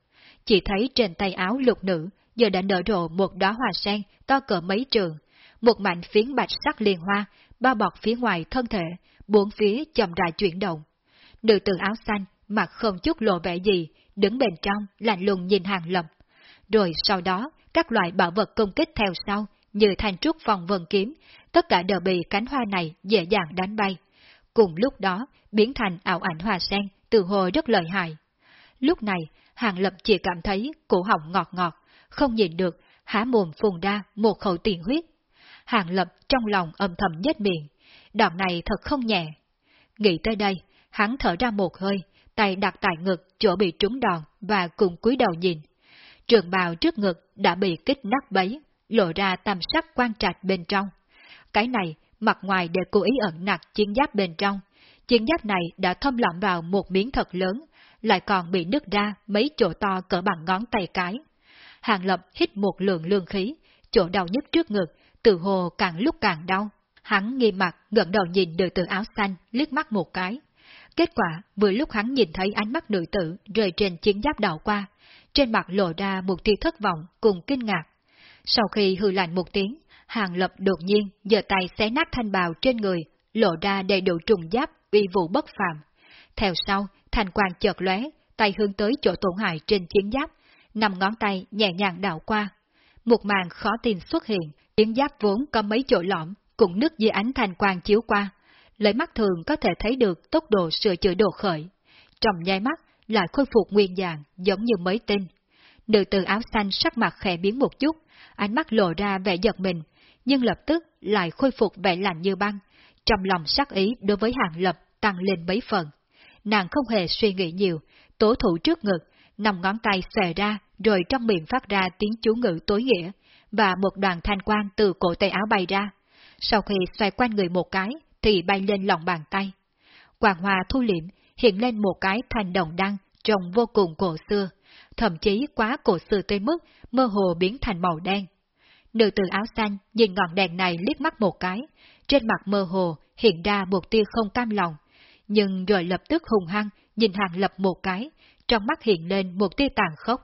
Chỉ thấy trên tay áo lục nữ giờ đã nở rộ một đóa hoa sen to cỡ mấy trường, một mảnh phiến bạch sắc liền hoa bao bọc phía ngoài thân thể, bốn phía chậm rãi chuyển động. Nữ tử áo xanh, mặt không chút lộ vẻ gì, đứng bên trong, lạnh lùng nhìn hàng lập. Rồi sau đó, các loại bảo vật công kích theo sau, như thanh trúc phòng vân kiếm, tất cả đều bị cánh hoa này dễ dàng đánh bay. Cùng lúc đó, biến thành ảo ảnh hoa sen, từ hồ rất lợi hại. Lúc này, hàng lập chỉ cảm thấy cổ họng ngọt ngọt, không nhìn được, há mồm phun ra một khẩu tiền huyết. Hàng lập trong lòng âm thầm nhếch miệng, đoạn này thật không nhẹ. Nghĩ tới đây, hắn thở ra một hơi, tay đặt tại ngực chỗ bị trúng đòn và cùng cúi đầu nhìn. Trường bào trước ngực đã bị kích nát bấy, lộ ra tam sắc quan trạch bên trong. Cái này, mặt ngoài để cố ý ẩn nặc chiến giáp bên trong. Chiến giáp này đã thâm lỏng vào một miếng thật lớn, lại còn bị nứt ra mấy chỗ to cỡ bằng ngón tay cái. Hàng Lập hít một lượng lương khí, chỗ đau nhất trước ngực, từ hồ càng lúc càng đau. Hắn nghi mặt ngẩng đầu nhìn nữ tử áo xanh, liếc mắt một cái. Kết quả, vừa lúc hắn nhìn thấy ánh mắt nữ tử rơi trên chiến giáp đảo qua, trên mặt lộ ra một tia thất vọng cùng kinh ngạc. Sau khi hư lạnh một tiếng, Hàng Lập đột nhiên giơ tay xé nát thanh bào trên người, lộ ra đầy đủ trùng giáp, uy vụ bất phàm. Theo sau, thanh quang chợt lóe, tay hướng tới chỗ tổn hại trên chiến giáp, nằm ngón tay nhẹ nhàng đảo qua. Một màn khó tin xuất hiện, chiến giáp vốn có mấy chỗ lõm, cũng nứt dưới ánh thanh quang chiếu qua. Lấy mắt thường có thể thấy được tốc độ sửa chữa đồ khởi. Trong nháy mắt, lại khôi phục nguyên dạng, giống như mới tin. Nữ tử áo xanh sắc mặt khẽ biến một chút, ánh mắt lộ ra vẻ giật mình, nhưng lập tức lại khôi phục vẻ lạnh như băng. Trong lòng sắc ý đối với hàng lập tăng lên mấy phần. Nàng không hề suy nghĩ nhiều, tố thủ trước ngực, nằm ngón tay xòe ra, rồi trong miệng phát ra tiếng chú ngữ tối nghĩa, và một đoàn thanh quang từ cổ tay áo bay ra. Sau khi xoay quanh người một cái, thì bay lên lòng bàn tay. quảng hòa thu liệm hiện lên một cái thành đồng đăng trông vô cùng cổ xưa, thậm chí quá cổ xưa tới mức mơ hồ biến thành màu đen. Nữ tử áo xanh nhìn ngọn đèn này liếc mắt một cái, trên mặt mơ hồ hiện ra một tia không cam lòng, nhưng rồi lập tức hùng hăng nhìn hàng lập một cái, trong mắt hiện lên một tia tàn khốc.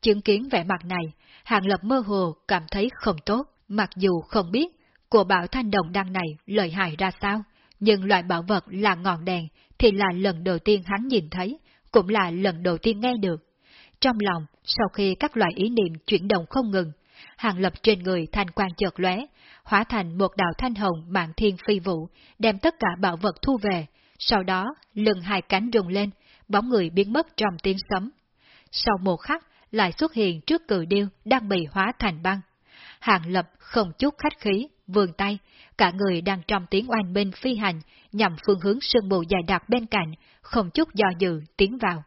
Chứng kiến vẻ mặt này, hàng lập mơ hồ cảm thấy không tốt, mặc dù không biết của bảo thanh đồng đăng này lợi hại ra sao, nhưng loại bảo vật là ngọn đèn thì là lần đầu tiên hắn nhìn thấy, cũng là lần đầu tiên nghe được. Trong lòng, sau khi các loại ý niệm chuyển động không ngừng, hàng lập trên người thanh quan chợt lóe, hóa thành một đạo thanh hồng mạng thiên phi vụ, đem tất cả bảo vật thu về, sau đó lưng hai cánh rung lên, bóng người biến mất trong tiếng sấm. Sau một khắc, lại xuất hiện trước cử điêu đang bị hóa thành băng. Hàng lập không chút khách khí, vườn tay, cả người đang trong tiếng oanh bên phi hành, nhằm phương hướng sương mù dài đặc bên cạnh, không chút do dự tiến vào.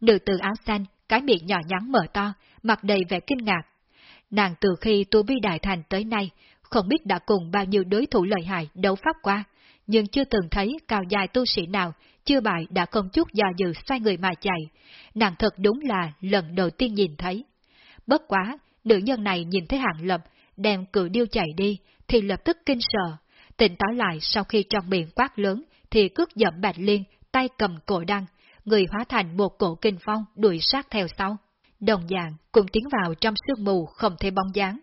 Nữ tử áo xanh, cái miệng nhỏ nhắn mở to, mặt đầy vẻ kinh ngạc. Nàng từ khi tu vi đại thành tới nay, không biết đã cùng bao nhiêu đối thủ lợi hại đấu pháp qua, nhưng chưa từng thấy cao dài tu sĩ nào chưa bại đã không chút do dự xoay người mà chạy. Nàng thật đúng là lần đầu tiên nhìn thấy. Bất quá, nữ nhân này nhìn thấy hạng lập, đem cự điêu chạy đi, thì lập tức kinh sợ. Tỉnh táo lại sau khi trong miệng quát lớn, thì cước dậm bạch liên, tay cầm cổ đăng, người hóa thành một cổ kinh phong đuổi sát theo sau. Đồng dạng cũng tiến vào trong sương mù không thấy bóng dáng.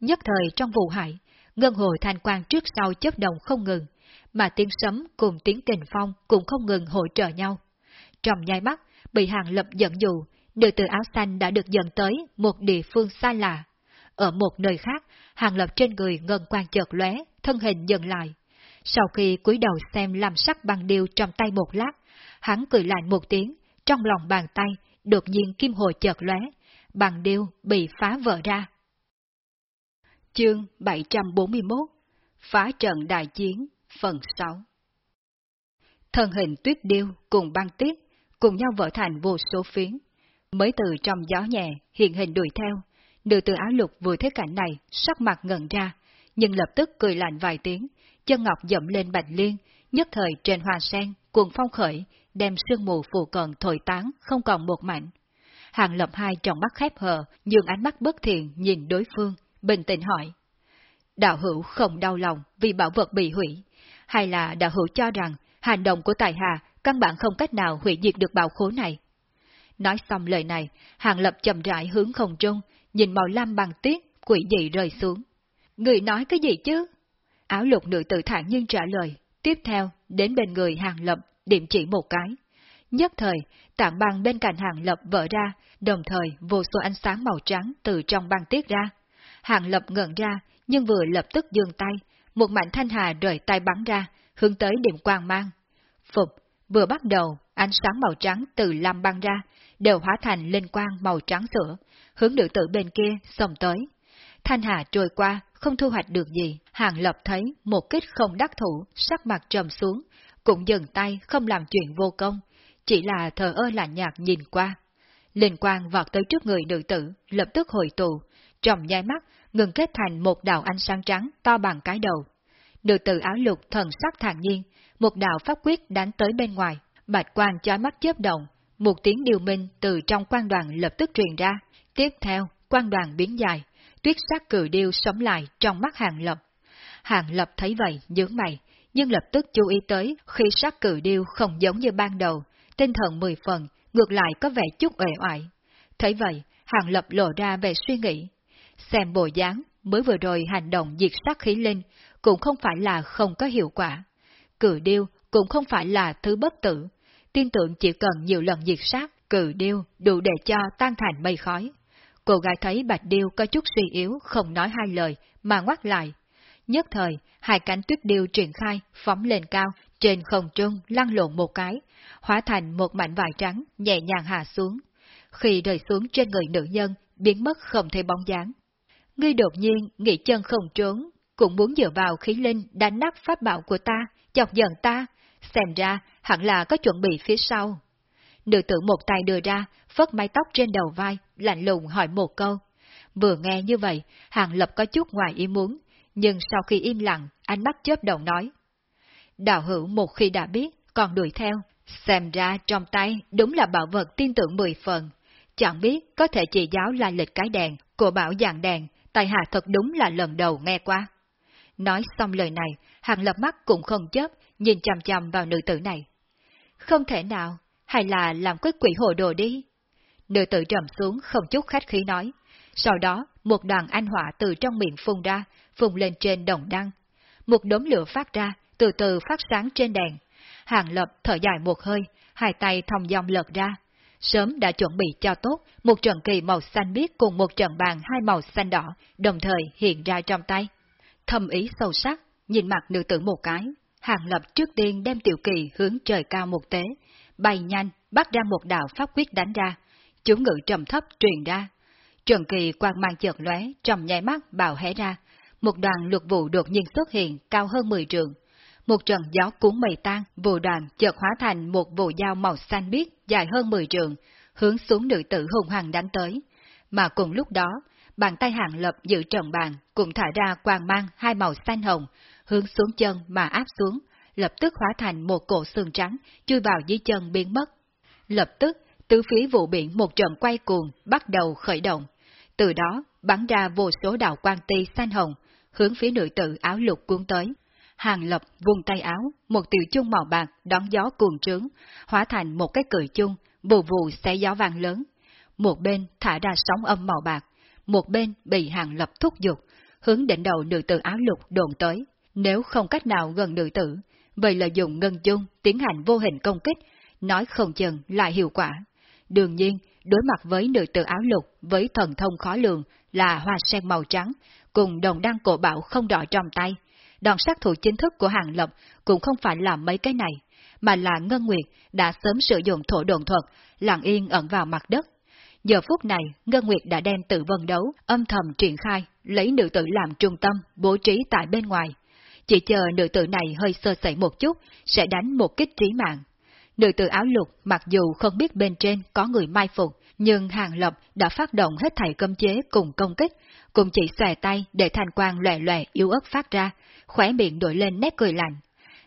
Nhất thời trong vụ hải, ngân hồi thanh quang trước sau chấp động không ngừng, mà tiếng sấm cùng tiếng kình phong cũng không ngừng hỗ trợ nhau. Trong nhai mắt, bị hàng lập dẫn dụ, đều tử áo xanh đã được dẫn tới một địa phương xa lạ. Ở một nơi khác, hàng lập trên người ngân quang chợt lóe, thân hình dần lại. Sau khi cúi đầu xem làm sắc băng điêu trong tay một lát, hắn cười lạnh một tiếng, trong lòng bàn tay, đột nhiên kim hồi chợt lóe, băng điêu bị phá vỡ ra. Chương 741 Phá trận đại chiến, phần 6 Thân hình tuyết điêu cùng băng tiết cùng nhau vỡ thành vô số phiến. Mới từ trong gió nhẹ hiện hình đuổi theo, nữ tử áo lục vừa thấy cảnh này, sắc mặt ngẩn ra, nhưng lập tức cười lạnh vài tiếng, chân ngọc dậm lên bạch liên, nhất thời trên hoa sen, cuồng phong khởi, đem sương mù phù cận thổi tán, không còn một mảnh. Hàng lập hai trong mắt khép hờ, nhường ánh mắt bất thiện nhìn đối phương, bình tĩnh hỏi. Đạo hữu không đau lòng vì bảo vật bị hủy, hay là đạo hữu cho rằng hành động của tài hà căn bản không cách nào hủy diệt được bảo khố này? Nói xong lời này, hàng lập chậm rãi hướng không trung, nhìn màu lam bằng tiết, quỷ dị rơi xuống. Người nói cái gì chứ? Áo lục nữ tự thản nhiên trả lời, tiếp theo đến bên người hàng lập, điểm chỉ một cái. Nhất thời, tảng băng bên cạnh hàng lập vỡ ra, đồng thời vô số ánh sáng màu trắng từ trong băng tiết ra. Hàng lập ngẩn ra, nhưng vừa lập tức dương tay, một mảnh thanh hà rời tay bắn ra, hướng tới điểm quang mang. Phục, vừa bắt đầu, ánh sáng màu trắng từ lam băng ra, đều hóa thành linh quang màu trắng sữa, hướng nữ tử bên kia xông tới. Thanh hà trôi qua, không thu hoạch được gì, hàng lập thấy một kích không đắc thủ, sắc mặt trầm xuống, cũng dừng tay không làm chuyện vô công, chỉ là thờ ơ lạnh nhạt nhìn qua. Linh quang vọt tới trước người nữ tử, lập tức hồi tụ, trong nháy mắt ngừng kết thành một đạo ánh sáng trắng to bằng cái đầu. Nữ tử áo lục thần sắc thản nhiên, một đạo pháp quyết đánh tới bên ngoài, bạch quang chói mắt chớp động, một tiếng điều minh từ trong quan đoàn lập tức truyền ra, tiếp theo quan đoàn biến dài, tuyết sắc cử điêu sống lại trong mắt hàng lập. Hàng lập thấy vậy, nhướng mày, nhưng lập tức chú ý tới khi sắc cử điêu không giống như ban đầu, tinh thần mười phần, ngược lại có vẻ chút uể oải. Thấy vậy, hàng lập lộ ra về suy nghĩ. Xem bộ dáng, mới vừa rồi hành động diệt sắc khí linh, cũng không phải là không có hiệu quả. Cử điêu cũng không phải là thứ bất tử. Tin tưởng chỉ cần nhiều lần diệt sát, cử điêu đủ để cho tan thành mây khói. Cô gái thấy Bạch Điêu có chút suy yếu, không nói hai lời, mà ngoắt lại. Nhất thời, hai cánh tuyết điêu triển khai, phóng lên cao, trên không trung lăn lộn một cái, hóa thành một mảnh vải trắng, nhẹ nhàng hạ xuống. Khi rơi xuống trên người nữ nhân, biến mất không thấy bóng dáng. Ngươi đột nhiên nghĩ chân không trốn, cũng muốn dựa vào khí linh đánh nát pháp bảo của ta, chọc giận ta, xem ra hẳn là có chuẩn bị phía sau. Nữ tử một tay đưa ra, phất mái tóc trên đầu vai, lạnh lùng hỏi một câu. Vừa nghe như vậy, Hàng Lập có chút ngoài ý muốn, nhưng sau khi im lặng, ánh mắt chớp đầu nói. Đạo hữu một khi đã biết, còn đuổi theo, xem ra trong tay đúng là bảo vật tin tưởng mười phần. Chẳng biết có thể chỉ giáo là lịch cái đèn của bảo dạng đèn, tài hạ thật đúng là lần đầu nghe qua. Nói xong lời này, Hàng Lập mắt cũng không chớp, nhìn chằm chằm vào nữ tử này. Không thể nào, hay là làm quyết quỷ hồ đồ đi? Nữ tử trầm xuống không chút khách khí nói. Sau đó, một đoàn anh hỏa từ trong miệng phun ra, phun lên trên đồng đăng. Một đốm lửa phát ra, từ từ phát sáng trên đèn. Hàng lập thở dài một hơi, hai tay thòng dòng lật ra. Sớm đã chuẩn bị cho tốt, một trận kỳ màu xanh biếc cùng một trận bàn hai màu xanh đỏ, đồng thời hiện ra trong tay. Thâm ý sâu sắc, nhìn mặt nữ tử một cái, Hàng lập trước tiên đem tiểu kỳ hướng trời cao một tế, bay nhanh, bắt ra một đạo pháp quyết đánh ra, chú ngự trầm thấp truyền ra. Trần kỳ quang mang chợt lóe, trong nháy mắt bào hé ra, một đoàn luật vụ đột nhiên xuất hiện cao hơn 10 trường. Một trận gió cuốn mây tan, vụ đoàn chợt hóa thành một vụ dao màu xanh biếc dài hơn 10 trường, hướng xuống nữ tử hùng hằng đánh tới. Mà cùng lúc đó, bàn tay hàng lập giữ trần bàn cũng thả ra quang mang hai màu xanh hồng, hướng xuống chân mà áp xuống, lập tức hóa thành một cổ xương trắng, chui vào dưới chân biến mất. Lập tức, tứ phía vụ biển một trận quay cuồng, bắt đầu khởi động. Từ đó, bắn ra vô số đạo quan ti xanh hồng, hướng phía nữ tử áo lục cuốn tới. Hàng Lập vung tay áo, một tiểu chung màu bạc đón gió cuồng trướng, hóa thành một cái cười chung, vù vù xé gió vàng lớn. Một bên thả ra sóng âm màu bạc, một bên bị Hàng Lập thúc giục, hướng đỉnh đầu nữ tử áo lục đồn tới. Nếu không cách nào gần nữ tử, vậy là dùng ngân chung tiến hành vô hình công kích, nói không chừng lại hiệu quả. Đương nhiên, đối mặt với nữ tử áo lục với thần thông khó lường là hoa sen màu trắng, cùng đồng đăng cổ bảo không đỏ trong tay, đòn sát thủ chính thức của Hàng Lập cũng không phải là mấy cái này, mà là Ngân Nguyệt đã sớm sử dụng thổ đồn thuật, lặng yên ẩn vào mặt đất. Giờ phút này, Ngân Nguyệt đã đem tự vân đấu, âm thầm triển khai, lấy nữ tử làm trung tâm, bố trí tại bên ngoài. Chỉ chờ nữ tử này hơi sơ sẩy một chút, sẽ đánh một kích trí mạng. Nữ tử áo lục mặc dù không biết bên trên có người mai phục, nhưng Hàng Lập đã phát động hết thảy cơm chế cùng công kích, cùng chỉ xòe tay để thanh quang lòe lòe yếu ớt phát ra, khóe miệng đổi lên nét cười lạnh.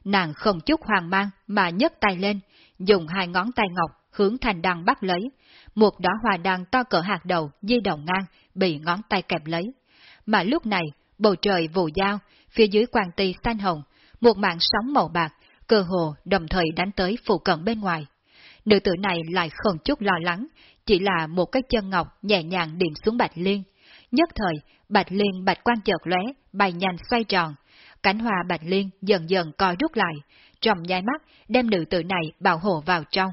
Nàng không chút hoang mang mà nhấc tay lên, dùng hai ngón tay ngọc hướng thành đăng bắt lấy. Một đóa hoa đăng to cỡ hạt đầu di động ngang, bị ngón tay kẹp lấy. Mà lúc này, bầu trời vụ dao, phía dưới quang ti xanh hồng, một mạng sóng màu bạc, cơ hồ đồng thời đánh tới phụ cận bên ngoài. Nữ tử này lại không chút lo lắng, chỉ là một cái chân ngọc nhẹ nhàng điểm xuống Bạch Liên. Nhất thời, Bạch Liên bạch quan chợt lóe, bay nhanh xoay tròn. Cánh hoa Bạch Liên dần dần co rút lại, trong nhai mắt đem nữ tử này bảo hộ vào trong.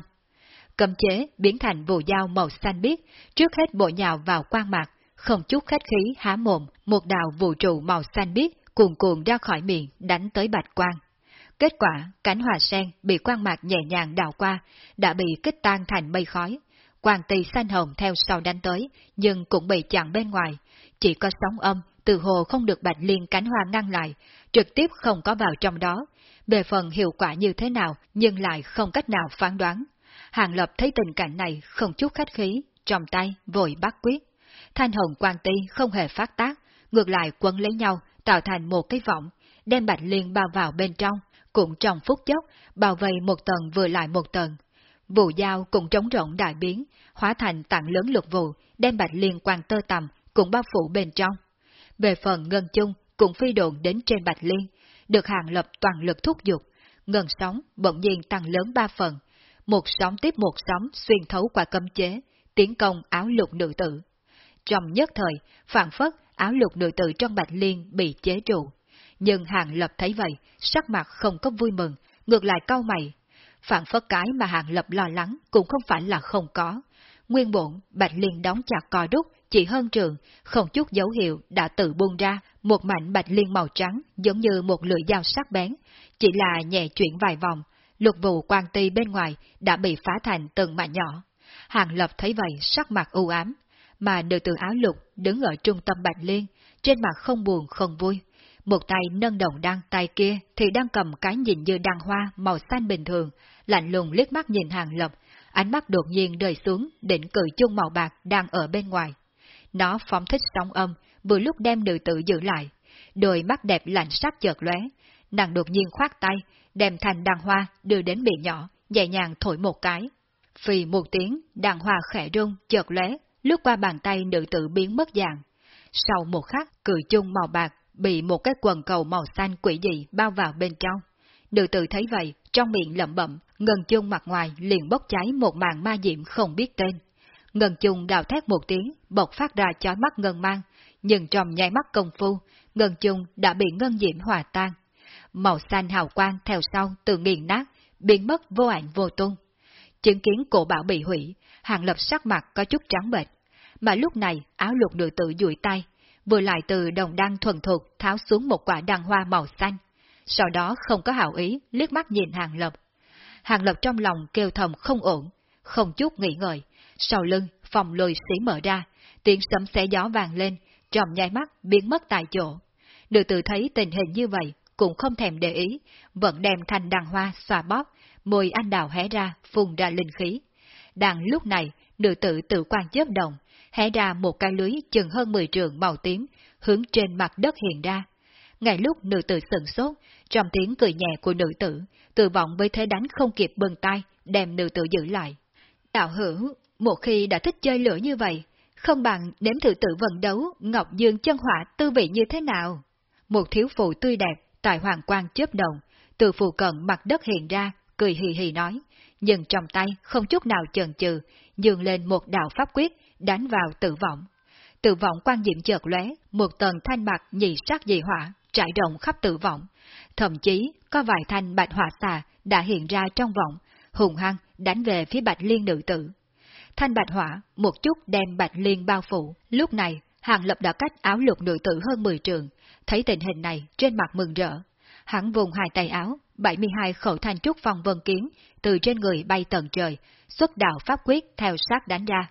Cầm chế biến thành vụ dao màu xanh biếc, trước hết bộ nhào vào quan mạc, không chút khách khí há mồm, một đạo vũ trụ màu xanh biếc cuồn cuộn ra khỏi miệng đánh tới bạch quang. Kết quả, cánh hòa sen bị quang mạc nhẹ nhàng đào qua, đã bị kích tan thành mây khói. Quang tỳ xanh hồng theo sau đánh tới, nhưng cũng bị chặn bên ngoài. Chỉ có sóng âm, từ hồ không được bạch liên cánh hoa ngăn lại, trực tiếp không có vào trong đó. Về phần hiệu quả như thế nào, nhưng lại không cách nào phán đoán. Hàng Lập thấy tình cảnh này không chút khách khí, trong tay vội bắt quyết. Thanh hồng quang ti không hề phát tác, ngược lại quấn lấy nhau, tạo thành một cái vọng, đem bạch liên bao vào bên trong, cũng trong phút chốc, bao vây một tầng vừa lại một tầng. Vụ dao cũng trống rộng đại biến, hóa thành tặng lớn lục vụ, đem bạch liên quang tơ tầm, cũng bao phủ bên trong. Về phần ngân chung, cũng phi độn đến trên bạch liên, được hàng lập toàn lực thúc giục, ngân sóng bỗng nhiên tăng lớn ba phần, một sóng tiếp một sóng xuyên thấu qua cấm chế, tiến công áo lục nữ tử. Trong nhất thời, phản phất áo lục nữ tử trong bạch liên bị chế trụ. Nhưng Hàng Lập thấy vậy, sắc mặt không có vui mừng, ngược lại cau mày. Phản phất cái mà Hàng Lập lo lắng cũng không phải là không có. Nguyên bổn, bạch liên đóng chặt cò đúc, chỉ hơn trường, không chút dấu hiệu đã tự buông ra một mảnh bạch liên màu trắng giống như một lưỡi dao sắc bén, chỉ là nhẹ chuyển vài vòng, lục vụ quan ti bên ngoài đã bị phá thành từng mảnh nhỏ. Hàng Lập thấy vậy sắc mặt u ám, mà nữ tử áo lục đứng ở trung tâm Bạch Liên, trên mặt không buồn không vui. Một tay nâng đồng đăng tay kia thì đang cầm cái nhìn như đăng hoa màu xanh bình thường, lạnh lùng liếc mắt nhìn hàng lập, ánh mắt đột nhiên rơi xuống đỉnh cử chung màu bạc đang ở bên ngoài. Nó phóng thích sóng âm, vừa lúc đem nữ tử giữ lại. Đôi mắt đẹp lạnh sắc chợt lóe, nàng đột nhiên khoát tay, đem thành đăng hoa đưa đến miệng nhỏ, nhẹ nhàng thổi một cái. Phì một tiếng, đàn hoa khẽ rung, chợt lóe, lướt qua bàn tay nữ tử biến mất dạng. Sau một khắc, cử chung màu bạc bị một cái quần cầu màu xanh quỷ dị bao vào bên trong. Nữ tử thấy vậy, trong miệng lẩm bẩm, ngân chung mặt ngoài liền bốc cháy một màn ma diệm không biết tên. Ngân chung gào thét một tiếng, bộc phát ra chói mắt ngân mang, nhưng trong nháy mắt công phu, ngân chung đã bị ngân diệm hòa tan. Màu xanh hào quang theo sau từ nghiền nát, biến mất vô ảnh vô tung. Chứng kiến cổ bảo bị hủy, hàng lập sắc mặt có chút trắng bệch. Mà lúc này áo lục nữ tử duỗi tay, vừa lại từ đồng đăng thuần thuộc tháo xuống một quả đăng hoa màu xanh. Sau đó không có hảo ý, liếc mắt nhìn hàng lập. Hàng lập trong lòng kêu thầm không ổn, không chút nghĩ ngợi. Sau lưng, phòng lùi xỉ mở ra, tiếng sấm xé gió vàng lên, trong nhai mắt biến mất tại chỗ. Nữ tử thấy tình hình như vậy, cũng không thèm để ý, vẫn đem thành đằng hoa xòa bóp, môi anh đào hé ra, phun ra linh khí. Đang lúc này, nữ tử tự quan chớp động, hé ra một cái lưới chừng hơn 10 trường màu tím, hướng trên mặt đất hiện ra. Ngay lúc nữ tử sừng sốt, trong tiếng cười nhẹ của nữ tử, tự vọng với thế đánh không kịp bừng tay, đem nữ tử giữ lại. Đạo hữu, một khi đã thích chơi lửa như vậy, không bằng nếm thử tự vận đấu Ngọc Dương chân hỏa tư vị như thế nào. Một thiếu phụ tươi đẹp, tại hoàng quang chớp động, từ phù cận mặt đất hiện ra, cười hì hì nói, nhưng trong tay không chút nào chần chừ, dường lên một đạo pháp quyết, đánh vào tử vọng. tử vọng quan diệm chợt lóe, một tầng thanh bạc nhị sắc dị hỏa, trải rộng khắp tử vọng. Thậm chí, có vài thanh bạch hỏa xà đã hiện ra trong vọng, hùng hăng đánh về phía bạch liên nữ tử. Thanh bạch hỏa một chút đem bạch liên bao phủ, lúc này Hàng Lập đã cách áo lục nữ tử hơn 10 trường, thấy tình hình này trên mặt mừng rỡ. Hắn vùng hai tay áo, 72 khẩu thanh trúc phong vân kiếm từ trên người bay tận trời, xuất đạo pháp quyết theo sát đánh ra.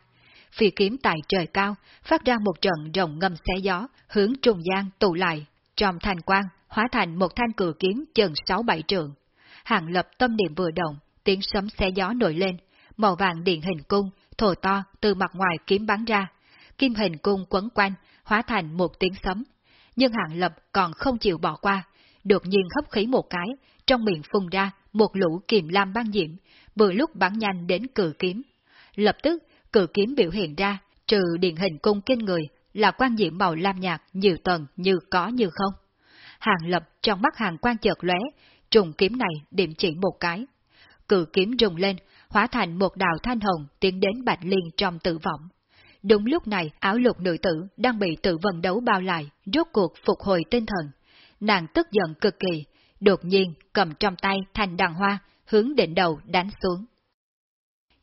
Phi kiếm tại trời cao, phát ra một trận rồng ngâm xé gió, hướng trung gian tụ lại, trong thành quang hóa thành một thanh cử kiếm chừng 6-7 trường. Hàng lập tâm niệm vừa động, tiếng sấm xé gió nổi lên, màu vàng điện hình cung, thổ to từ mặt ngoài kiếm bắn ra. Kim hình cung quấn quanh, hóa thành một tiếng sấm. Nhưng hạng Lập còn không chịu bỏ qua, đột nhiên hấp khí một cái, trong miệng phun ra một lũ kiềm lam băng diễm, vừa lúc bắn nhanh đến cử kiếm. Lập tức, cử kiếm biểu hiện ra, trừ điện hình cung kinh người, là quan diễm màu lam nhạt nhiều tầng như có như không. Hàng lập trong mắt hàng quan chợt lóe, trùng kiếm này điểm chỉ một cái. Cử kiếm rung lên, hóa thành một đạo thanh hồng tiến đến bạch liên trong tử vọng. Đúng lúc này, áo lục nữ tử đang bị tự vận đấu bao lại, rốt cuộc phục hồi tinh thần. Nàng tức giận cực kỳ, đột nhiên cầm trong tay thành đằng hoa, hướng đỉnh đầu đánh xuống.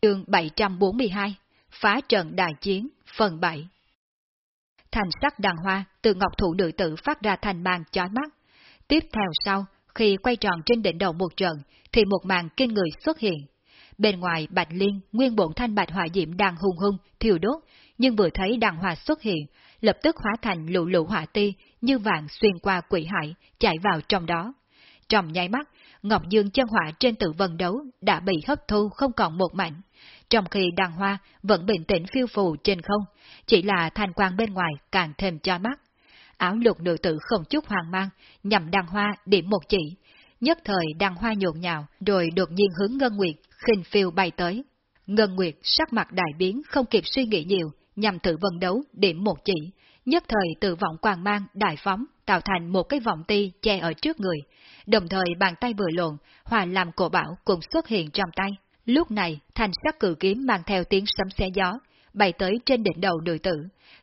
Chương 742 Phá trận đại chiến, phần 7 Thành sắc đằng hoa từ ngọc thủ nữ tử phát ra thành màn chói mắt. Tiếp theo sau, khi quay tròn trên đỉnh đầu một trận, thì một màn kinh người xuất hiện. Bên ngoài bạch liên, nguyên bổn thanh bạch hỏa diễm đang hung hung, thiêu đốt, nhưng vừa thấy đằng hoa xuất hiện, lập tức hóa thành lũ lũ hỏa ti, như vạn xuyên qua quỷ hải, chạy vào trong đó. Trong nháy mắt, Ngọc Dương chân hỏa trên tự vân đấu đã bị hấp thu không còn một mảnh, trong khi đằng hoa vẫn bình tĩnh phiêu phù trên không, chỉ là thanh quang bên ngoài càng thêm cho mắt. Áo lục nữ tử không chút hoang mang, nhằm đằng hoa điểm một chỉ, nhất thời đằng hoa nhộn nhào, rồi đột nhiên hướng Ngân Nguyệt, khinh phiêu bay tới. Ngân Nguyệt sắc mặt đại biến không kịp suy nghĩ nhiều, nhằm tự vân đấu điểm một chỉ, nhất thời tự vọng quang mang đại phóng, tạo thành một cái vòng ti che ở trước người, đồng thời bàn tay vừa lộn, hòa làm cổ bảo cũng xuất hiện trong tay. Lúc này, thành sắc cử kiếm mang theo tiếng sấm xé gió, bay tới trên đỉnh đầu nữ tử,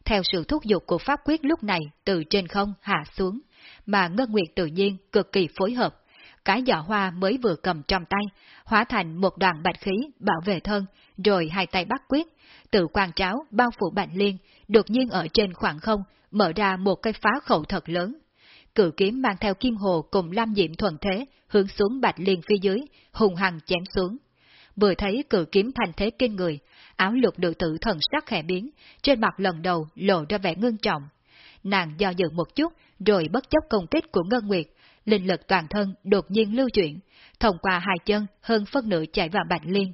theo sự thúc giục của pháp quyết lúc này từ trên không hạ xuống, mà Ngân Nguyệt tự nhiên cực kỳ phối hợp. Cái giỏ hoa mới vừa cầm trong tay, hóa thành một đoàn bạch khí bảo vệ thân, rồi hai tay bắt quyết, tự quan tráo bao phủ bạch liên, đột nhiên ở trên khoảng không, mở ra một cái phá khẩu thật lớn. cự kiếm mang theo kim hồ cùng lam diệm thuần thế, hướng xuống bạch liên phía dưới, hùng hằng chém xuống. Vừa thấy cự kiếm thành thế kinh người, áo lục nữ tử thần sắc khẽ biến, trên mặt lần đầu lộ ra vẻ ngưng trọng. Nàng do dự một chút, rồi bất chấp công kích của Ngân Nguyệt, linh lực toàn thân đột nhiên lưu chuyển, thông qua hai chân hơn phân nửa chạy vào bạch liên.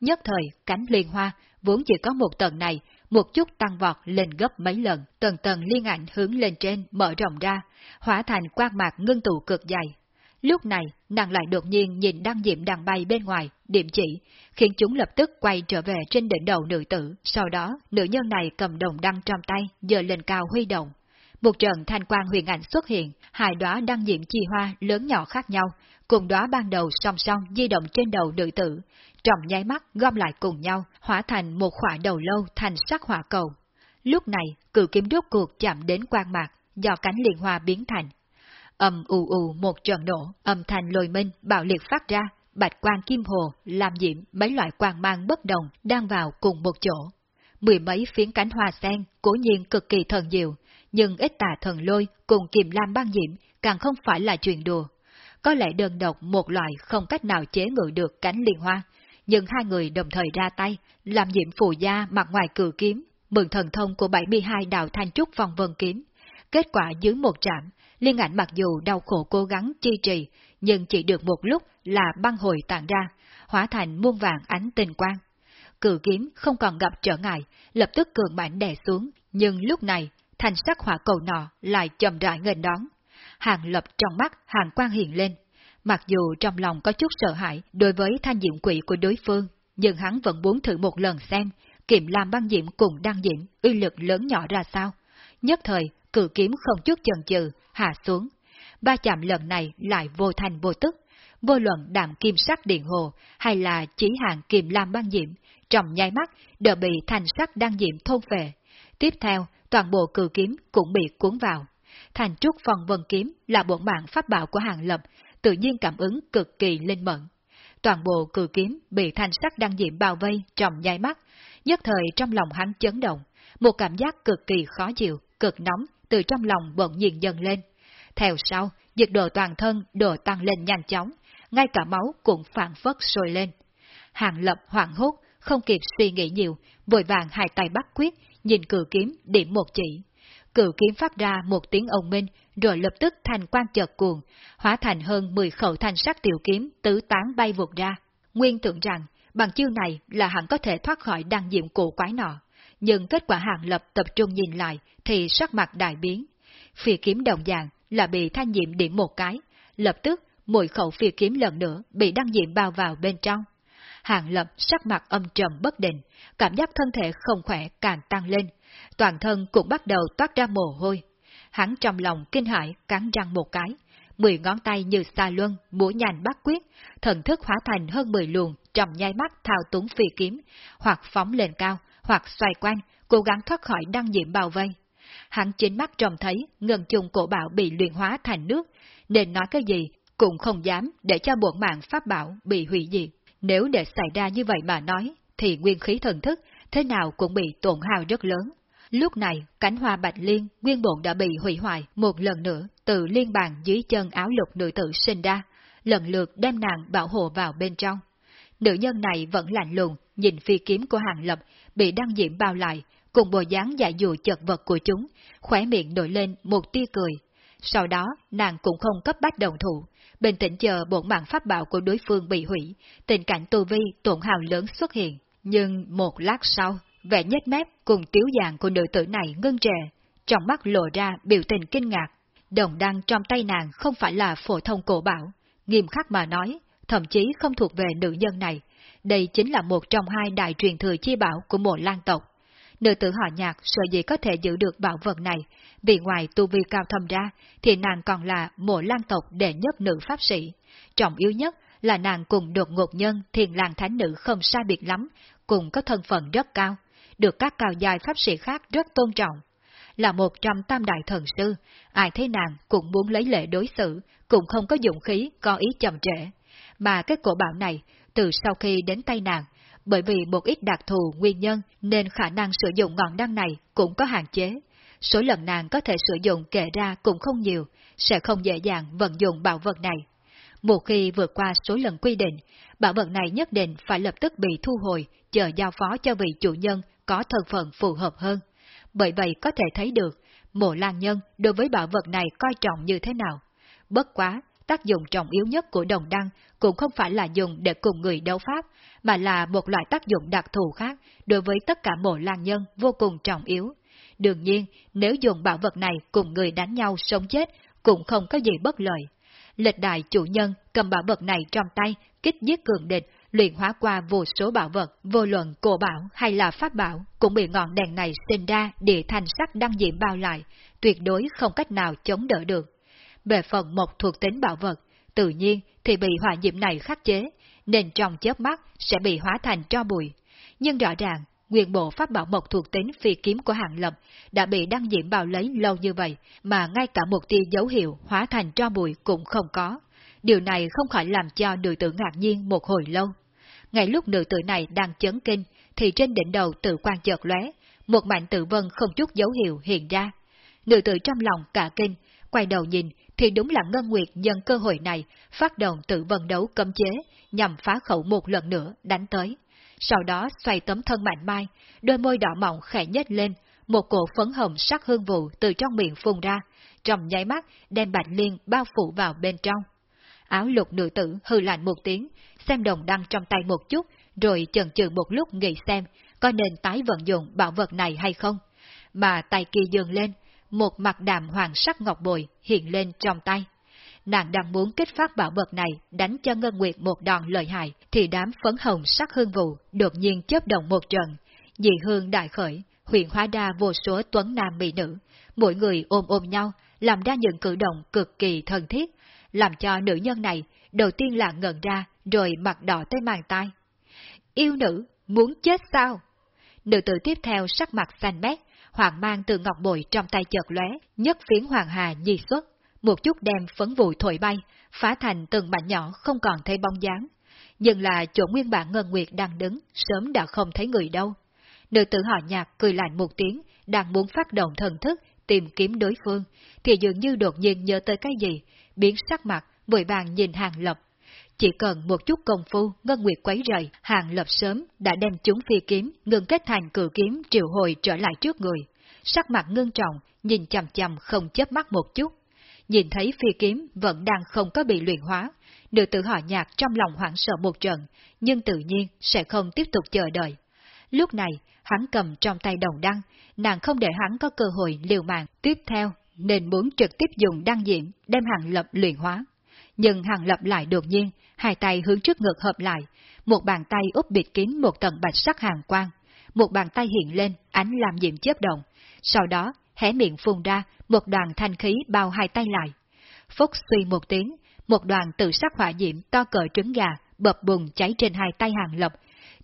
Nhất thời, cánh liên hoa, vốn chỉ có một tầng này, một chút tăng vọt lên gấp mấy lần, tầng tầng liên ảnh hướng lên trên mở rộng ra, hóa thành quang mạc ngưng tụ cực dày. Lúc này, nàng lại đột nhiên nhìn đăng diệm đang bay bên ngoài, điểm chỉ, khiến chúng lập tức quay trở về trên đỉnh đầu nữ tử. Sau đó, nữ nhân này cầm đồng đăng trong tay, giờ lên cao huy động. Một trận thanh quang huyền ảnh xuất hiện, hai đóa đăng diệm chi hoa lớn nhỏ khác nhau, cùng đóa ban đầu song song di động trên đầu nữ tử, trọng nháy mắt gom lại cùng nhau, hóa thành một khỏa đầu lâu thành sắc hỏa cầu. Lúc này, cử kiếm rốt cuộc chạm đến quang mạc, do cánh liên hoa biến thành. Âm ù ù một trận nổ, âm thanh lôi minh, bạo liệt phát ra, bạch quang kim hồ, làm diễm mấy loại quang mang bất đồng đang vào cùng một chỗ. Mười mấy phiến cánh hoa sen, cố nhiên cực kỳ thần diệu, nhưng ít tà thần lôi cùng kiềm lam ban diễm càng không phải là chuyện đùa. Có lẽ đơn độc một loại không cách nào chế ngự được cánh liên hoa, nhưng hai người đồng thời ra tay, làm diễm phù gia mặt ngoài cử kiếm, mượn thần thông của 72 đạo thanh trúc vòng vân kiếm. Kết quả dưới một trạm, liên ảnh mặc dù đau khổ cố gắng chi trì, nhưng chỉ được một lúc là băng hồi tản ra, hóa thành muôn vàng ánh tinh quang. Cử kiếm không còn gặp trở ngại, lập tức cường mạnh đè xuống, nhưng lúc này, thành sắc hỏa cầu nọ lại chậm rãi nghênh đón. Hàng lập trong mắt hàng quan hiện lên, Mặc dù trong lòng có chút sợ hãi đối với thanh diệm quỷ của đối phương, nhưng hắn vẫn muốn thử một lần xem kiệm làm băng diệm cùng đăng diệm uy lực lớn nhỏ ra sao. Nhất thời, cử kiếm không chút chần chừ, hạ xuống. ba chạm lần này lại vô thành vô tức, vô luận đạm kim sắc điện hồ hay là chỉ hàng kiềm lam băng diệm, trong nháy mắt đều bị thành sắc đăng diệm thôn về. Tiếp theo, toàn bộ cử kiếm cũng bị cuốn vào. Thành trúc phong vân kiếm là bổn mạng pháp bảo của hàng lập, tự nhiên cảm ứng cực kỳ linh mẫn. Toàn bộ cử kiếm bị thanh sắc đăng diệm bao vây trong nháy mắt, nhất thời trong lòng hắn chấn động, một cảm giác cực kỳ khó chịu, cực nóng từ trong lòng bỗng nhiên dần lên. Theo sau, nhiệt độ toàn thân độ tăng lên nhanh chóng, ngay cả máu cũng phản phất sôi lên. Hàng lập hoảng hốt, không kịp suy nghĩ nhiều, vội vàng hai tay bắt quyết, nhìn cử kiếm điểm một chỉ cựu kiếm phát ra một tiếng ông minh, rồi lập tức thành quan chợt cuồng, hóa thành hơn 10 khẩu thanh sắc tiểu kiếm tứ tán bay vụt ra. Nguyên tưởng rằng, bằng chiêu này là hẳn có thể thoát khỏi đăng diệm cụ quái nọ. Nhưng kết quả hàng lập tập trung nhìn lại thì sắc mặt đại biến. Phi kiếm đồng dạng là bị thanh diệm điểm một cái, lập tức mỗi khẩu phi kiếm lần nữa bị đăng diệm bao vào bên trong. Hàng lập sắc mặt âm trầm bất định, cảm giác thân thể không khỏe càng tăng lên, toàn thân cũng bắt đầu toát ra mồ hôi. Hắn trong lòng kinh hãi cắn răng một cái, mười ngón tay như xa luân, mũi nhàn bắt quyết, thần thức hóa thành hơn mười luồng trong nhai mắt thao túng phi kiếm, hoặc phóng lên cao, hoặc xoay quanh, cố gắng thoát khỏi đăng nhiễm bao vây. Hắn chính mắt trông thấy ngân chung cổ bảo bị luyện hóa thành nước, nên nói cái gì cũng không dám để cho bổn mạng pháp bảo bị hủy diệt. Nếu để xảy ra như vậy mà nói, thì nguyên khí thần thức thế nào cũng bị tổn hao rất lớn. Lúc này, cánh hoa bạch liên nguyên bổn đã bị hủy hoại một lần nữa từ liên bàn dưới chân áo lục nữ tử sinh ra, lần lượt đem nàng bảo hộ vào bên trong. Nữ nhân này vẫn lạnh lùng, nhìn phi kiếm của hàng lập bị đăng diễm bao lại, cùng bộ dáng dạy dụ chật vật của chúng, khóe miệng nổi lên một tia cười. Sau đó, nàng cũng không cấp bách đồng thủ, bình tĩnh chờ bổn mạng pháp bảo của đối phương bị hủy, tình cảnh tu vi tổn hào lớn xuất hiện. Nhưng một lát sau, vẻ nhếch mép cùng tiếu dạng của nữ tử này ngưng trệ, trong mắt lộ ra biểu tình kinh ngạc. Đồng đăng trong tay nàng không phải là phổ thông cổ bảo, nghiêm khắc mà nói, thậm chí không thuộc về nữ nhân này. Đây chính là một trong hai đại truyền thừa chi bảo của một lan tộc. Nữ tử họ nhạc sợ gì có thể giữ được bảo vật này, vì ngoài tu vi cao thâm ra, thì nàng còn là mộ lan tộc đệ nhất nữ pháp sĩ. Trọng yếu nhất là nàng cùng đột ngột nhân thiền làng thánh nữ không sai biệt lắm, cùng có thân phận rất cao, được các cao dài pháp sĩ khác rất tôn trọng. Là một trong tam đại thần sư, ai thấy nàng cũng muốn lấy lệ đối xử, cũng không có dụng khí, có ý chậm trễ. Mà cái cổ bảo này, từ sau khi đến tay nàng, bởi vì một ít đặc thù nguyên nhân nên khả năng sử dụng ngọn đăng này cũng có hạn chế. Số lần nàng có thể sử dụng kể ra cũng không nhiều, sẽ không dễ dàng vận dụng bảo vật này. Một khi vượt qua số lần quy định, bảo vật này nhất định phải lập tức bị thu hồi, chờ giao phó cho vị chủ nhân có thân phận phù hợp hơn. Bởi vậy có thể thấy được, mộ lan nhân đối với bảo vật này coi trọng như thế nào. Bất quá, tác dụng trọng yếu nhất của đồng đăng cũng không phải là dùng để cùng người đấu pháp, mà là một loại tác dụng đặc thù khác đối với tất cả mộ lan nhân vô cùng trọng yếu. Đương nhiên, nếu dùng bảo vật này cùng người đánh nhau sống chết, cũng không có gì bất lợi. Lịch đại chủ nhân cầm bảo vật này trong tay, kích giết cường địch, luyện hóa qua vô số bảo vật, vô luận cổ bảo hay là pháp bảo, cũng bị ngọn đèn này sinh ra địa thành sắc đăng diệm bao lại, tuyệt đối không cách nào chống đỡ được. Về phần một thuộc tính bảo vật, tự nhiên thì bị hỏa diệm này khắc chế, nên trong chớp mắt sẽ bị hóa thành tro bụi. Nhưng rõ ràng, nguyên bộ pháp bảo mộc thuộc tính phi kiếm của hạng lập đã bị đăng diệm bao lấy lâu như vậy, mà ngay cả một tia dấu hiệu hóa thành tro bụi cũng không có. Điều này không khỏi làm cho nữ tử ngạc nhiên một hồi lâu. Ngay lúc nữ tử này đang chấn kinh, thì trên đỉnh đầu tự quan chợt lóe, một mạnh tự vân không chút dấu hiệu hiện ra. Nữ tử trong lòng cả kinh, quay đầu nhìn thì đúng là Ngân Nguyệt nhân cơ hội này phát động tự vân đấu cấm chế, nhằm phá khẩu một lần nữa đánh tới. Sau đó xoay tấm thân mạnh mai, đôi môi đỏ mọng khẽ nhếch lên, một cổ phấn hồng sắc hương vụ từ trong miệng phun ra, trong nháy mắt đem bạch liên bao phủ vào bên trong. Áo lục nữ tử hư lạnh một tiếng, xem đồng đăng trong tay một chút, rồi chần chừ một lúc nghĩ xem có nên tái vận dụng bảo vật này hay không. Mà tay kia dường lên, một mặt đàm hoàng sắc ngọc bồi hiện lên trong tay. Nàng đang muốn kích phát bảo vật này đánh cho Ngân Nguyệt một đòn lợi hại, thì đám phấn hồng sắc hương vụ đột nhiên chớp động một trận. Dị hương đại khởi, huyện hóa đa vô số tuấn nam mỹ nữ, mỗi người ôm ôm nhau, làm ra những cử động cực kỳ thân thiết, làm cho nữ nhân này đầu tiên là ngẩn ra, rồi mặt đỏ tới màng tai. Yêu nữ, muốn chết sao? Nữ tử tiếp theo sắc mặt xanh mét, hoàng mang từ ngọc bội trong tay chợt lóe, nhất phiến hoàng hà nhi xuất, một chút đem phấn vụ thổi bay, phá thành từng mảnh nhỏ không còn thấy bóng dáng. Nhưng là chỗ nguyên bản Ngân Nguyệt đang đứng, sớm đã không thấy người đâu. Nữ tử họ nhạc cười lạnh một tiếng, đang muốn phát động thần thức, tìm kiếm đối phương, thì dường như đột nhiên nhớ tới cái gì, biến sắc mặt, vội vàng nhìn hàng lập. Chỉ cần một chút công phu, Ngân Nguyệt quấy rầy, hàng lập sớm đã đem chúng phi kiếm, ngừng kết thành cử kiếm triệu hồi trở lại trước người. Sắc mặt ngưng trọng, nhìn chầm chầm không chớp mắt một chút. Nhìn thấy phi kiếm vẫn đang không có bị luyện hóa, nữ tử họ nhạc trong lòng hoảng sợ một trận, nhưng tự nhiên sẽ không tiếp tục chờ đợi. Lúc này, hắn cầm trong tay đồng đăng, nàng không để hắn có cơ hội liều mạng tiếp theo, nên muốn trực tiếp dùng đăng diễm đem hàng lập luyện hóa. Nhưng hàng lập lại đột nhiên, hai tay hướng trước ngực hợp lại, một bàn tay úp bịt kín một tầng bạch sắc hàng quang, một bàn tay hiện lên, ánh làm diễm chớp động, sau đó hé miệng phun ra một đoàn thanh khí bao hai tay lại. Phúc suy một tiếng, một đoàn tự sắc hỏa diễm to cỡ trứng gà, bập bùng cháy trên hai tay hàng lập.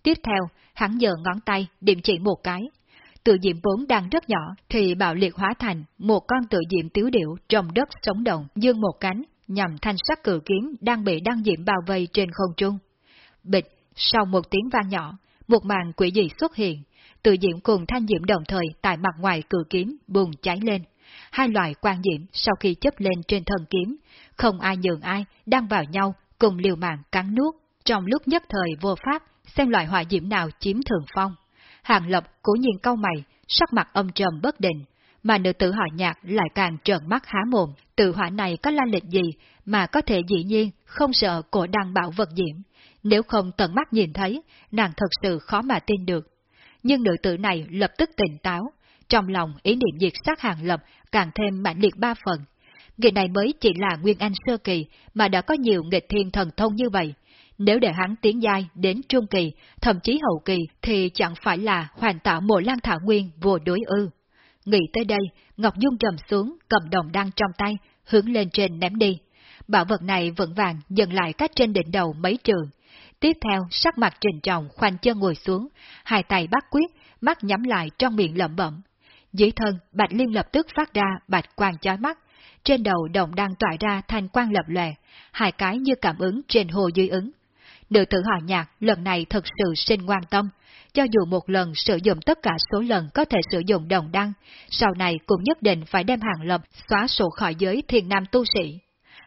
Tiếp theo, hắn giờ ngón tay điểm chỉ một cái. Tự diệm vốn đang rất nhỏ thì bạo liệt hóa thành một con tự diệm tiếu điệu trong đất sống động, dương một cánh, nhằm thanh sắc cử kiếm đang bị đăng diệm bao vây trên không trung. Bịch, sau một tiếng vang nhỏ, một màn quỷ dị xuất hiện, tự diệm cùng thanh diệm đồng thời tại mặt ngoài cử kiếm bùng cháy lên. Hai loại quan diệm sau khi chấp lên trên thân kiếm, không ai nhường ai, đang vào nhau, cùng liều mạng cắn nuốt. Trong lúc nhất thời vô pháp, xem loại hỏa diễm nào chiếm thường phong. Hàng Lập cố nhiên cau mày, sắc mặt âm trầm bất định, mà nữ tử họ nhạc lại càng trợn mắt há mồm, tự hỏa này có la lịch gì mà có thể dĩ nhiên không sợ cổ đăng bảo vật diễm. Nếu không tận mắt nhìn thấy, nàng thật sự khó mà tin được. Nhưng nữ tử này lập tức tỉnh táo, trong lòng ý niệm diệt sát hàng lập càng thêm mạnh liệt ba phần. Người này mới chỉ là Nguyên Anh sơ kỳ mà đã có nhiều nghịch thiên thần thông như vậy, nếu để hắn tiến giai đến trung kỳ, thậm chí hậu kỳ, thì chẳng phải là hoàn tạo mộ lan thảo nguyên vô đối ư. Nghĩ tới đây, Ngọc Dung trầm xuống, cầm đồng đăng trong tay, hướng lên trên ném đi. Bảo vật này vững vàng dần lại cách trên đỉnh đầu mấy trường. Tiếp theo, sắc mặt trình trọng khoanh chân ngồi xuống, hai tay bắt quyết, mắt nhắm lại trong miệng lẩm bẩm. Dưới thân, Bạch Liên lập tức phát ra bạch quang chói mắt. Trên đầu đồng đang tỏa ra thanh quang lập lòe, hai cái như cảm ứng trên hồ dưới ứng, đều tử họ nhạc lần này thật sự sinh quan tâm, cho dù một lần sử dụng tất cả số lần có thể sử dụng đồng đăng, sau này cũng nhất định phải đem hàng lập xóa sổ khỏi giới thiên nam tu sĩ.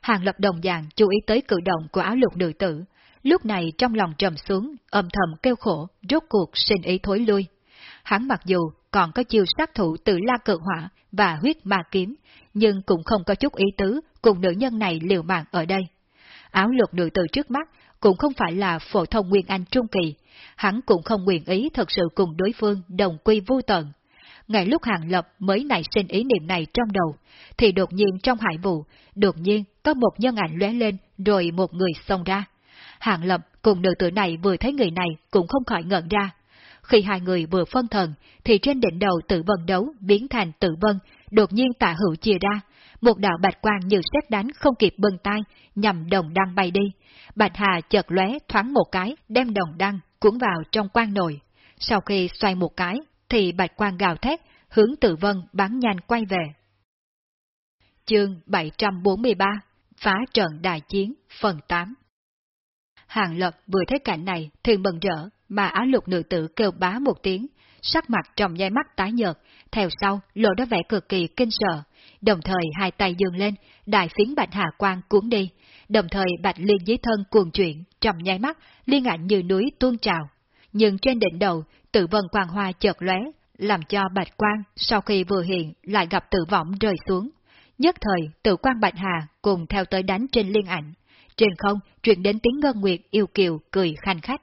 Hàng lập đồng dạng chú ý tới cử động của áo lục nữ tử, lúc này trong lòng trầm xuống, âm thầm kêu khổ, rốt cuộc sinh ý thối lui. Hắn mặc dù còn có chiêu sát thủ từ la cự hỏa và huyết ma kiếm, nhưng cũng không có chút ý tứ cùng nữ nhân này liều mạng ở đây. Áo lục nữ tử trước mắt cũng không phải là phổ thông Nguyên Anh Trung Kỳ, hắn cũng không nguyện ý thật sự cùng đối phương đồng quy vô tận. Ngay lúc Hàng Lập mới nảy sinh ý niệm này trong đầu, thì đột nhiên trong hải vụ, đột nhiên có một nhân ảnh lóe lên rồi một người xông ra. Hàng Lập cùng nữ tử này vừa thấy người này cũng không khỏi ngẩn ra. Khi hai người vừa phân thần, thì trên đỉnh đầu tự vân đấu biến thành tự vân, đột nhiên tạ hữu chia ra. Một đạo bạch quang như xét đánh không kịp bưng tay, nhằm đồng đăng bay đi, Bạch Hà chợt lóe thoáng một cái, đem đồng đăng cuốn vào trong quan nồi. Sau khi xoay một cái, thì bạch quang gào thét, hướng tự vân bắn nhanh quay về. Chương 743 Phá trận đại chiến, phần 8 Hàng lập vừa thấy cảnh này thì mừng rỡ, mà áo lục nữ tử kêu bá một tiếng, sắc mặt trong nháy mắt tái nhợt, theo sau lộ ra vẻ cực kỳ kinh sợ, đồng thời hai tay dương lên, đại phiến bạch hà quang cuốn đi, đồng thời bạch liên dưới thân cuồng chuyển, trong nháy mắt, liên ảnh như núi tuôn trào. Nhưng trên đỉnh đầu, tự vân quang hoa chợt lóe, làm cho bạch quang sau khi vừa hiện lại gặp tự võng rơi xuống. Nhất thời, tự quan bạch hà cùng theo tới đánh trên liên ảnh. Trên không, truyền đến tiếng ngân nguyệt yêu kiều cười khanh khách.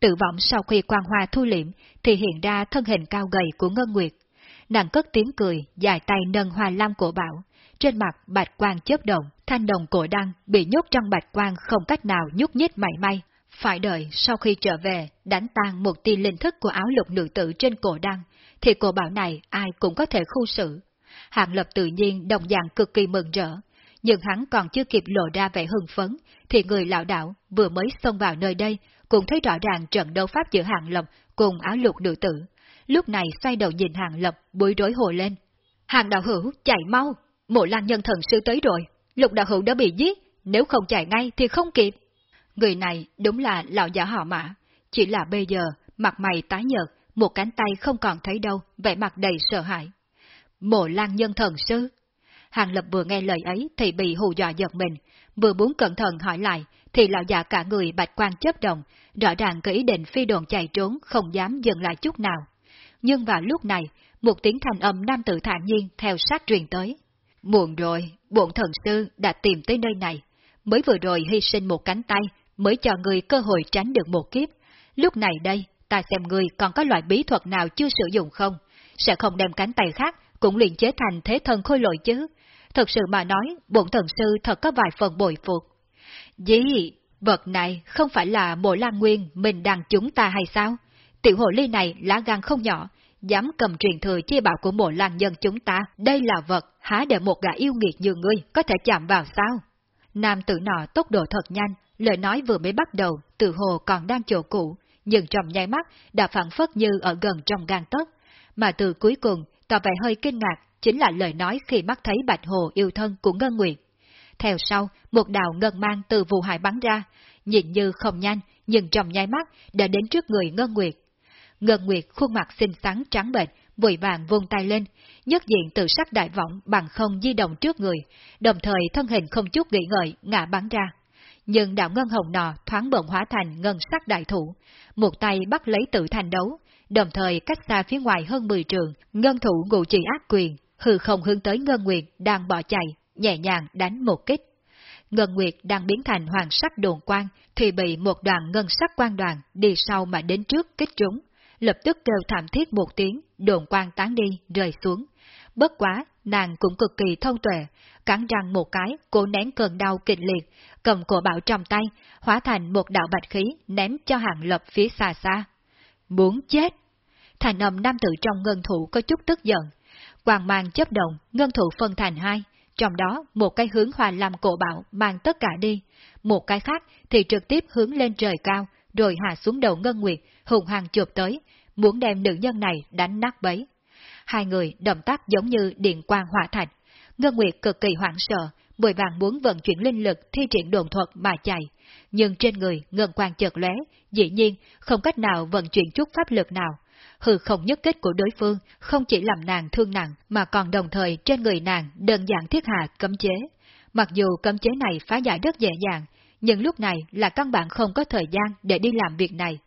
Tự vọng sau khi quang hoa thu liệm, thì hiện ra thân hình cao gầy của ngân nguyệt. Nàng cất tiếng cười, dài tay nâng hoa lam cổ bảo, trên mặt bạch quang chớp động, thanh đồng cổ đăng bị nhốt trong bạch quang không cách nào nhúc nhích mảy may. Phải đợi sau khi trở về, đánh tan một tia linh thức của áo lục nữ tử trên cổ đăng, thì cổ bảo này ai cũng có thể khu xử. Hạng Lập tự nhiên đồng dạng cực kỳ mừng rỡ, nhưng hắn còn chưa kịp lộ ra vẻ hưng phấn, thì người lão đạo vừa mới xông vào nơi đây cũng thấy rõ ràng trận đấu pháp giữa Hạng Lập cùng áo lục nữ tử. Lúc này xoay đầu nhìn hàng Lập bối rối hồ lên. Hàng đạo hữu, chạy mau! Mộ lan nhân thần sư tới rồi, lục đạo hữu đã bị giết, nếu không chạy ngay thì không kịp. Người này đúng là lão giả họ mã, chỉ là bây giờ, mặt mày tái nhợt, một cánh tay không còn thấy đâu, vẻ mặt đầy sợ hãi. Mộ lan nhân thần sư. Hàng lập vừa nghe lời ấy thì bị hù dọa giật mình, vừa muốn cẩn thận hỏi lại, thì lão già cả người bạch quan chấp động, rõ ràng có ý định phi đồn chạy trốn, không dám dừng lại chút nào. Nhưng vào lúc này, một tiếng thanh âm nam tử thản nhiên theo sát truyền tới. Muộn rồi, bổn thần sư đã tìm tới nơi này, mới vừa rồi hy sinh một cánh tay, mới cho người cơ hội tránh được một kiếp. Lúc này đây, ta xem người còn có loại bí thuật nào chưa sử dụng không, sẽ không đem cánh tay khác cũng luyện chế thành thế thân khôi lội chứ. Thật sự mà nói, bổn thần sư thật có vài phần bồi phục. Gì? Vật này không phải là mộ lan nguyên mình đang chúng ta hay sao? Tiểu hồ ly này lá gan không nhỏ, dám cầm truyền thừa chia bảo của mộ lan nhân chúng ta. Đây là vật, há để một gã yêu nghiệt như ngươi có thể chạm vào sao? Nam tử nọ tốc độ thật nhanh, lời nói vừa mới bắt đầu, tự hồ còn đang chỗ cũ, nhưng trong nháy mắt đã phản phất như ở gần trong gan tấc. Mà từ cuối cùng, tỏ vẻ hơi kinh ngạc, chính là lời nói khi mắt thấy Bạch Hồ yêu thân của Ngân Nguyệt. Theo sau, một đạo ngân mang từ vụ hải bắn ra, nhìn như không nhanh, nhưng trong nháy mắt đã đến trước người Ngân Nguyệt. Ngân Nguyệt khuôn mặt xinh xắn trắng bệch, vội vàng vung tay lên, nhất diện tự sắc đại võng bằng không di động trước người, đồng thời thân hình không chút nghĩ ngợi ngã bắn ra. Nhưng đạo ngân hồng nọ thoáng bận hóa thành ngân sắc đại thủ, một tay bắt lấy tự thành đấu, đồng thời cách xa phía ngoài hơn 10 trường, ngân thủ ngụ trị ác quyền, hư không hướng tới Ngân Nguyệt đang bỏ chạy, nhẹ nhàng đánh một kích. Ngân Nguyệt đang biến thành hoàng sắc đồn quang, thì bị một đoàn ngân sắc quan đoàn đi sau mà đến trước kích trúng, lập tức kêu thảm thiết một tiếng, đồn quang tán đi, rơi xuống. Bất quá, nàng cũng cực kỳ thông tuệ, cắn răng một cái, cố nén cơn đau kịch liệt, cầm cổ bảo trong tay, hóa thành một đạo bạch khí ném cho hạng lập phía xa xa. Muốn chết! Thành âm nam tử trong ngân thủ có chút tức giận. Quang mang chấp động, ngân thủ phân thành hai, trong đó một cái hướng hòa làm cổ bảo mang tất cả đi, một cái khác thì trực tiếp hướng lên trời cao, rồi hạ xuống đầu Ngân Nguyệt, hùng hăng chụp tới, muốn đem nữ nhân này đánh nát bấy. Hai người động tác giống như điện quang hỏa thạch. Ngân Nguyệt cực kỳ hoảng sợ, bồi vàng muốn vận chuyển linh lực thi triển đồn thuật mà chạy. Nhưng trên người ngân quang chợt lóe, dĩ nhiên không cách nào vận chuyển chút pháp lực nào. Hư không nhất kết của đối phương không chỉ làm nàng thương nặng mà còn đồng thời trên người nàng đơn giản thiết hạ cấm chế. Mặc dù cấm chế này phá giải rất dễ dàng, nhưng lúc này là căn bản không có thời gian để đi làm việc này.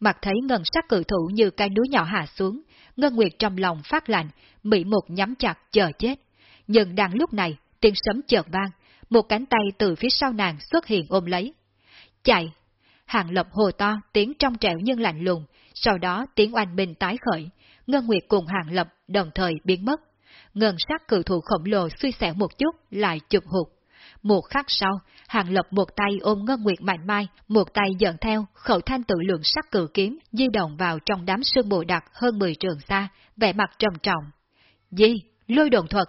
Mặt thấy ngân sắc cự thủ như cái núi nhỏ hạ xuống, Ngân Nguyệt trong lòng phát lạnh, bị một nhắm chặt chờ chết. Nhưng đang lúc này, tiếng sấm chợt vang, một cánh tay từ phía sau nàng xuất hiện ôm lấy. Chạy! Hàng lập hồ to, tiếng trong trẻo nhưng lạnh lùng, sau đó tiếng oanh minh tái khởi, Ngân Nguyệt cùng hàng lập đồng thời biến mất. Ngân sắc cự thủ khổng lồ suy xẻo một chút, lại chụp hụt. Một khắc sau, Hàng Lập một tay ôm Ngân Nguyệt Mạnh Mai, một tay dẫn theo khẩu thanh tự lượng sắc cử kiếm, di động vào trong đám sương mù đặc hơn 10 trường xa, vẻ mặt trầm trọng. Di, lôi đồn thuật.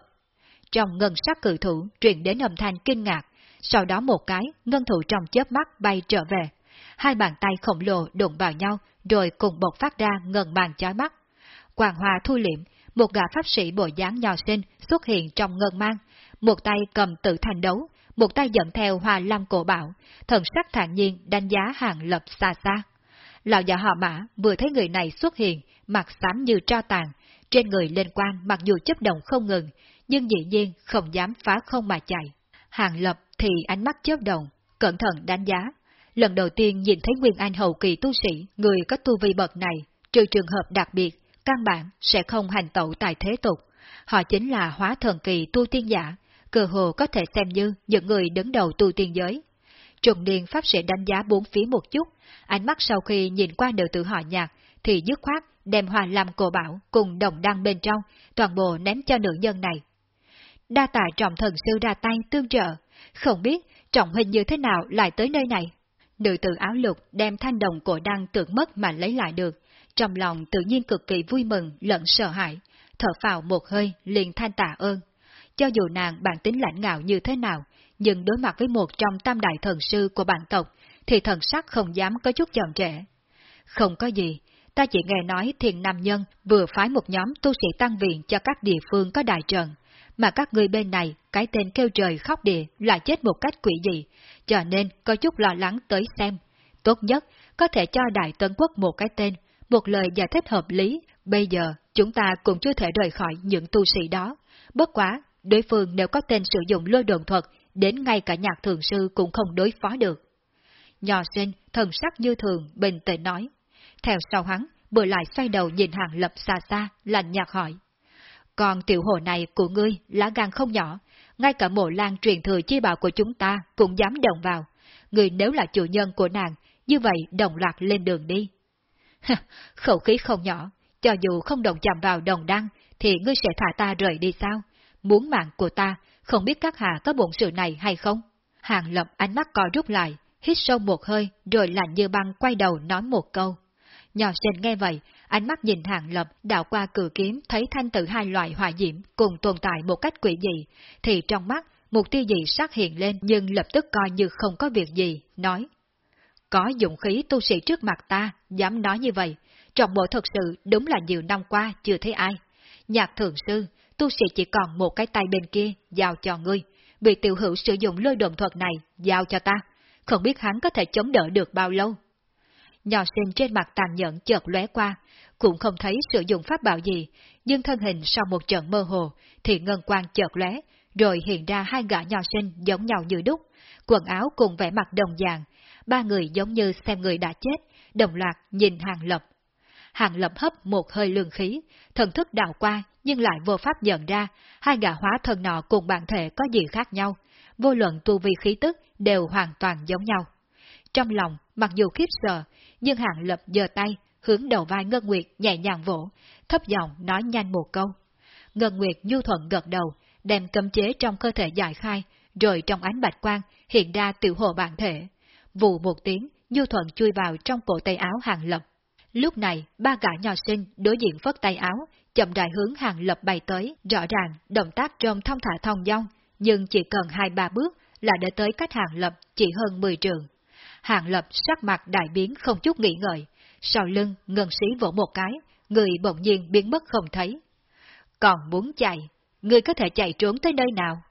Trong ngân sắc cử thủ truyền đến âm thanh kinh ngạc, sau đó một cái, ngân thủ trong chớp mắt bay trở về. Hai bàn tay khổng lồ đụng vào nhau, rồi cùng bộc phát ra ngân màn chói mắt. Quàng hòa thu liệm, một gã pháp sĩ bộ dáng nhỏ sinh xuất hiện trong ngân mang, một tay cầm tự thành đấu, một tay dẫn theo hòa lam cổ bảo, thần sắc thản nhiên đánh giá hàng lập xa xa. Lão già họ mã vừa thấy người này xuất hiện, mặt xám như tro tàn, trên người lên quan mặc dù chấp động không ngừng, nhưng dĩ nhiên không dám phá không mà chạy. Hàng lập thì ánh mắt chớp động, cẩn thận đánh giá. Lần đầu tiên nhìn thấy Nguyên Anh hậu kỳ tu sĩ, người có tu vi bậc này, trừ trường hợp đặc biệt, căn bản sẽ không hành tẩu tại thế tục. Họ chính là hóa thần kỳ tu tiên giả, cơ hồ có thể xem như những người đứng đầu tu tiên giới. Trùng niên Pháp sẽ đánh giá bốn phía một chút, ánh mắt sau khi nhìn qua nữ tử họ nhạc, thì dứt khoát đem hòa làm cổ bảo cùng đồng đăng bên trong, toàn bộ ném cho nữ nhân này. Đa tạ trọng thần sư ra tay tương trợ, không biết trọng hình như thế nào lại tới nơi này. Nữ tử áo lục đem thanh đồng cổ đăng tưởng mất mà lấy lại được, trong lòng tự nhiên cực kỳ vui mừng lẫn sợ hãi, thở phào một hơi liền thanh tạ ơn. Cho dù nàng bản tính lãnh ngạo như thế nào, nhưng đối mặt với một trong tam đại thần sư của bản tộc, thì thần sắc không dám có chút chậm trễ. Không có gì, ta chỉ nghe nói thiền nam nhân vừa phái một nhóm tu sĩ tăng viện cho các địa phương có đại trận, mà các người bên này cái tên kêu trời khóc địa lại chết một cách quỷ dị, cho nên có chút lo lắng tới xem. Tốt nhất, có thể cho Đại Tân Quốc một cái tên, một lời giải thích hợp lý, bây giờ chúng ta cũng chưa thể rời khỏi những tu sĩ đó. Bất quá, đối phương nếu có tên sử dụng lôi đồn thuật, đến ngay cả nhạc thường sư cũng không đối phó được. Nhỏ sinh, thần sắc như thường, bình tĩnh nói. Theo sau hắn, bữa lại xoay đầu nhìn hàng lập xa xa, lạnh nhạt hỏi. Còn tiểu hồ này của ngươi lá gan không nhỏ, ngay cả mộ lan truyền thừa chi bảo của chúng ta cũng dám động vào. Người nếu là chủ nhân của nàng, như vậy đồng loạt lên đường đi. Khẩu khí không nhỏ, cho dù không đồng chạm vào đồng đăng, thì ngươi sẽ thả ta rời đi sao? Muốn mạng của ta, không biết các hạ có bổn sự này hay không? Hàng lập ánh mắt co rút lại, hít sâu một hơi, rồi lạnh như băng quay đầu nói một câu. Nhỏ sinh nghe vậy, ánh mắt nhìn hàng lập đảo qua cử kiếm thấy thanh tử hai loại hỏa diễm cùng tồn tại một cách quỷ dị, thì trong mắt một tia dị sắc hiện lên nhưng lập tức coi như không có việc gì, nói. Có dụng khí tu sĩ trước mặt ta, dám nói như vậy, trọng bộ thật sự đúng là nhiều năm qua chưa thấy ai. Nhạc thượng sư, tu sĩ chỉ còn một cái tay bên kia, giao cho ngươi. Bị tiểu hữu sử dụng lôi đồn thuật này, giao cho ta. Không biết hắn có thể chống đỡ được bao lâu. Nhỏ sinh trên mặt tàn nhẫn chợt lóe qua, cũng không thấy sử dụng pháp bảo gì, nhưng thân hình sau một trận mơ hồ, thì ngân quang chợt lóe, rồi hiện ra hai gã nhỏ sinh giống nhau như đúc, quần áo cùng vẻ mặt đồng dạng, ba người giống như xem người đã chết, đồng loạt nhìn hàng lập. Hàng lập hấp một hơi lương khí, thần thức đảo qua nhưng lại vô pháp nhận ra hai gã hóa thân nọ cùng bản thể có gì khác nhau, vô luận tu vi khí tức đều hoàn toàn giống nhau. Trong lòng, mặc dù khiếp sợ, nhưng hạng lập giơ tay, hướng đầu vai Ngân Nguyệt nhẹ nhàng vỗ, thấp giọng nói nhanh một câu. Ngân Nguyệt nhu thuận gật đầu, đem cấm chế trong cơ thể giải khai, rồi trong ánh bạch quang hiện ra tiểu hồ bản thể. Vụ một tiếng, nhu thuận chui vào trong cổ tay áo hàng lập. Lúc này, ba gã nhỏ sinh đối diện phất tay áo, chậm rãi hướng hàng lập bay tới, rõ ràng động tác trông thông thả thông dong, nhưng chỉ cần hai ba bước là đã tới cách hàng lập chỉ hơn 10 trường. Hàng lập sắc mặt đại biến không chút nghĩ ngợi, sau lưng ngân sĩ vỗ một cái, người bỗng nhiên biến mất không thấy. Còn muốn chạy, người có thể chạy trốn tới nơi nào?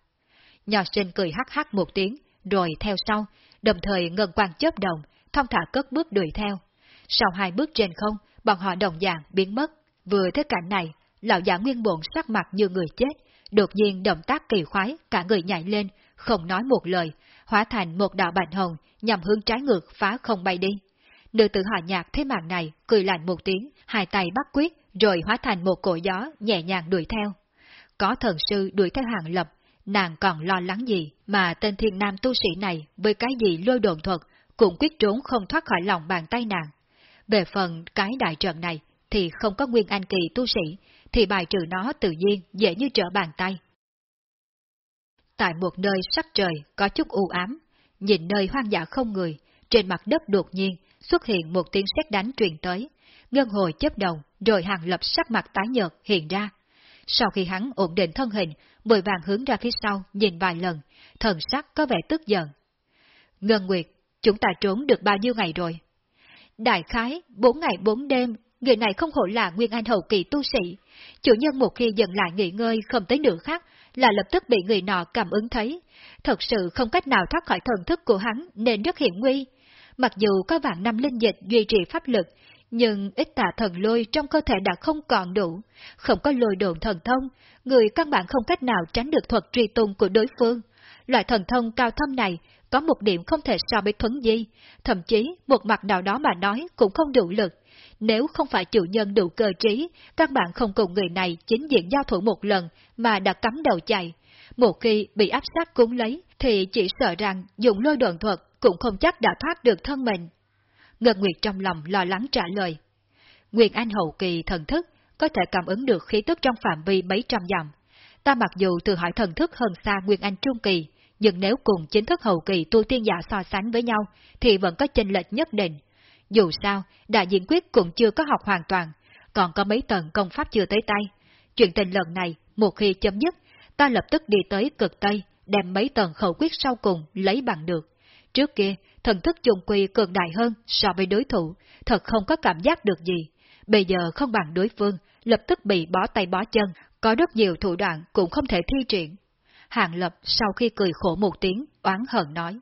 Nhỏ sinh cười hắc hắc một tiếng, rồi theo sau, đồng thời ngân quan chớp đồng, thông thả cất bước đuổi theo. Sau hai bước trên không, bọn họ đồng dạng biến mất. Vừa thấy cảnh này, lão giả nguyên bổn sắc mặt như người chết, đột nhiên động tác kỳ khoái, cả người nhảy lên, không nói một lời, hóa thành một đạo bạch hồng nhằm hướng trái ngược phá không bay đi. Nữ tử họ nhạc thế màn này, cười lạnh một tiếng, hai tay bắt quyết, rồi hóa thành một cổ gió nhẹ nhàng đuổi theo. Có thần sư đuổi theo hàng lập, nàng còn lo lắng gì mà tên thiên nam tu sĩ này với cái gì lôi đồn thuật cũng quyết trốn không thoát khỏi lòng bàn tay nàng. Về phần cái đại trận này thì không có nguyên anh kỳ tu sĩ, thì bài trừ nó tự nhiên dễ như trở bàn tay. Tại một nơi sắc trời có chút u ám, nhìn nơi hoang dã không người, trên mặt đất đột nhiên xuất hiện một tiếng sét đánh truyền tới, ngân hồi chớp đồng, rồi hàng lập sắc mặt tái nhợt hiện ra. Sau khi hắn ổn định thân hình, vội vàng hướng ra phía sau nhìn vài lần, thần sắc có vẻ tức giận. Ngân Nguyệt, chúng ta trốn được bao nhiêu ngày rồi? Đại khái, bốn ngày bốn đêm, người này không hổ là Nguyên Anh hậu kỳ tu sĩ. Chủ nhân một khi dừng lại nghỉ ngơi không tới nửa khác, là lập tức bị người nọ cảm ứng thấy. Thật sự không cách nào thoát khỏi thần thức của hắn nên rất hiểm nguy. Mặc dù có vạn năm linh dịch duy trì pháp lực, nhưng ít tà thần lôi trong cơ thể đã không còn đủ, không có lôi đồn thần thông, người căn bản không cách nào tránh được thuật truy tung của đối phương. Loại thần thông cao thâm này có một điểm không thể so với thuấn di, thậm chí một mặt nào đó mà nói cũng không đủ lực. Nếu không phải chủ nhân đủ cơ trí, các bạn không cùng người này chính diện giao thủ một lần mà đã cắm đầu chạy. Một khi bị áp sát cúng lấy, thì chỉ sợ rằng dùng lôi đồn thuật cũng không chắc đã thoát được thân mình. Ngân Nguyệt trong lòng lo lắng trả lời. Nguyên Anh hậu kỳ thần thức có thể cảm ứng được khí tức trong phạm vi mấy trăm dặm. Ta mặc dù từ hỏi thần thức hơn xa Nguyên Anh trung kỳ, nhưng nếu cùng chính thức hậu kỳ tu tiên giả so sánh với nhau, thì vẫn có chênh lệch nhất định. Dù sao, đại diện quyết cũng chưa có học hoàn toàn, còn có mấy tầng công pháp chưa tới tay. chuyện tình lần này, một khi chấm dứt, ta lập tức đi tới cực Tây, đem mấy tầng khẩu quyết sau cùng lấy bằng được. Trước kia, thần thức chung quy cường đại hơn so với đối thủ, thật không có cảm giác được gì. Bây giờ không bằng đối phương, lập tức bị bó tay bó chân, có rất nhiều thủ đoạn cũng không thể thi triển. Hàng Lập sau khi cười khổ một tiếng, oán hận nói.